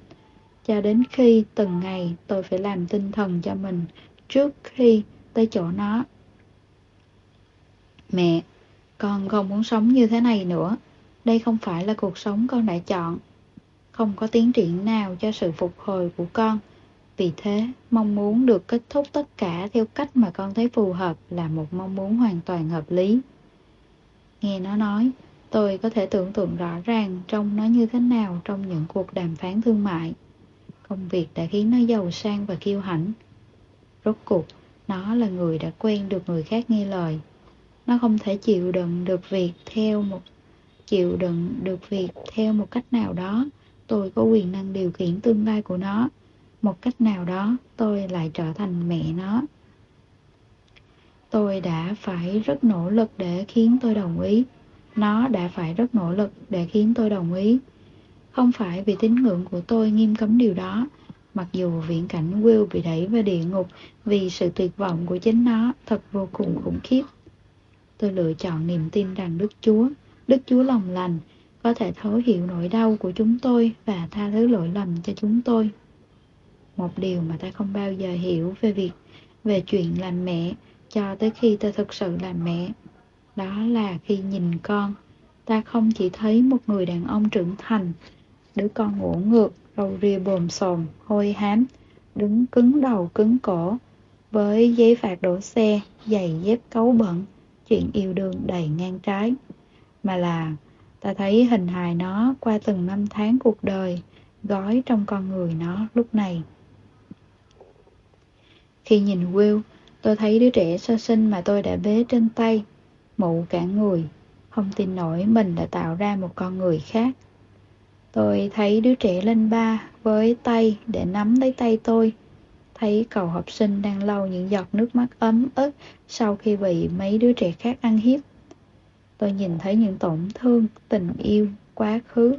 Speaker 1: cho đến khi từng ngày tôi phải làm tinh thần cho mình trước khi tới chỗ nó. Mẹ, con không muốn sống như thế này nữa. Đây không phải là cuộc sống con đã chọn. Không có tiến triển nào cho sự phục hồi của con. Vì thế, mong muốn được kết thúc tất cả theo cách mà con thấy phù hợp là một mong muốn hoàn toàn hợp lý. Nghe nó nói, tôi có thể tưởng tượng rõ ràng trông nó như thế nào trong những cuộc đàm phán thương mại. Công việc đã khiến nó giàu sang và kiêu hãnh. Rốt cuộc, nó là người đã quen được người khác nghe lời. Nó không thể chịu đựng được việc theo một chịu đựng được việc theo một cách nào đó. Tôi có quyền năng điều khiển tương lai của nó. Một cách nào đó, tôi lại trở thành mẹ nó. Tôi đã phải rất nỗ lực để khiến tôi đồng ý. Nó đã phải rất nỗ lực để khiến tôi đồng ý. Không phải vì tín ngưỡng của tôi nghiêm cấm điều đó, mặc dù viễn cảnh Will bị đẩy vào địa ngục vì sự tuyệt vọng của chính nó thật vô cùng khủng khiếp. Tôi lựa chọn niềm tin rằng Đức Chúa, Đức Chúa lòng lành, có thể thấu hiểu nỗi đau của chúng tôi và tha thứ lỗi lầm cho chúng tôi. Một điều mà ta không bao giờ hiểu về việc, về chuyện làm mẹ cho tới khi ta thực sự làm mẹ. Đó là khi nhìn con, ta không chỉ thấy một người đàn ông trưởng thành, đứa con ngủ ngược, râu ria bồm xồm, hôi hám, đứng cứng đầu cứng cổ, với giấy phạt đổ xe, giày dép cấu bẩn, chuyện yêu đương đầy ngang trái. Mà là ta thấy hình hài nó qua từng năm tháng cuộc đời, gói trong con người nó lúc này. Khi nhìn Will, tôi thấy đứa trẻ sơ sinh mà tôi đã bế trên tay, mụ cả người, không tin nổi mình đã tạo ra một con người khác. Tôi thấy đứa trẻ lên ba với tay để nắm lấy tay tôi. Thấy cậu học sinh đang lau những giọt nước mắt ấm ức sau khi bị mấy đứa trẻ khác ăn hiếp. Tôi nhìn thấy những tổn thương, tình yêu, quá khứ.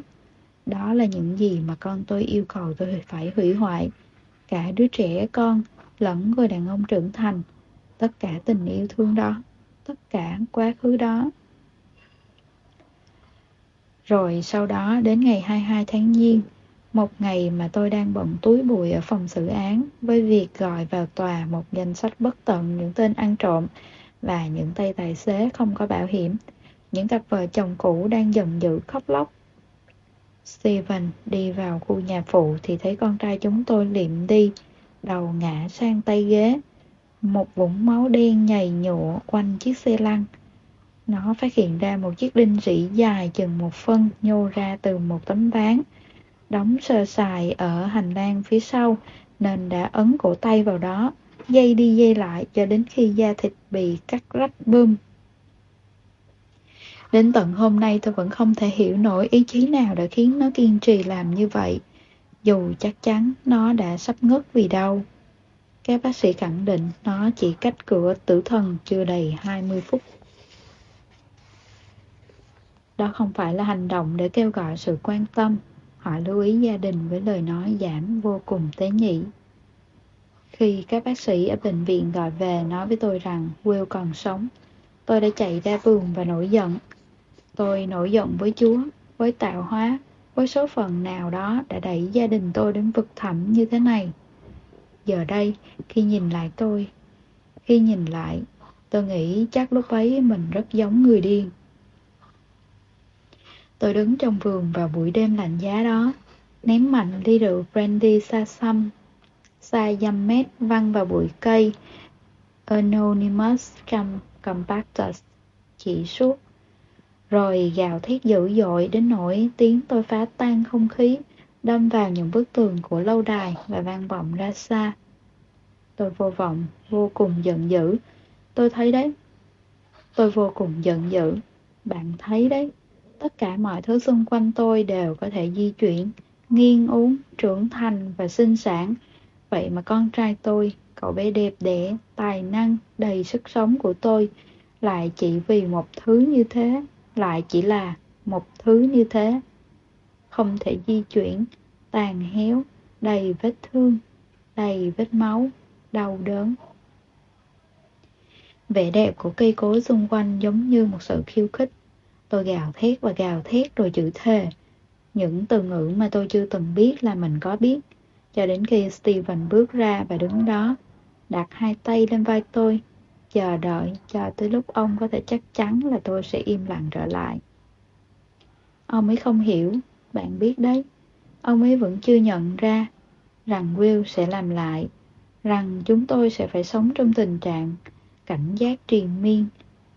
Speaker 1: Đó là những gì mà con tôi yêu cầu tôi phải hủy hoại. Cả đứa trẻ con, lẫn người đàn ông trưởng thành. Tất cả tình yêu thương đó, tất cả quá khứ đó. Rồi sau đó đến ngày 22 tháng Giêng, một ngày mà tôi đang bận túi bụi ở phòng xử án với việc gọi vào tòa một danh sách bất tận những tên ăn trộm và những tay tài xế không có bảo hiểm. Những cặp vợ chồng cũ đang giận dữ khóc lóc. Steven đi vào khu nhà phụ thì thấy con trai chúng tôi liệm đi, đầu ngã sang tay ghế. Một vũng máu đen nhầy nhụa quanh chiếc xe lăn. Nó phát hiện ra một chiếc đinh rỉ dài chừng một phân nhô ra từ một tấm ván, đóng sơ sài ở hành lang phía sau, nên đã ấn cổ tay vào đó, dây đi dây lại cho đến khi da thịt bị cắt rách bươm. Đến tận hôm nay tôi vẫn không thể hiểu nổi ý chí nào đã khiến nó kiên trì làm như vậy. dù chắc chắn nó đã sắp ngất vì đau. Các bác sĩ khẳng định nó chỉ cách cửa tử thần chưa đầy 20 phút. Đó không phải là hành động để kêu gọi sự quan tâm. Họ lưu ý gia đình với lời nói giảm vô cùng tế nhị. Khi các bác sĩ ở bệnh viện gọi về nói với tôi rằng Will còn sống, tôi đã chạy ra vườn và nổi giận. Tôi nổi giận với Chúa, với tạo hóa, với số phận nào đó đã đẩy gia đình tôi đến vực thẳm như thế này. Giờ đây, khi nhìn lại tôi, khi nhìn lại, tôi nghĩ chắc lúc ấy mình rất giống người điên. Tôi đứng trong vườn vào buổi đêm lạnh giá đó, ném mạnh ly rượu brandy xa xăm, xa dăm mét văng vào bụi cây Anonymous Compactus chỉ suốt rồi gào thét dữ dội đến nỗi tiếng tôi phá tan không khí, đâm vào những bức tường của lâu đài và vang vọng ra xa. Tôi vô vọng, vô cùng giận dữ. Tôi thấy đấy. Tôi vô cùng giận dữ. Bạn thấy đấy. Tất cả mọi thứ xung quanh tôi đều có thể di chuyển, nghiêng uống, trưởng thành và sinh sản. Vậy mà con trai tôi, cậu bé đẹp đẽ, tài năng, đầy sức sống của tôi, lại chỉ vì một thứ như thế lại chỉ là một thứ như thế. Không thể di chuyển tàn héo đầy vết thương đầy vết máu đau đớn. Vẻ đẹp của cây cối xung quanh giống như một sự khiêu khích tôi gào thét và gào thét rồi chữ thề những từ ngữ mà tôi chưa từng biết là mình có biết cho đến khi Steven bước ra và đứng đó đặt hai tay lên vai tôi chờ đợi cho tới lúc ông có thể chắc chắn là tôi sẽ im lặng trở lại. Ông ấy không hiểu, bạn biết đấy. Ông ấy vẫn chưa nhận ra rằng Will sẽ làm lại, rằng chúng tôi sẽ phải sống trong tình trạng cảnh giác triền miên,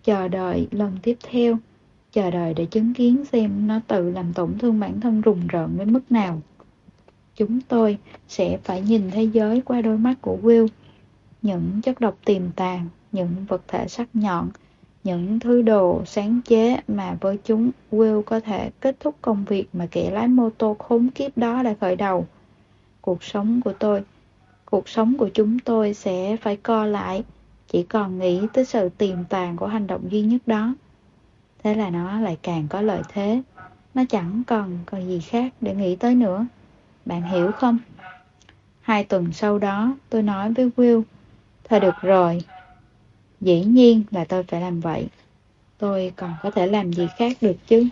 Speaker 1: chờ đợi lần tiếp theo, chờ đợi để chứng kiến xem nó tự làm tổn thương bản thân rùng rợn đến mức nào. Chúng tôi sẽ phải nhìn thế giới qua đôi mắt của Will, những chất độc tiềm tàng những vật thể sắc nhọn, những thứ đồ sáng chế mà với chúng Will có thể kết thúc công việc mà kẻ lái mô tô khốn kiếp đó đã khởi đầu. Cuộc sống của tôi, cuộc sống của chúng tôi sẽ phải co lại, chỉ còn nghĩ tới sự tiềm tàng của hành động duy nhất đó. Thế là nó lại càng có lợi thế, nó chẳng còn còn gì khác để nghĩ tới nữa. Bạn hiểu không? Hai tuần sau đó, tôi nói với Will, Thôi được rồi, Dĩ nhiên là tôi phải làm vậy. Tôi còn có thể làm gì khác được chứ?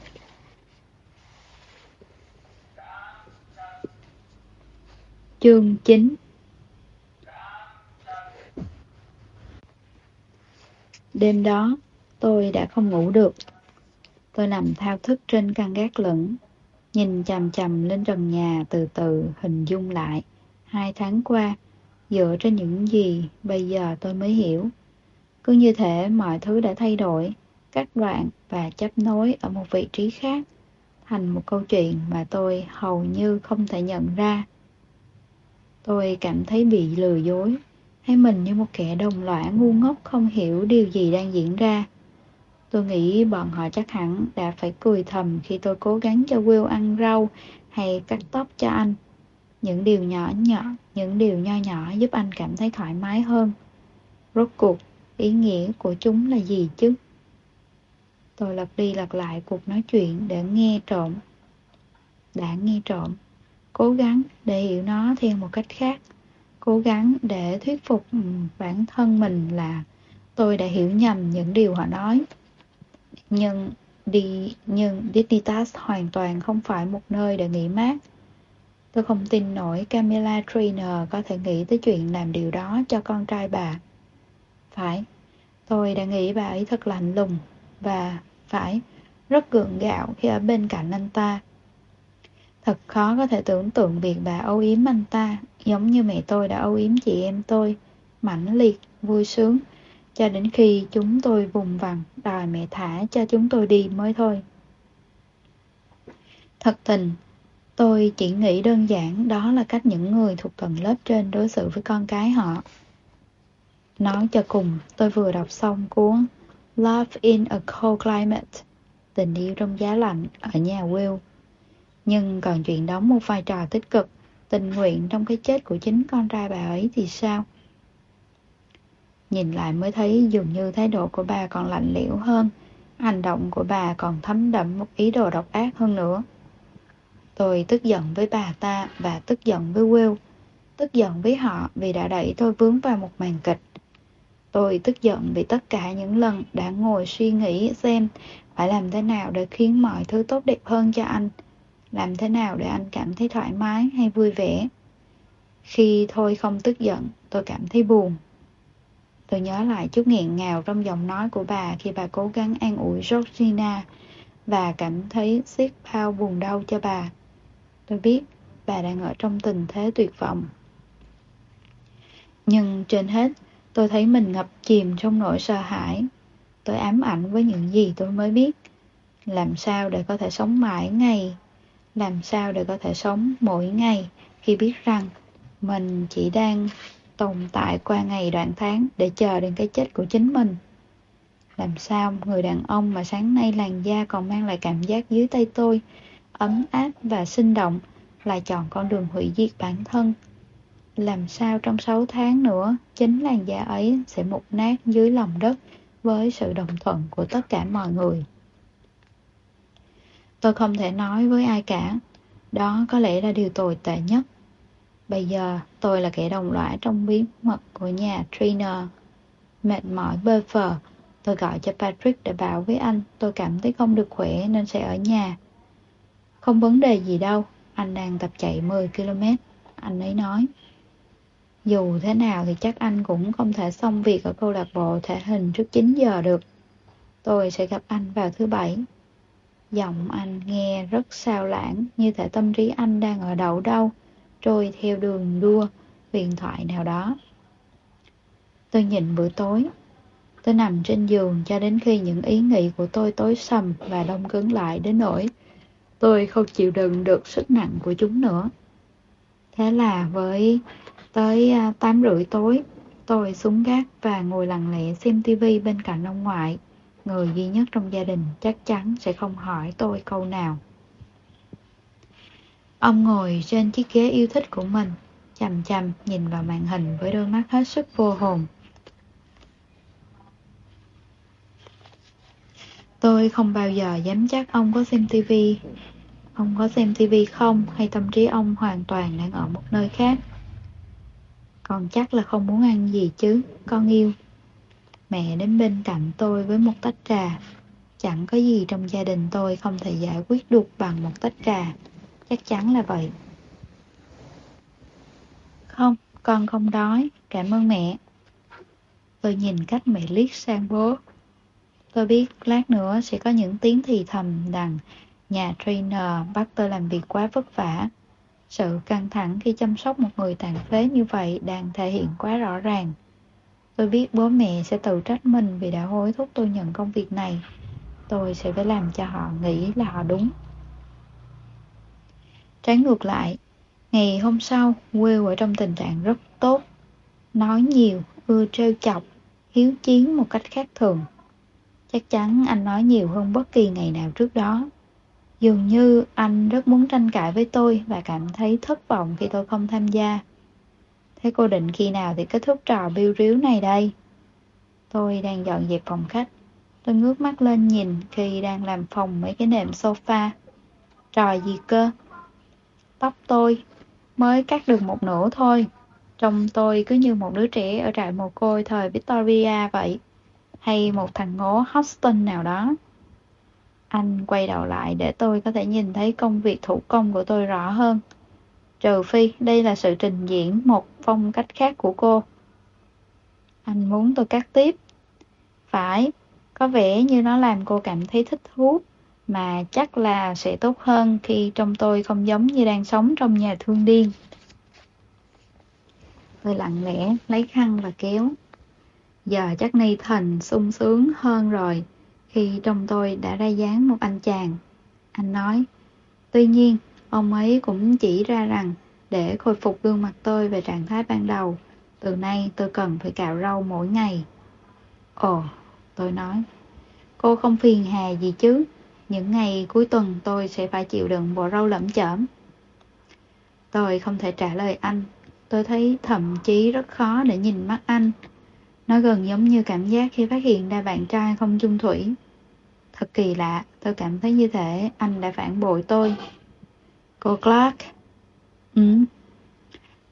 Speaker 1: Chương 9 Đêm đó, tôi đã không ngủ được. Tôi nằm thao thức trên căn gác lửng, nhìn chằm chằm lên trần nhà từ từ hình dung lại. Hai tháng qua, dựa trên những gì bây giờ tôi mới hiểu. Cứ như thể mọi thứ đã thay đổi, cắt đoạn và chấp nối ở một vị trí khác, thành một câu chuyện mà tôi hầu như không thể nhận ra. Tôi cảm thấy bị lừa dối, thấy mình như một kẻ đồng lõa ngu ngốc không hiểu điều gì đang diễn ra. Tôi nghĩ bọn họ chắc hẳn đã phải cười thầm khi tôi cố gắng cho Will ăn rau hay cắt tóc cho anh. Những điều nhỏ nhỏ, những điều nho nhỏ giúp anh cảm thấy thoải mái hơn. Rốt cuộc, Ý nghĩa của chúng là gì chứ? Tôi lật đi lật lại cuộc nói chuyện để nghe trộm. Đã nghe trộm, cố gắng để hiểu nó theo một cách khác. Cố gắng để thuyết phục ừ, bản thân mình là tôi đã hiểu nhầm những điều họ nói. Nhưng đi nhưng Dignitas hoàn toàn không phải một nơi để nghỉ mát. Tôi không tin nổi Camilla Trainer có thể nghĩ tới chuyện làm điều đó cho con trai bà. Phải, tôi đã nghĩ bà ấy thật lạnh lùng và phải rất gượng gạo khi ở bên cạnh anh ta. Thật khó có thể tưởng tượng việc bà âu yếm anh ta giống như mẹ tôi đã âu yếm chị em tôi, mãnh liệt, vui sướng, cho đến khi chúng tôi vùng vằng đòi mẹ thả cho chúng tôi đi mới thôi. Thật tình, tôi chỉ nghĩ đơn giản đó là cách những người thuộc tầng lớp trên đối xử với con cái họ. Nói cho cùng, tôi vừa đọc xong cuốn Love in a Cold Climate, tình yêu trong giá lạnh ở nhà Will. Nhưng còn chuyện đóng một vai trò tích cực tình nguyện trong cái chết của chính con trai bà ấy thì sao? Nhìn lại mới thấy dường như thái độ của bà còn lạnh lẽo hơn, hành động của bà còn thấm đậm một ý đồ độc ác hơn nữa. Tôi tức giận với bà ta và tức giận với Will, tức giận với họ vì đã đẩy tôi vướng vào một màn kịch. Tôi tức giận vì tất cả những lần đã ngồi suy nghĩ xem phải làm thế nào để khiến mọi thứ tốt đẹp hơn cho anh, làm thế nào để anh cảm thấy thoải mái hay vui vẻ. Khi thôi không tức giận, tôi cảm thấy buồn. Tôi nhớ lại chút nghẹn ngào trong giọng nói của bà khi bà cố gắng an ủi Georgina và cảm thấy xiết bao buồn đau cho bà. Tôi biết bà đang ở trong tình thế tuyệt vọng. Nhưng trên hết, tôi thấy mình ngập chìm trong nỗi sợ hãi. Tôi ám ảnh với những gì tôi mới biết. Làm sao để có thể sống mãi ngày? Làm sao để có thể sống mỗi ngày khi biết rằng mình chỉ đang tồn tại qua ngày đoạn tháng để chờ đến cái chết của chính mình? Làm sao người đàn ông mà sáng nay làn da còn mang lại cảm giác dưới tay tôi ấm áp và sinh động lại chọn con đường hủy diệt bản thân làm sao trong 6 tháng nữa chính làn da ấy sẽ mục nát dưới lòng đất với sự đồng thuận của tất cả mọi người. Tôi không thể nói với ai cả, đó có lẽ là điều tồi tệ nhất. Bây giờ tôi là kẻ đồng lõa trong bí mật của nhà trainer. Mệt mỏi bơ phờ, tôi gọi cho Patrick để bảo với anh tôi cảm thấy không được khỏe nên sẽ ở nhà. Không vấn đề gì đâu, anh đang tập chạy 10 km, anh ấy nói. Dù thế nào thì chắc anh cũng không thể xong việc ở câu lạc bộ thể hình trước 9 giờ được. Tôi sẽ gặp anh vào thứ bảy. Giọng anh nghe rất sao lãng, như thể tâm trí anh đang ở đâu đâu, trôi theo đường đua, huyền thoại nào đó. Tôi nhìn bữa tối. Tôi nằm trên giường cho đến khi những ý nghĩ của tôi tối sầm và đông cứng lại đến nỗi tôi không chịu đựng được sức nặng của chúng nữa. Thế là với Tới à, 8 rưỡi tối, tôi xuống gác và ngồi lặng lẽ xem tivi bên cạnh ông ngoại. Người duy nhất trong gia đình chắc chắn sẽ không hỏi tôi câu nào. Ông ngồi trên chiếc ghế yêu thích của mình, chầm chầm nhìn vào màn hình với đôi mắt hết sức vô hồn. Tôi không bao giờ dám chắc ông có xem tivi. Ông có xem tivi không hay tâm trí ông hoàn toàn đang ở một nơi khác. Con chắc là không muốn ăn gì chứ, con yêu. Mẹ đến bên cạnh tôi với một tách trà. Chẳng có gì trong gia đình tôi không thể giải quyết được bằng một tách trà. Chắc chắn là vậy. Không, con không đói. Cảm ơn mẹ. Tôi nhìn cách mẹ liếc sang bố. Tôi biết lát nữa sẽ có những tiếng thì thầm rằng nhà trainer bắt tôi làm việc quá vất vả. Sự căng thẳng khi chăm sóc một người tàn phế như vậy đang thể hiện quá rõ ràng. Tôi biết bố mẹ sẽ tự trách mình vì đã hối thúc tôi nhận công việc này. Tôi sẽ phải làm cho họ nghĩ là họ đúng. Trái ngược lại, ngày hôm sau, Will ở trong tình trạng rất tốt. Nói nhiều, ưa trêu chọc, hiếu chiến một cách khác thường. Chắc chắn anh nói nhiều hơn bất kỳ ngày nào trước đó. Dường như anh rất muốn tranh cãi với tôi và cảm thấy thất vọng khi tôi không tham gia. Thế cô định khi nào thì kết thúc trò biêu ríu này đây? Tôi đang dọn dẹp phòng khách. Tôi ngước mắt lên nhìn khi đang làm phòng mấy cái nệm sofa. Trò gì cơ? Tóc tôi mới cắt được một nửa thôi. Trông tôi cứ như một đứa trẻ ở trại mồ côi thời Victoria vậy. Hay một thằng ngố Houston nào đó. Anh quay đầu lại để tôi có thể nhìn thấy công việc thủ công của tôi rõ hơn. Trừ phi đây là sự trình diễn một phong cách khác của cô. Anh muốn tôi cắt tiếp. Phải, có vẻ như nó làm cô cảm thấy thích thú, mà chắc là sẽ tốt hơn khi trong tôi không giống như đang sống trong nhà thương điên. Tôi lặng lẽ lấy khăn và kéo. Giờ chắc Nathan sung sướng hơn rồi khi trong tôi đã ra dáng một anh chàng. Anh nói, tuy nhiên, ông ấy cũng chỉ ra rằng để khôi phục gương mặt tôi về trạng thái ban đầu, từ nay tôi cần phải cạo râu mỗi ngày. Ồ, tôi nói, cô không phiền hà gì chứ, những ngày cuối tuần tôi sẽ phải chịu đựng bộ râu lẫm chởm. Tôi không thể trả lời anh. Tôi thấy thậm chí rất khó để nhìn mắt anh. Nó gần giống như cảm giác khi phát hiện ra bạn trai không chung thủy. Thật kỳ lạ, tôi cảm thấy như thể anh đã phản bội tôi. Cô Clark. Ừ.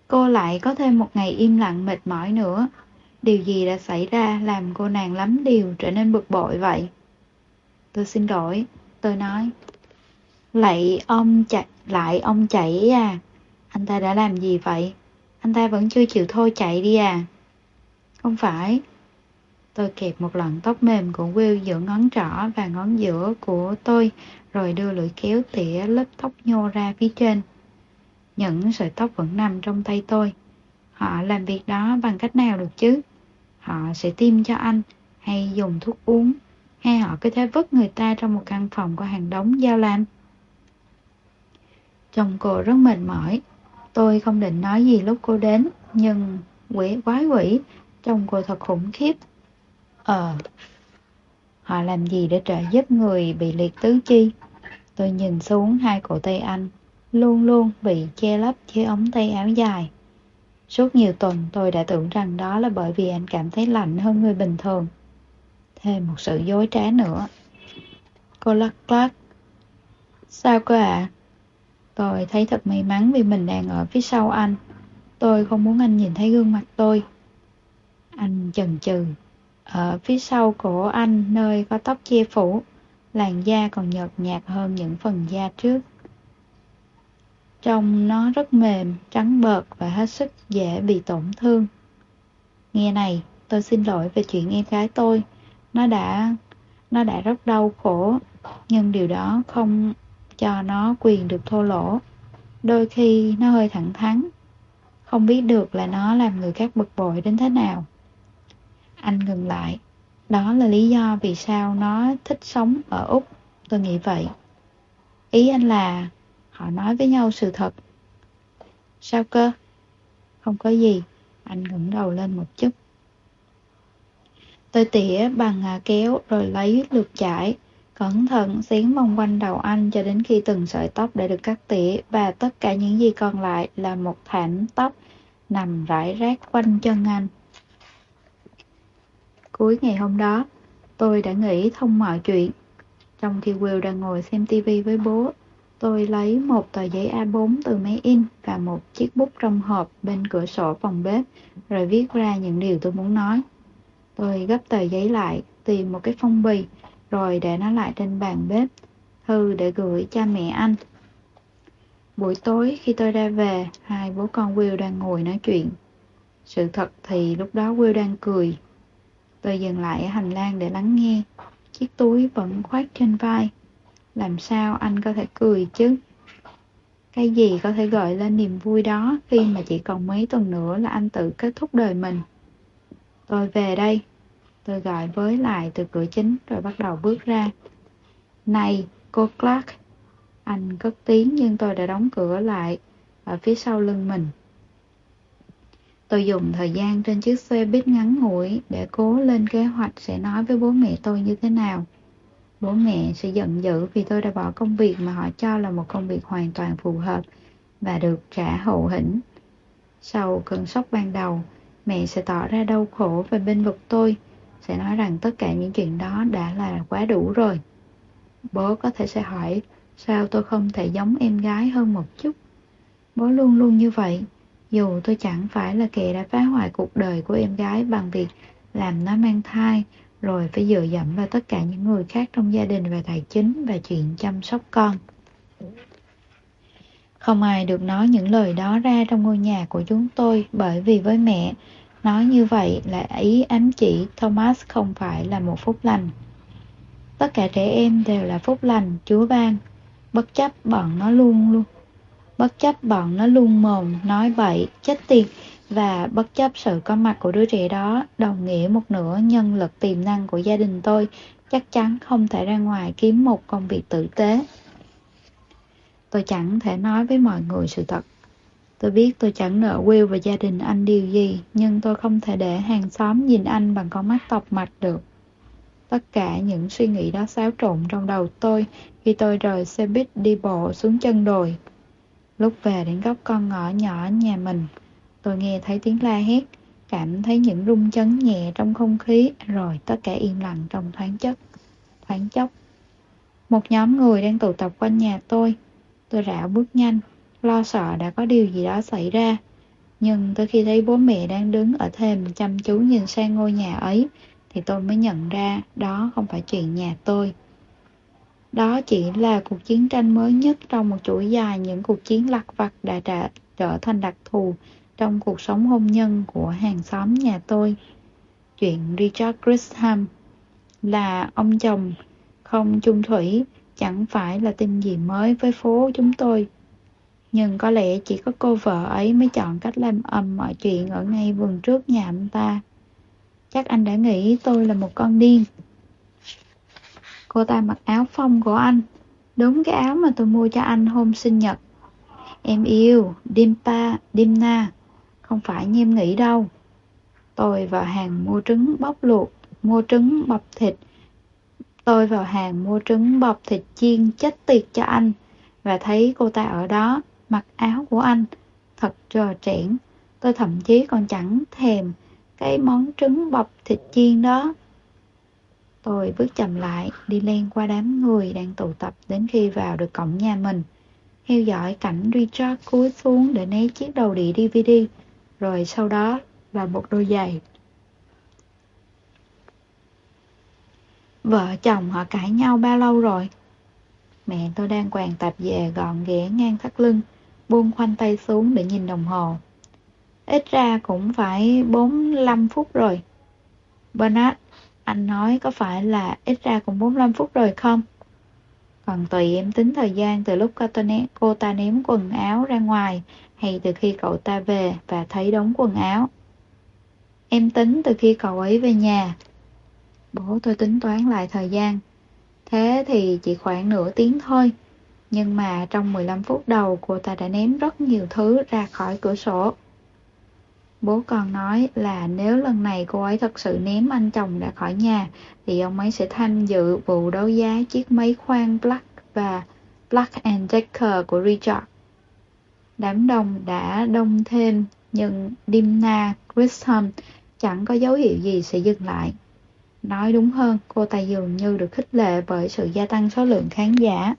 Speaker 1: Cô lại có thêm một ngày im lặng mệt mỏi nữa. Điều gì đã xảy ra làm cô nàng lắm điều trở nên bực bội vậy? Tôi xin lỗi, tôi nói. Lại ông chạy, lại ông chạy à? Anh ta đã làm gì vậy? Anh ta vẫn chưa chịu thôi chạy đi à? Không phải. Tôi kẹp một lọn tóc mềm của Will giữa ngón trỏ và ngón giữa của tôi, rồi đưa lưỡi kéo tỉa lớp tóc nhô ra phía trên. Những sợi tóc vẫn nằm trong tay tôi. Họ làm việc đó bằng cách nào được chứ? Họ sẽ tiêm cho anh, hay dùng thuốc uống, hay họ cứ thế vứt người ta trong một căn phòng có hàng đống dao lam. Chồng cô rất mệt mỏi. Tôi không định nói gì lúc cô đến, nhưng quỷ quái quỷ, chồng cô thật khủng khiếp. Ờ, họ làm gì để trợ giúp người bị liệt tứ chi? Tôi nhìn xuống hai cổ tay anh, luôn luôn bị che lấp dưới ống tay áo dài. Suốt nhiều tuần tôi đã tưởng rằng đó là bởi vì anh cảm thấy lạnh hơn người bình thường. Thêm một sự dối trá nữa. Cô lắc lắc. Sao cơ ạ? À? Tôi thấy thật may mắn vì mình đang ở phía sau anh. Tôi không muốn anh nhìn thấy gương mặt tôi. Anh chần chừ. Ở phía sau cổ anh nơi có tóc che phủ, làn da còn nhợt nhạt hơn những phần da trước. Trông nó rất mềm, trắng bợt và hết sức dễ bị tổn thương. Nghe này, tôi xin lỗi về chuyện em gái tôi. Nó đã... nó đã rất đau khổ, nhưng điều đó không cho nó quyền được thô lỗ. Đôi khi nó hơi thẳng thắn, không biết được là nó làm người khác bực bội đến thế nào. Anh ngừng lại. Đó là lý do vì sao nó thích sống ở Úc, tôi nghĩ vậy. Ý anh là họ nói với nhau sự thật. Sao cơ? Không có gì, anh ngẩng đầu lên một chút. Tôi tỉa bằng à, kéo rồi lấy lượt chải, cẩn thận xén vòng quanh đầu anh cho đến khi từng sợi tóc đã được cắt tỉa và tất cả những gì còn lại là một thảm tóc nằm rải rác quanh chân anh. Cuối ngày hôm đó, tôi đã nghĩ thông mọi chuyện. Trong khi Will đang ngồi xem tivi với bố, tôi lấy một tờ giấy A4 từ máy in và một chiếc bút trong hộp bên cửa sổ phòng bếp, rồi viết ra những điều tôi muốn nói. Tôi gấp tờ giấy lại, tìm một cái phong bì, rồi để nó lại trên bàn bếp, thư để gửi cha mẹ anh. Buổi tối khi tôi ra về, hai bố con Will đang ngồi nói chuyện. Sự thật thì lúc đó Will đang cười. Tôi dừng lại ở hành lang để lắng nghe. Chiếc túi vẫn khoác trên vai. Làm sao anh có thể cười chứ? Cái gì có thể gợi lên niềm vui đó khi mà chỉ còn mấy tuần nữa là anh tự kết thúc đời mình? Tôi về đây. Tôi gọi với lại từ cửa chính rồi bắt đầu bước ra. Này, cô Clark. Anh cất tiếng nhưng tôi đã đóng cửa lại ở phía sau lưng mình. Tôi dùng thời gian trên chiếc xe buýt ngắn ngủi để cố lên kế hoạch sẽ nói với bố mẹ tôi như thế nào. Bố mẹ sẽ giận dữ vì tôi đã bỏ công việc mà họ cho là một công việc hoàn toàn phù hợp và được trả hậu hĩnh. Sau cơn sốc ban đầu, mẹ sẽ tỏ ra đau khổ về bên vực tôi, sẽ nói rằng tất cả những chuyện đó đã là quá đủ rồi. Bố có thể sẽ hỏi, sao tôi không thể giống em gái hơn một chút? Bố luôn luôn như vậy, dù tôi chẳng phải là kẻ đã phá hoại cuộc đời của em gái bằng việc làm nó mang thai, rồi phải dựa dẫm vào tất cả những người khác trong gia đình về tài chính và chuyện chăm sóc con. Không ai được nói những lời đó ra trong ngôi nhà của chúng tôi bởi vì với mẹ, nói như vậy là ý ám chỉ Thomas không phải là một phúc lành. Tất cả trẻ em đều là phúc lành, Chúa ban, bất chấp bọn nó luôn luôn. Bất chấp bọn nó luôn mồm, nói bậy, chết tiệt và bất chấp sự có mặt của đứa trẻ đó, đồng nghĩa một nửa nhân lực tiềm năng của gia đình tôi chắc chắn không thể ra ngoài kiếm một công việc tử tế. Tôi chẳng thể nói với mọi người sự thật. Tôi biết tôi chẳng nợ Will và gia đình anh điều gì, nhưng tôi không thể để hàng xóm nhìn anh bằng con mắt tọc mạch được. Tất cả những suy nghĩ đó xáo trộn trong đầu tôi khi tôi rời xe buýt đi bộ xuống chân đồi. Lúc về đến góc con ngõ nhỏ nhà mình, tôi nghe thấy tiếng la hét, cảm thấy những rung chấn nhẹ trong không khí, rồi tất cả im lặng trong thoáng chất, thoáng chốc. Một nhóm người đang tụ tập quanh nhà tôi. Tôi rảo bước nhanh, lo sợ đã có điều gì đó xảy ra. Nhưng tới khi thấy bố mẹ đang đứng ở thềm chăm chú nhìn sang ngôi nhà ấy, thì tôi mới nhận ra đó không phải chuyện nhà tôi. Đó chỉ là cuộc chiến tranh mới nhất trong một chuỗi dài những cuộc chiến lặt vặt đã trở, trở thành đặc thù trong cuộc sống hôn nhân của hàng xóm nhà tôi. Chuyện Richard Grisham là ông chồng không chung thủy chẳng phải là tin gì mới với phố chúng tôi. Nhưng có lẽ chỉ có cô vợ ấy mới chọn cách làm ầm mọi chuyện ở ngay vườn trước nhà anh ta. Chắc anh đã nghĩ tôi là một con điên. Cô ta mặc áo phông của anh, đúng cái áo mà tôi mua cho anh hôm sinh nhật. Em yêu, Dimpa, Dimna, không phải như em nghĩ đâu. Tôi vào hàng mua trứng bóc luộc, mua trứng bọc thịt. Tôi vào hàng mua trứng bọc thịt chiên chết tiệt cho anh và thấy cô ta ở đó mặc áo của anh. Thật trò trẽn, tôi thậm chí còn chẳng thèm cái món trứng bọc thịt chiên đó. Tôi bước chậm lại, đi len qua đám người đang tụ tập đến khi vào được cổng nhà mình. Theo dõi cảnh Richard cúi xuống để né chiếc đầu đĩa DVD, rồi sau đó là một đôi giày. Vợ chồng họ cãi nhau bao lâu rồi? Mẹ tôi đang quàng tạp về gọn ghẽ ngang thắt lưng, buông khoanh tay xuống để nhìn đồng hồ. Ít ra cũng phải 45 phút rồi. Bernard, anh nói có phải là ít ra cũng 45 phút rồi không? Còn tùy em tính thời gian từ lúc cô ta, ném, cô ta ném quần áo ra ngoài hay từ khi cậu ta về và thấy đống quần áo. Em tính từ khi cậu ấy về nhà. Bố tôi tính toán lại thời gian. Thế thì chỉ khoảng nửa tiếng thôi. Nhưng mà trong 15 phút đầu cô ta đã ném rất nhiều thứ ra khỏi cửa sổ. Bố con nói là nếu lần này cô ấy thật sự ném anh chồng ra khỏi nhà, thì ông ấy sẽ tham dự vụ đấu giá chiếc máy khoan Black và Black and Decker của Richard. Đám đông đã đông thêm, nhưng Dimna Grisham chẳng có dấu hiệu gì sẽ dừng lại. Nói đúng hơn, cô ta dường như được khích lệ bởi sự gia tăng số lượng khán giả.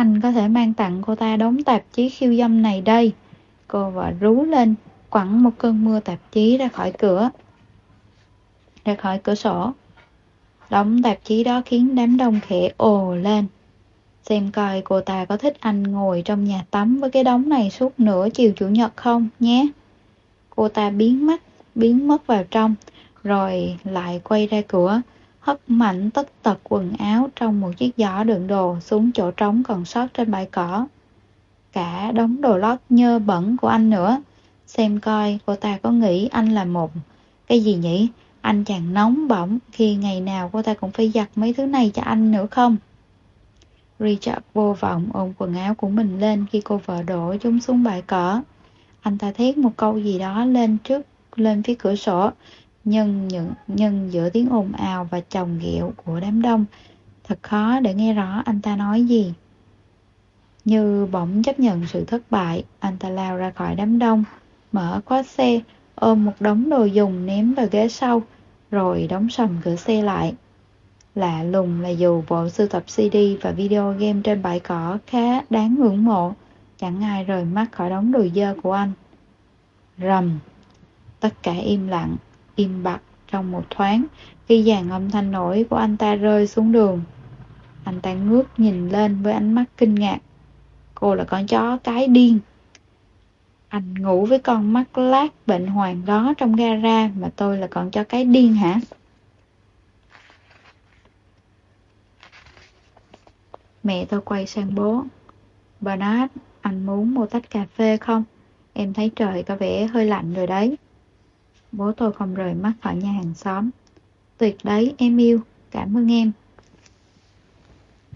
Speaker 1: Anh có thể mang tặng cô ta đống tạp chí khiêu dâm này đây. Cô vợ rú lên, quẳng một cơn mưa tạp chí ra khỏi cửa. Ra khỏi cửa sổ. Đống tạp chí đó khiến đám đông khẽ ồ lên. Xem coi cô ta có thích anh ngồi trong nhà tắm với cái đống này suốt nửa chiều chủ nhật không nhé. Cô ta biến mất biến mất vào trong, rồi lại quay ra cửa hất mạnh tất tật quần áo trong một chiếc giỏ đựng đồ xuống chỗ trống còn sót trên bãi cỏ cả đống đồ lót nhơ bẩn của anh nữa xem coi cô ta có nghĩ anh là một cái gì nhỉ? Anh chàng nóng bỏng khi ngày nào cô ta cũng phải giặt mấy thứ này cho anh nữa không? Richard vô vọng ôm quần áo của mình lên khi cô vợ đổ chúng xuống bãi cỏ. Anh ta thét một câu gì đó lên trước, lên phía cửa sổ, nhân những, nhân giữa tiếng ồn ào và chồng ghẹo của đám đông, thật khó để nghe rõ anh ta nói gì. Như bỗng chấp nhận sự thất bại, anh ta lao ra khỏi đám đông, mở khóa xe, ôm một đống đồ dùng ném vào ghế sau, rồi đóng sầm cửa xe lại. Lạ lùng là dù bộ sưu tập CD và video game trên bãi cỏ khá đáng ngưỡng mộ, chẳng ai rời mắt khỏi đống đồ dơ của anh. Rầm, tất cả im lặng, im bặt trong một thoáng khi dàn âm thanh nổi của anh ta rơi xuống đường. Anh ta ngước nhìn lên với ánh mắt kinh ngạc. Cô là con chó cái điên. Anh ngủ với con mắt lát bệnh hoàng đó trong gara mà tôi là con chó cái điên hả? Mẹ tôi quay sang bố. Bernard, anh muốn một tách cà phê không? Em thấy trời có vẻ hơi lạnh rồi đấy. Bố tôi không rời mắt khỏi nhà hàng xóm. Tuyệt đấy, em yêu. Cảm ơn em.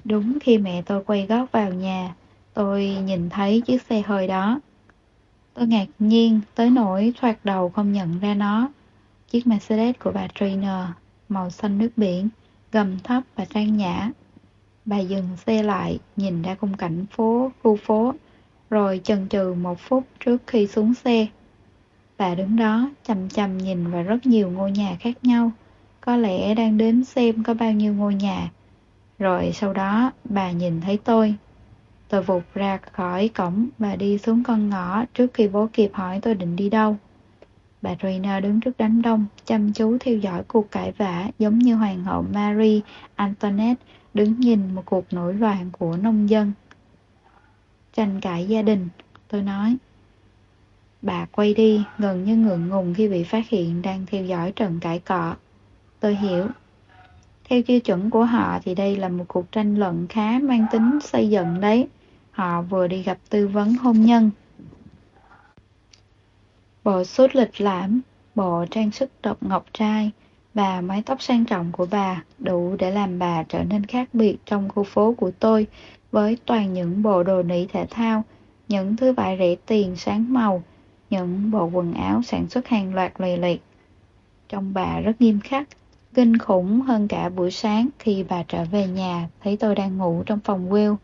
Speaker 1: Đúng khi mẹ tôi quay gót vào nhà, tôi nhìn thấy chiếc xe hơi đó. Tôi ngạc nhiên tới nỗi thoạt đầu không nhận ra nó. Chiếc Mercedes của bà Trainer, màu xanh nước biển, gầm thấp và trang nhã. Bà dừng xe lại, nhìn ra khung cảnh phố, khu phố, rồi chần chừ một phút trước khi xuống xe. Bà đứng đó, chầm chầm nhìn vào rất nhiều ngôi nhà khác nhau, có lẽ đang đếm xem có bao nhiêu ngôi nhà. Rồi sau đó, bà nhìn thấy tôi. Tôi vụt ra khỏi cổng và đi xuống con ngõ trước khi bố kịp hỏi tôi định đi đâu. Bà Rina đứng trước đám đông, chăm chú theo dõi cuộc cãi vã giống như Hoàng hậu Marie Antoinette đứng nhìn một cuộc nổi loạn của nông dân. Tranh cãi gia đình, tôi nói. Bà quay đi, gần như ngượng ngùng khi bị phát hiện đang theo dõi trận cãi cọ. Tôi hiểu. Theo tiêu chuẩn của họ thì đây là một cuộc tranh luận khá mang tính xây dựng đấy. Họ vừa đi gặp tư vấn hôn nhân. Bộ suit lịch lãm, bộ trang sức độc ngọc trai và mái tóc sang trọng của bà đủ để làm bà trở nên khác biệt trong khu phố của tôi với toàn những bộ đồ nỉ thể thao, những thứ vải rẻ tiền sáng màu, những bộ quần áo sản xuất hàng loạt lì liệt. Trong bà rất nghiêm khắc, kinh khủng hơn cả buổi sáng khi bà trở về nhà thấy tôi đang ngủ trong phòng Will.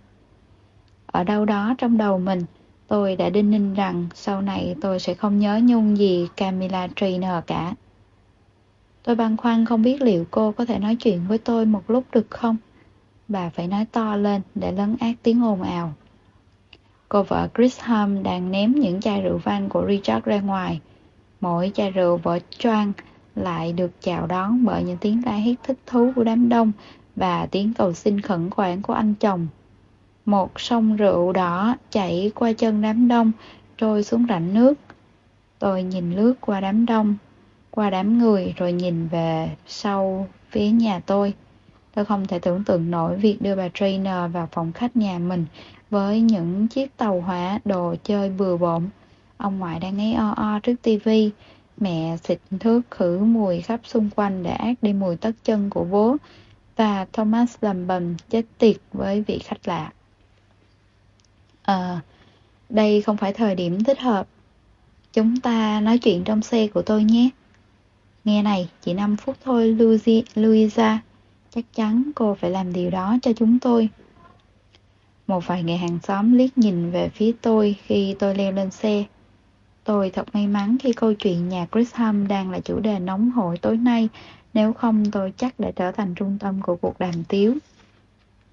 Speaker 1: Ở đâu đó trong đầu mình, tôi đã đinh ninh rằng sau này tôi sẽ không nhớ nhung gì Camilla Trainer cả. Tôi băn khoăn không biết liệu cô có thể nói chuyện với tôi một lúc được không? Bà phải nói to lên để lấn át tiếng ồn ào. Cô vợ Chris Hum đang ném những chai rượu vang của Richard ra ngoài. Mỗi chai rượu vỡ choang lại được chào đón bởi những tiếng la hét thích thú của đám đông và tiếng cầu xin khẩn khoản của anh chồng. Một sông rượu đỏ chảy qua chân đám đông, trôi xuống rãnh nước. Tôi nhìn lướt qua đám đông, qua đám người rồi nhìn về sau phía nhà tôi. Tôi không thể tưởng tượng nổi việc đưa bà Trainer vào phòng khách nhà mình với những chiếc tàu hỏa đồ chơi bừa bộn. Ông ngoại đang ngáy o o trước tivi, mẹ xịt thước khử mùi khắp xung quanh để át đi mùi tất chân của bố, và Thomas lầm bầm chết tiệt với vị khách lạ. Ờ, đây không phải thời điểm thích hợp. Chúng ta nói chuyện trong xe của tôi nhé. Nghe này, chỉ 5 phút thôi, Louisa. Chắc chắn cô phải làm điều đó cho chúng tôi. Một vài người hàng xóm liếc nhìn về phía tôi khi tôi leo lên xe. Tôi thật may mắn khi câu chuyện nhà Chris Hum đang là chủ đề nóng hổi tối nay, nếu không tôi chắc đã trở thành trung tâm của cuộc đàm tiếu.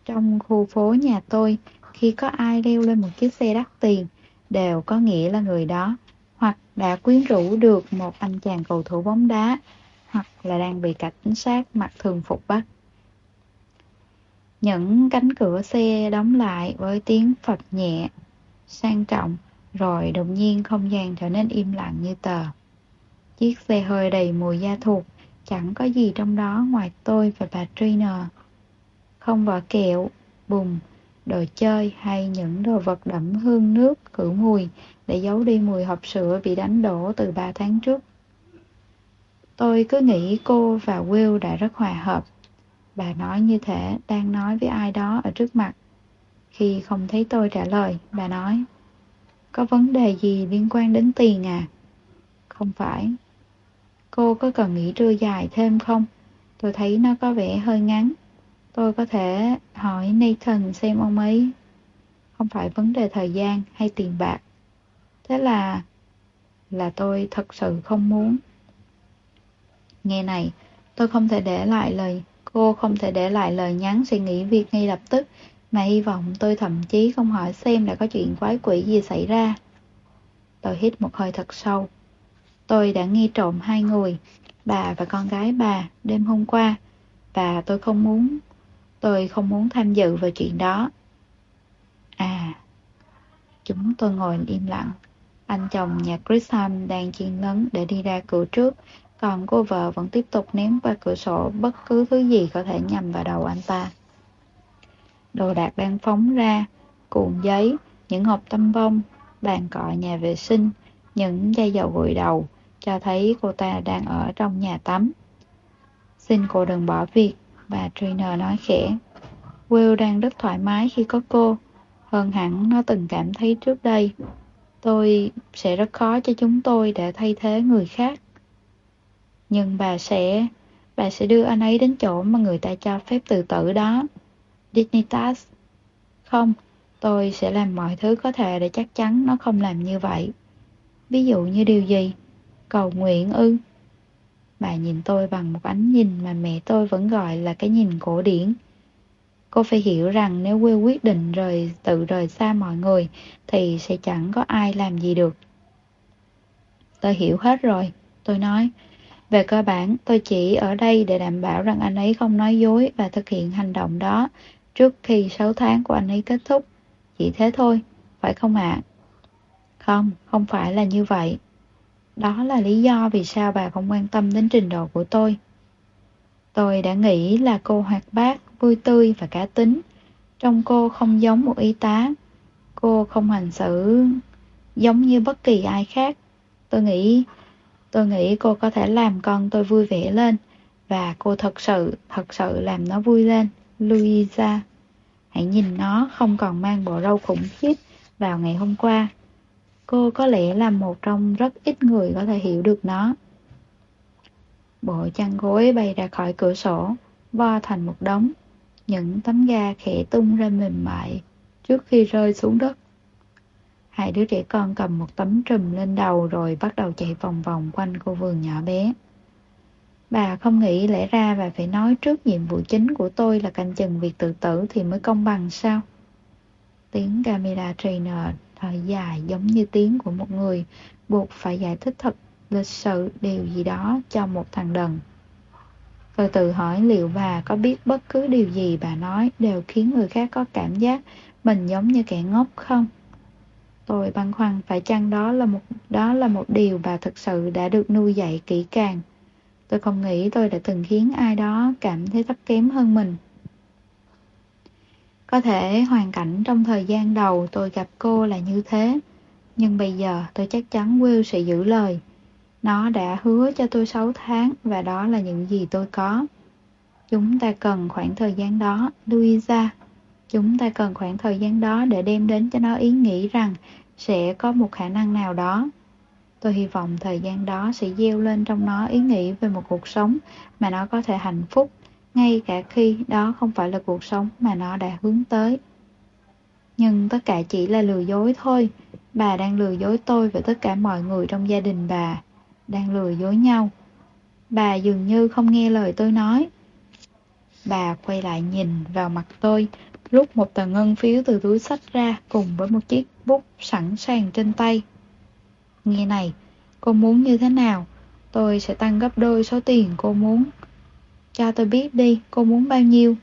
Speaker 1: Trong khu phố nhà tôi, khi có ai leo lên một chiếc xe đắt tiền, đều có nghĩa là người đó hoặc đã quyến rũ được một anh chàng cầu thủ bóng đá, hoặc là đang bị cảnh sát mặc thường phục bắt. Những cánh cửa xe đóng lại với tiếng phật nhẹ, sang trọng, rồi đột nhiên không gian trở nên im lặng như tờ. Chiếc xe hơi đầy mùi da thuộc, chẳng có gì trong đó ngoài tôi và bà Trina. Không vỏ kẹo, bùn, đồ chơi hay những đồ vật đậm hương nước khử mùi để giấu đi mùi hộp sữa bị đánh đổ từ 3 tháng trước. Tôi cứ nghĩ cô và Will đã rất hòa hợp. Bà nói như thể đang nói với ai đó ở trước mặt. Khi không thấy tôi trả lời, bà nói Có vấn đề gì liên quan đến tiền à? Không phải. Cô có cần nghỉ trưa dài thêm không? Tôi thấy nó có vẻ hơi ngắn. Tôi có thể hỏi Nathan xem ông ấy không phải vấn đề thời gian hay tiền bạc. Thế là là tôi thật sự không muốn. Nghe này, tôi không thể để lại lời, cô không thể để lại lời nhắn suy nghĩ việc ngay lập tức, mà hy vọng tôi thậm chí không hỏi xem đã có chuyện quái quỷ gì xảy ra. Tôi hít một hơi thật sâu. Tôi đã nghi trộm hai người, bà và con gái bà, đêm hôm qua, và tôi không muốn, tôi không muốn tham dự vào chuyện đó. À, chúng tôi ngồi im lặng. Anh chồng nhà Chris Ham đang chiên lấn để đi ra cửa trước, còn cô vợ vẫn tiếp tục ném qua cửa sổ bất cứ thứ gì có thể nhằm vào đầu anh ta. Đồ đạc đang phóng ra, cuộn giấy, những hộp tâm bông, bàn cọ nhà vệ sinh, những dây dầu gội đầu, cho thấy cô ta đang ở trong nhà tắm. Xin cô đừng bỏ việc, bà Trainer nói khẽ. Will đang rất thoải mái khi có cô, hơn hẳn nó từng cảm thấy trước đây. Tôi sẽ rất khó cho chúng tôi để thay thế người khác. Nhưng bà sẽ, bà sẽ đưa anh ấy đến chỗ mà người ta cho phép tự tử đó. Dignitas. Không, Tôi sẽ làm mọi thứ có thể để chắc chắn nó không làm như vậy. Ví dụ như điều gì? Cầu nguyện ư? Bà nhìn tôi bằng một ánh nhìn mà mẹ tôi vẫn gọi là cái nhìn cổ điển. Cô phải hiểu rằng nếu Will quyết định rời tự rời xa mọi người thì sẽ chẳng có ai làm gì được. Tôi hiểu hết rồi, tôi nói. Về cơ bản, tôi chỉ ở đây để đảm bảo rằng anh ấy không nói dối và thực hiện hành động đó trước khi 6 tháng của anh ấy kết thúc. Chỉ thế thôi, phải không ạ? Không, không phải là như vậy. Đó là lý do vì sao bà không quan tâm đến trình độ của tôi. Tôi đã nghĩ là cô hoạt bát, vui tươi và cá tính. Trong cô không giống một y tá. Cô không hành xử giống như bất kỳ ai khác. Tôi nghĩ, tôi nghĩ cô có thể làm con tôi vui vẻ lên. Và cô thật sự, thật sự làm nó vui lên. Louisa. Hãy nhìn nó không còn mang bộ râu khủng khiếp vào ngày hôm qua. Cô có lẽ là một trong rất ít người có thể hiểu được nó. Bộ chăn gối bay ra khỏi cửa sổ, vo thành một đống. Những tấm ga khẽ tung ra mềm mại trước khi rơi xuống đất. Hai đứa trẻ con cầm một tấm trùm lên đầu rồi bắt đầu chạy vòng vòng quanh khu vườn nhỏ bé. Bà không nghĩ lẽ ra bà phải nói trước nhiệm vụ chính của tôi là canh chừng việc tự tử thì mới công bằng sao? Tiếng Camilla Trainer thở dài giống như tiếng của một người buộc phải giải thích thật lịch sự điều gì đó cho một thằng đần. Tôi tự hỏi liệu bà có biết bất cứ điều gì bà nói đều khiến người khác có cảm giác mình giống như kẻ ngốc không? Tôi băn khoăn phải chăng đó là một đó là một điều bà thực sự đã được nuôi dạy kỹ càng. Tôi không nghĩ tôi đã từng khiến ai đó cảm thấy thấp kém hơn mình. Có thể hoàn cảnh trong thời gian đầu tôi gặp cô là như thế, nhưng bây giờ tôi chắc chắn Will sẽ giữ lời. Nó đã hứa cho tôi 6 tháng và đó là những gì tôi có. Chúng ta cần khoảng thời gian đó, Louisa. Chúng ta cần khoảng thời gian đó để đem đến cho nó ý nghĩ rằng sẽ có một khả năng nào đó. Tôi hy vọng thời gian đó sẽ gieo lên trong nó ý nghĩ về một cuộc sống mà nó có thể hạnh phúc ngay cả khi đó không phải là cuộc sống mà nó đã hướng tới. Nhưng tất cả chỉ là lừa dối thôi. Bà đang lừa dối tôi và tất cả mọi người trong gia đình bà. Đang lừa dối nhau. Bà dường như không nghe lời tôi nói. Bà quay lại nhìn vào mặt tôi, rút một tờ ngân phiếu từ túi sách ra cùng với một chiếc bút sẵn sàng trên tay. Nghe này, cô muốn như thế nào? Tôi sẽ tăng gấp đôi số tiền cô muốn. Cho tôi biết đi, cô muốn bao nhiêu?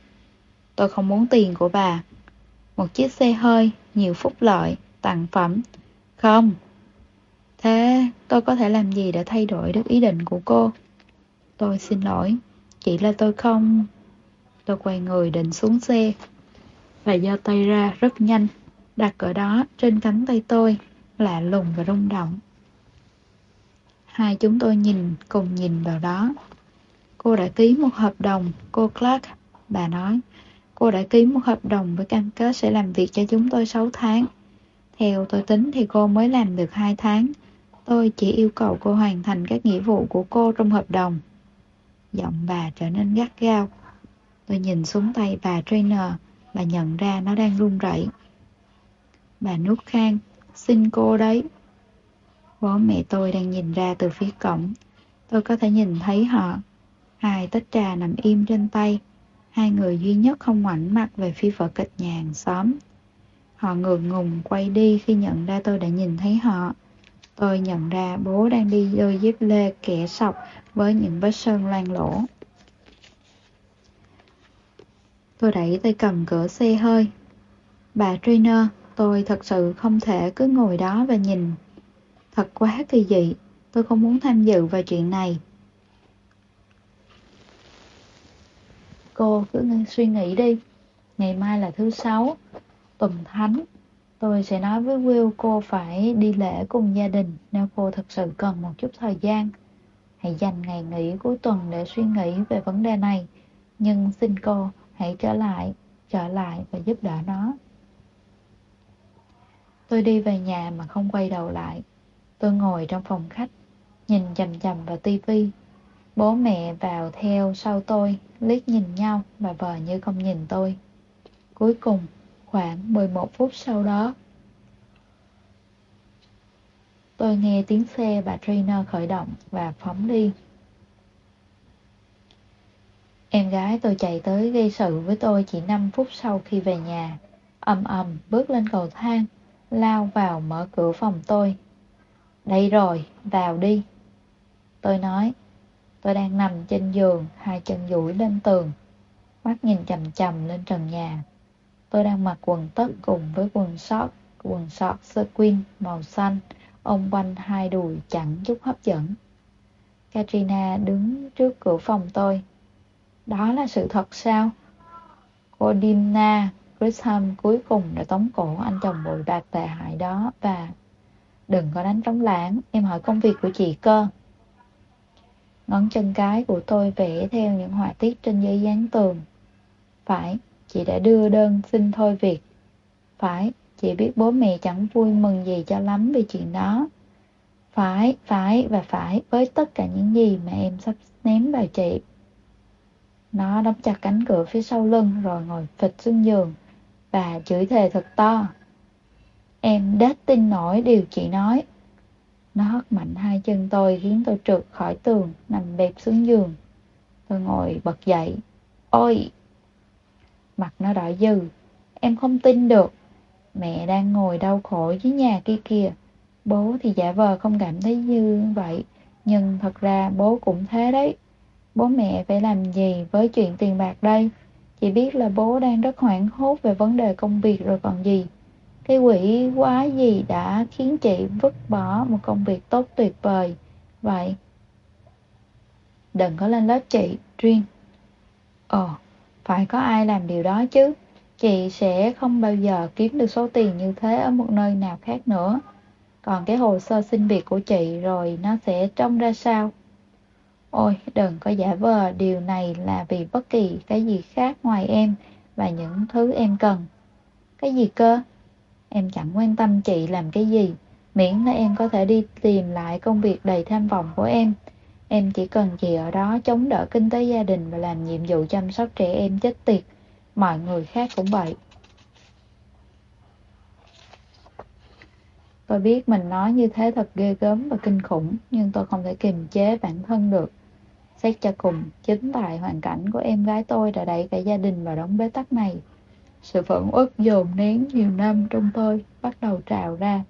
Speaker 1: Tôi không muốn tiền của bà. Một chiếc xe hơi, nhiều phúc lợi, tặng phẩm. Không. Thế tôi có thể làm gì để thay đổi được ý định của cô? Tôi xin lỗi, chỉ là tôi không... Tôi quay người định xuống xe và giơ tay ra rất nhanh, đặt ở đó trên cánh tay tôi, lạ lùng và rung động. Hai chúng tôi nhìn, cùng nhìn vào đó. Cô đã ký một hợp đồng, cô Clark, bà nói. Cô đã ký một hợp đồng với cam kết sẽ làm việc cho chúng tôi 6 tháng. Theo tôi tính thì cô mới làm được 2 tháng. Tôi chỉ yêu cầu cô hoàn thành các nghĩa vụ của cô trong hợp đồng. Giọng bà trở nên gắt gao. Tôi nhìn xuống tay bà trainer Bà nhận ra nó đang run rẩy. Bà nuốt khang, xin cô đấy. Bố mẹ tôi đang nhìn ra từ phía cổng. Tôi có thể nhìn thấy họ Hai tách trà nằm im trên tay, hai người duy nhất không ngoảnh mặt về phía vợ kịch nhà hàng xóm. Họ ngượng ngùng quay đi khi nhận ra tôi đã nhìn thấy họ. Tôi nhận ra bố đang đi đôi dép lê kẻ sọc với những vết sơn loang lỗ. Tôi đẩy tay cầm cửa xe hơi. Bà trainer, tôi thật sự không thể cứ ngồi đó và nhìn. Thật quá kỳ dị, tôi không muốn tham dự vào chuyện này. Cô cứ suy nghĩ đi. Ngày mai là thứ sáu, tuần thánh. Tôi sẽ nói với Will cô phải đi lễ cùng gia đình nếu cô thật sự cần một chút thời gian. Hãy dành ngày nghỉ cuối tuần để suy nghĩ về vấn đề này. Nhưng xin cô hãy trở lại, trở lại và giúp đỡ nó. Tôi đi về nhà mà không quay đầu lại. Tôi ngồi trong phòng khách, nhìn chầm chầm vào tivi Bố mẹ vào theo sau tôi, liếc nhìn nhau và vờ như không nhìn tôi. Cuối cùng, Khoảng 11 phút sau đó, tôi nghe tiếng xe bà trainer khởi động và phóng đi. Em gái tôi chạy tới gây sự với tôi chỉ 5 phút sau khi về nhà, ầm ầm bước lên cầu thang, lao vào mở cửa phòng tôi. Đây rồi, vào đi. Tôi nói, tôi đang nằm trên giường, hai chân duỗi lên tường, mắt nhìn chầm chầm lên trần nhà. Tôi đang mặc quần tất cùng với quần short, quần short sequin màu xanh, ôm quanh hai đùi chẳng chút hấp dẫn. Katrina đứng trước cửa phòng tôi. Đó là sự thật sao? Cô Dimna Grisham cuối cùng đã tống cổ anh chồng bội bạc tệ hại đó và Đừng có đánh trống lãng, em hỏi công việc của chị cơ. Ngón chân cái của tôi vẽ theo những họa tiết trên giấy dán tường. Phải, chị đã đưa đơn xin thôi việc. Phải, chị biết bố mẹ chẳng vui mừng gì cho lắm vì chuyện đó. Phải, phải và phải với tất cả những gì mà em sắp ném vào chị. Nó đóng chặt cánh cửa phía sau lưng rồi ngồi phịch xuống giường và chửi thề thật to. Em đết tin nổi điều chị nói. Nó hất mạnh hai chân tôi khiến tôi trượt khỏi tường, nằm bẹp xuống giường. Tôi ngồi bật dậy. Ôi! Mặt nó đỏ dừ. Em không tin được. Mẹ đang ngồi đau khổ dưới nhà kia kìa. Bố thì giả vờ không cảm thấy như vậy. Nhưng thật ra bố cũng thế đấy. Bố mẹ phải làm gì với chuyện tiền bạc đây? Chị biết là bố đang rất hoảng hốt về vấn đề công việc rồi còn gì. Cái quỷ quá gì đã khiến chị vứt bỏ một công việc tốt tuyệt vời. Vậy, đừng có lên lớp chị, Duyên. Ồ, phải có ai làm điều đó chứ. Chị sẽ không bao giờ kiếm được số tiền như thế ở một nơi nào khác nữa. Còn cái hồ sơ xin việc của chị rồi nó sẽ trông ra sao? Ôi, đừng có giả vờ điều này là vì bất kỳ cái gì khác ngoài em và những thứ em cần. Cái gì cơ? Em chẳng quan tâm chị làm cái gì, miễn là em có thể đi tìm lại công việc đầy tham vọng của em. Em chỉ cần chị ở đó chống đỡ kinh tế gia đình và làm nhiệm vụ chăm sóc trẻ em chết tiệt. Mọi người khác cũng vậy. Tôi biết mình nói như thế thật ghê gớm và kinh khủng, nhưng tôi không thể kiềm chế bản thân được. Xét cho cùng, chính tại hoàn cảnh của em gái tôi đã đẩy cả gia đình vào đống bế tắc này. Sự phẫn uất dồn nén nhiều năm trong tôi bắt đầu trào ra.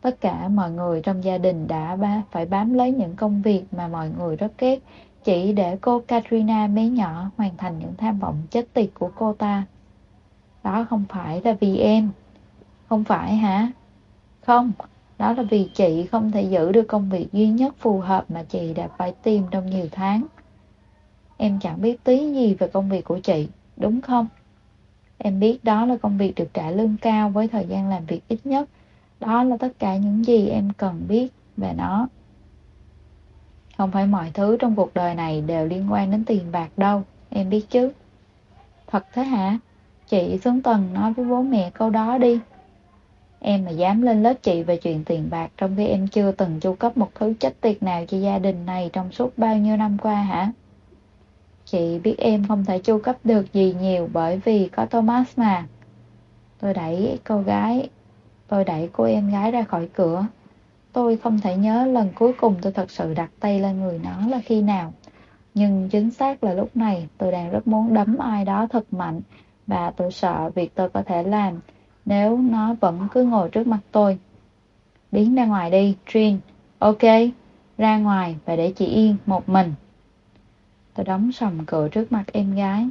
Speaker 1: Tất cả mọi người trong gia đình đã ba, phải bám lấy những công việc mà mọi người rất ghét, chỉ để cô Katrina bé nhỏ hoàn thành những tham vọng chết tiệt của cô ta. Đó không phải là vì em. Không phải hả? Không, đó là vì chị không thể giữ được công việc duy nhất phù hợp mà chị đã phải tìm trong nhiều tháng. Em chẳng biết tí gì về công việc của chị, đúng không? Em biết đó là công việc được trả lương cao với thời gian làm việc ít nhất. Đó là tất cả những gì em cần biết về nó. Không phải mọi thứ trong cuộc đời này đều liên quan đến tiền bạc đâu, em biết chứ. Thật thế hả? Chị xuống tầng nói với bố mẹ câu đó đi. Em mà dám lên lớp chị về chuyện tiền bạc trong khi em chưa từng chu cấp một thứ chất tiệt nào cho gia đình này trong suốt bao nhiêu năm qua hả? Chị biết em không thể chu cấp được gì nhiều bởi vì có Thomas mà. Tôi đẩy cô gái, tôi đẩy cô em gái ra khỏi cửa. Tôi không thể nhớ lần cuối cùng tôi thật sự đặt tay lên người nó là khi nào. Nhưng chính xác là lúc này tôi đang rất muốn đấm ai đó thật mạnh và tôi sợ việc tôi có thể làm nếu nó vẫn cứ ngồi trước mặt tôi. Biến ra ngoài đi, Trin. Ok, ra ngoài và để chị yên một mình. Tôi đóng sầm cửa trước mặt em gái.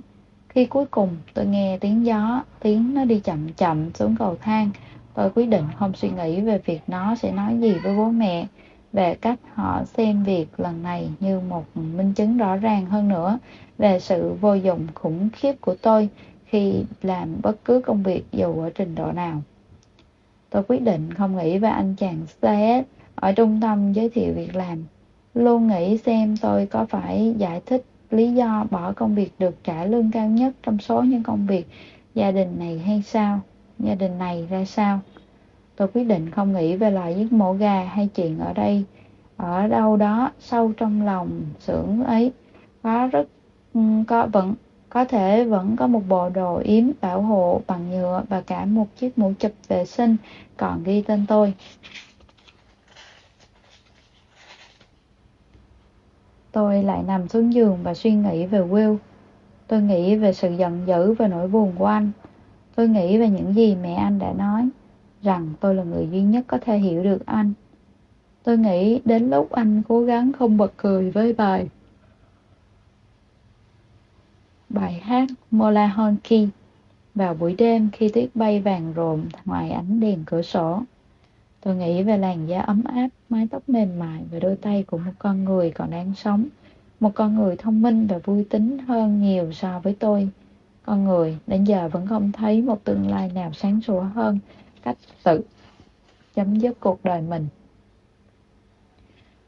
Speaker 1: Khi cuối cùng tôi nghe tiếng gió, tiếng nó đi chậm chậm xuống cầu thang, tôi quyết định không suy nghĩ về việc nó sẽ nói gì với bố mẹ, về cách họ xem việc lần này như một minh chứng rõ ràng hơn nữa về sự vô dụng khủng khiếp của tôi khi làm bất cứ công việc dù ở trình độ nào. Tôi quyết định không nghĩ về anh chàng CS ở trung tâm giới thiệu việc làm. Luôn nghĩ xem tôi có phải giải thích lý do bỏ công việc được trả lương cao nhất trong số những công việc gia đình này hay sao? Gia đình này ra sao? Tôi quyết định không nghĩ về loại giết mổ gà hay chuyện ở đây, ở đâu đó sâu trong lòng xưởng ấy có rất ừ, có vẫn có thể vẫn có một bộ đồ yếm bảo hộ bằng nhựa và cả một chiếc mũ chụp vệ sinh còn ghi tên tôi. Tôi lại nằm xuống giường và suy nghĩ về Will. Tôi nghĩ về sự giận dữ và nỗi buồn của anh. Tôi nghĩ về những gì mẹ anh đã nói, rằng tôi là người duy nhất có thể hiểu được anh. Tôi nghĩ đến lúc anh cố gắng không bật cười với bài bài hát Mola Honky vào buổi đêm khi tuyết bay vàng rộm ngoài ánh đèn cửa sổ. Tôi nghĩ về làn da ấm áp, mái tóc mềm mại và đôi tay của một con người còn đang sống. Một con người thông minh và vui tính hơn nhiều so với tôi. Con người đến giờ vẫn không thấy một tương lai nào sáng sủa hơn cách tự chấm dứt cuộc đời mình.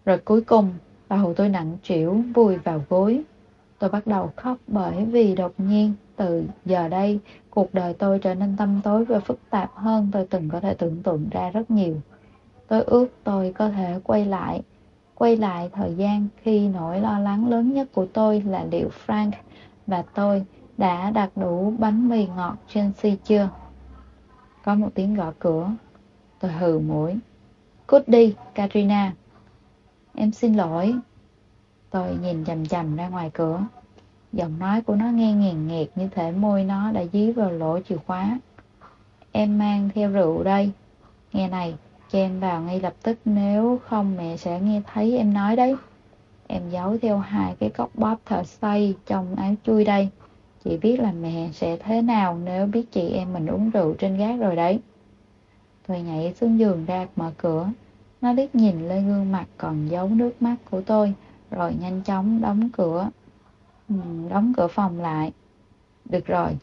Speaker 1: Rồi cuối cùng, bầu tôi nặng trĩu vùi vào gối. Tôi bắt đầu khóc bởi vì đột nhiên từ giờ đây cuộc đời tôi trở nên tăm tối và phức tạp hơn tôi từng có thể tưởng tượng ra rất nhiều. Tôi ước tôi có thể quay lại, quay lại thời gian khi nỗi lo lắng lớn nhất của tôi là liệu Frank và tôi đã đặt đủ bánh mì ngọt trên si chưa. Có một tiếng gõ cửa. Tôi hừ mũi. Cút đi, Katrina. Em xin lỗi. Tôi nhìn chầm chầm ra ngoài cửa. Giọng nói của nó nghe nghiền nghẹt như thể môi nó đã dí vào lỗ chìa khóa. Em mang theo rượu đây. Nghe này, cho em vào ngay lập tức nếu không mẹ sẽ nghe thấy em nói đấy. Em giấu theo hai cái cốc bóp thở say trong áo chui đây. Chị biết là mẹ sẽ thế nào nếu biết chị em mình uống rượu trên gác rồi đấy. Tôi nhảy xuống giường ra mở cửa. Nó liếc nhìn lên gương mặt còn giấu nước mắt của tôi, rồi nhanh chóng đóng cửa. Ừ, đóng cửa phòng lại. Được rồi.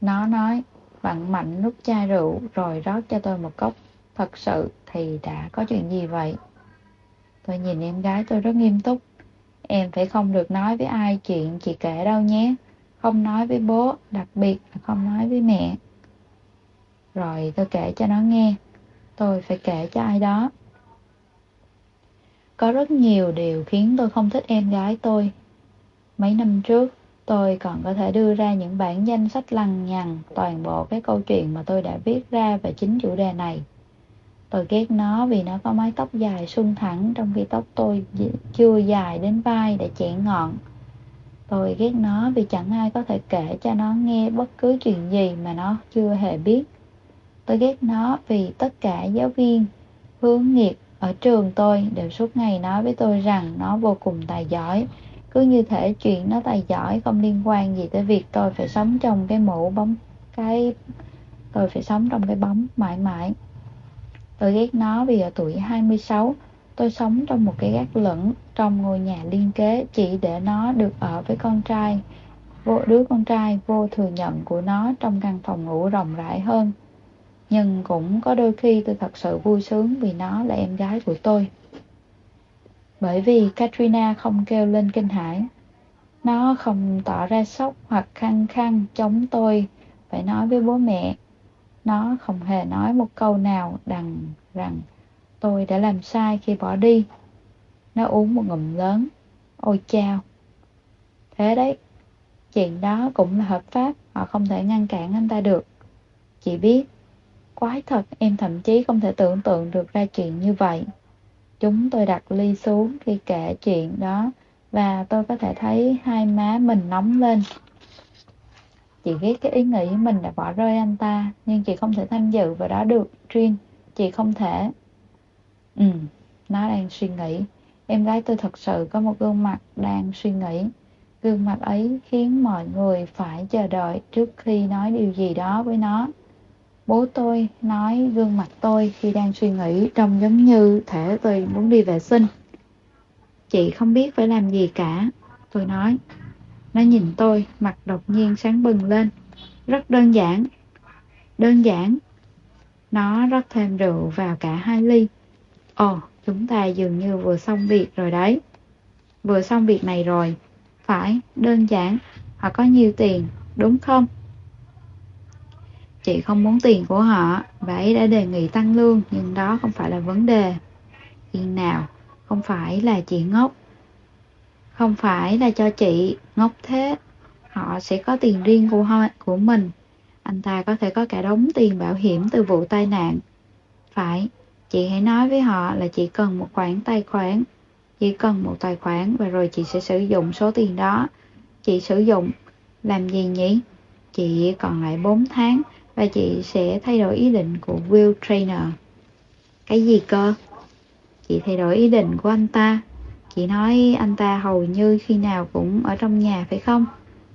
Speaker 1: Nó nói, vặn mạnh nút chai rượu rồi rót cho tôi một cốc. Thật sự thì đã có chuyện gì vậy? Tôi nhìn em gái tôi rất nghiêm túc. Em phải không được nói với ai chuyện chị kể đâu nhé. Không nói với bố, đặc biệt là không nói với mẹ. Rồi tôi kể cho nó nghe. Tôi phải kể cho ai đó. Có rất nhiều điều khiến tôi không thích em gái tôi. Mấy năm trước, tôi còn có thể đưa ra những bản danh sách lằng nhằng toàn bộ cái câu chuyện mà tôi đã viết ra về chính chủ đề này. Tôi ghét nó vì nó có mái tóc dài xung thẳng trong khi tóc tôi chưa dài đến vai để chẻ ngọn. Tôi ghét nó vì chẳng ai có thể kể cho nó nghe bất cứ chuyện gì mà nó chưa hề biết. Tôi ghét nó vì tất cả giáo viên hướng nghiệp ở trường tôi đều suốt ngày nói với tôi rằng nó vô cùng tài giỏi. Cứ như thể chuyện nó tài giỏi không liên quan gì tới việc tôi phải sống trong cái mũ bóng, cái, tôi phải sống trong cái bóng mãi mãi. Tôi ghét nó vì ở tuổi 26 tôi sống trong một cái gác lửng trong ngôi nhà liên kế chỉ để nó được ở với con trai, vô, đứa con trai vô thừa nhận của nó trong căn phòng ngủ rộng rãi hơn nhưng cũng có đôi khi tôi thật sự vui sướng vì nó là em gái của tôi. Bởi vì Katrina không kêu lên kinh hãi. Nó không tỏ ra sốc hoặc khăng khăng chống tôi phải nói với bố mẹ. Nó không hề nói một câu nào đằng rằng tôi đã làm sai khi bỏ đi. Nó uống một ngụm lớn. Ôi chao! Thế đấy, chuyện đó cũng là hợp pháp, họ không thể ngăn cản anh ta được. Chị biết, Quái thật, em thậm chí không thể tưởng tượng được ra chuyện như vậy. Chúng tôi đặt ly xuống khi kể chuyện đó và tôi có thể thấy hai má mình nóng lên. Chị ghét cái ý nghĩ mình đã bỏ rơi anh ta, nhưng chị không thể tham dự vào đó được, Trin. Chị không thể. Ừ, nó đang suy nghĩ. Em gái tôi thật sự có một gương mặt đang suy nghĩ. Gương mặt ấy khiến mọi người phải chờ đợi trước khi nói điều gì đó với nó. Bố tôi nói gương mặt tôi khi đang suy nghĩ trông giống như thể tôi muốn đi vệ sinh. Chị không biết phải làm gì cả, tôi nói. Nó nhìn tôi, mặt đột nhiên sáng bừng lên. Rất đơn giản. Đơn giản. Nó rót thêm rượu vào cả hai ly. Ồ, chúng ta dường như vừa xong việc rồi đấy. Vừa xong việc này rồi. Phải, đơn giản. Họ có nhiều tiền, đúng không? Chị không muốn tiền của họ và ấy đã đề nghị tăng lương nhưng đó không phải là vấn đề. Yên nào, không phải là chị ngốc. Không phải là cho chị ngốc thế. Họ sẽ có tiền riêng của họ, của mình. Anh ta có thể có cả đống tiền bảo hiểm từ vụ tai nạn. Phải, chị hãy nói với họ là chị cần một khoản tài khoản. Chỉ cần một tài khoản và rồi chị sẽ sử dụng số tiền đó. Chị sử dụng làm gì nhỉ? Chị còn lại 4 tháng và chị sẽ thay đổi ý định của Will Trainer. Cái gì cơ? Chị thay đổi ý định của anh ta. Chị nói anh ta hầu như khi nào cũng ở trong nhà phải không?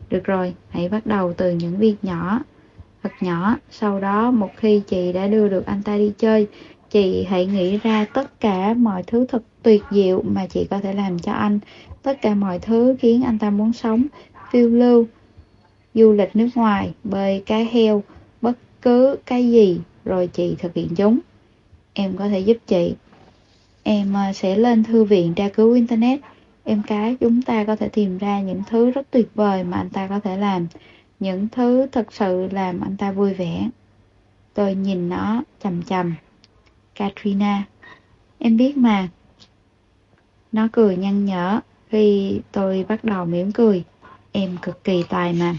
Speaker 1: Được rồi, hãy bắt đầu từ những việc nhỏ, thật nhỏ. Sau đó, một khi chị đã đưa được anh ta đi chơi, chị hãy nghĩ ra tất cả mọi thứ thật tuyệt diệu mà chị có thể làm cho anh. Tất cả mọi thứ khiến anh ta muốn sống, phiêu lưu, du lịch nước ngoài, bơi cá heo, cứ cái gì, rồi chị thực hiện chúng. Em có thể giúp chị. Em à, sẽ lên thư viện tra cứu Internet. Em cái chúng ta có thể tìm ra những thứ rất tuyệt vời mà anh ta có thể làm. Những thứ thật sự làm anh ta vui vẻ. Tôi nhìn nó chầm chầm. Katrina, em biết mà. Nó cười nhăn nhở khi tôi bắt đầu mỉm cười. Em cực kỳ tài mà.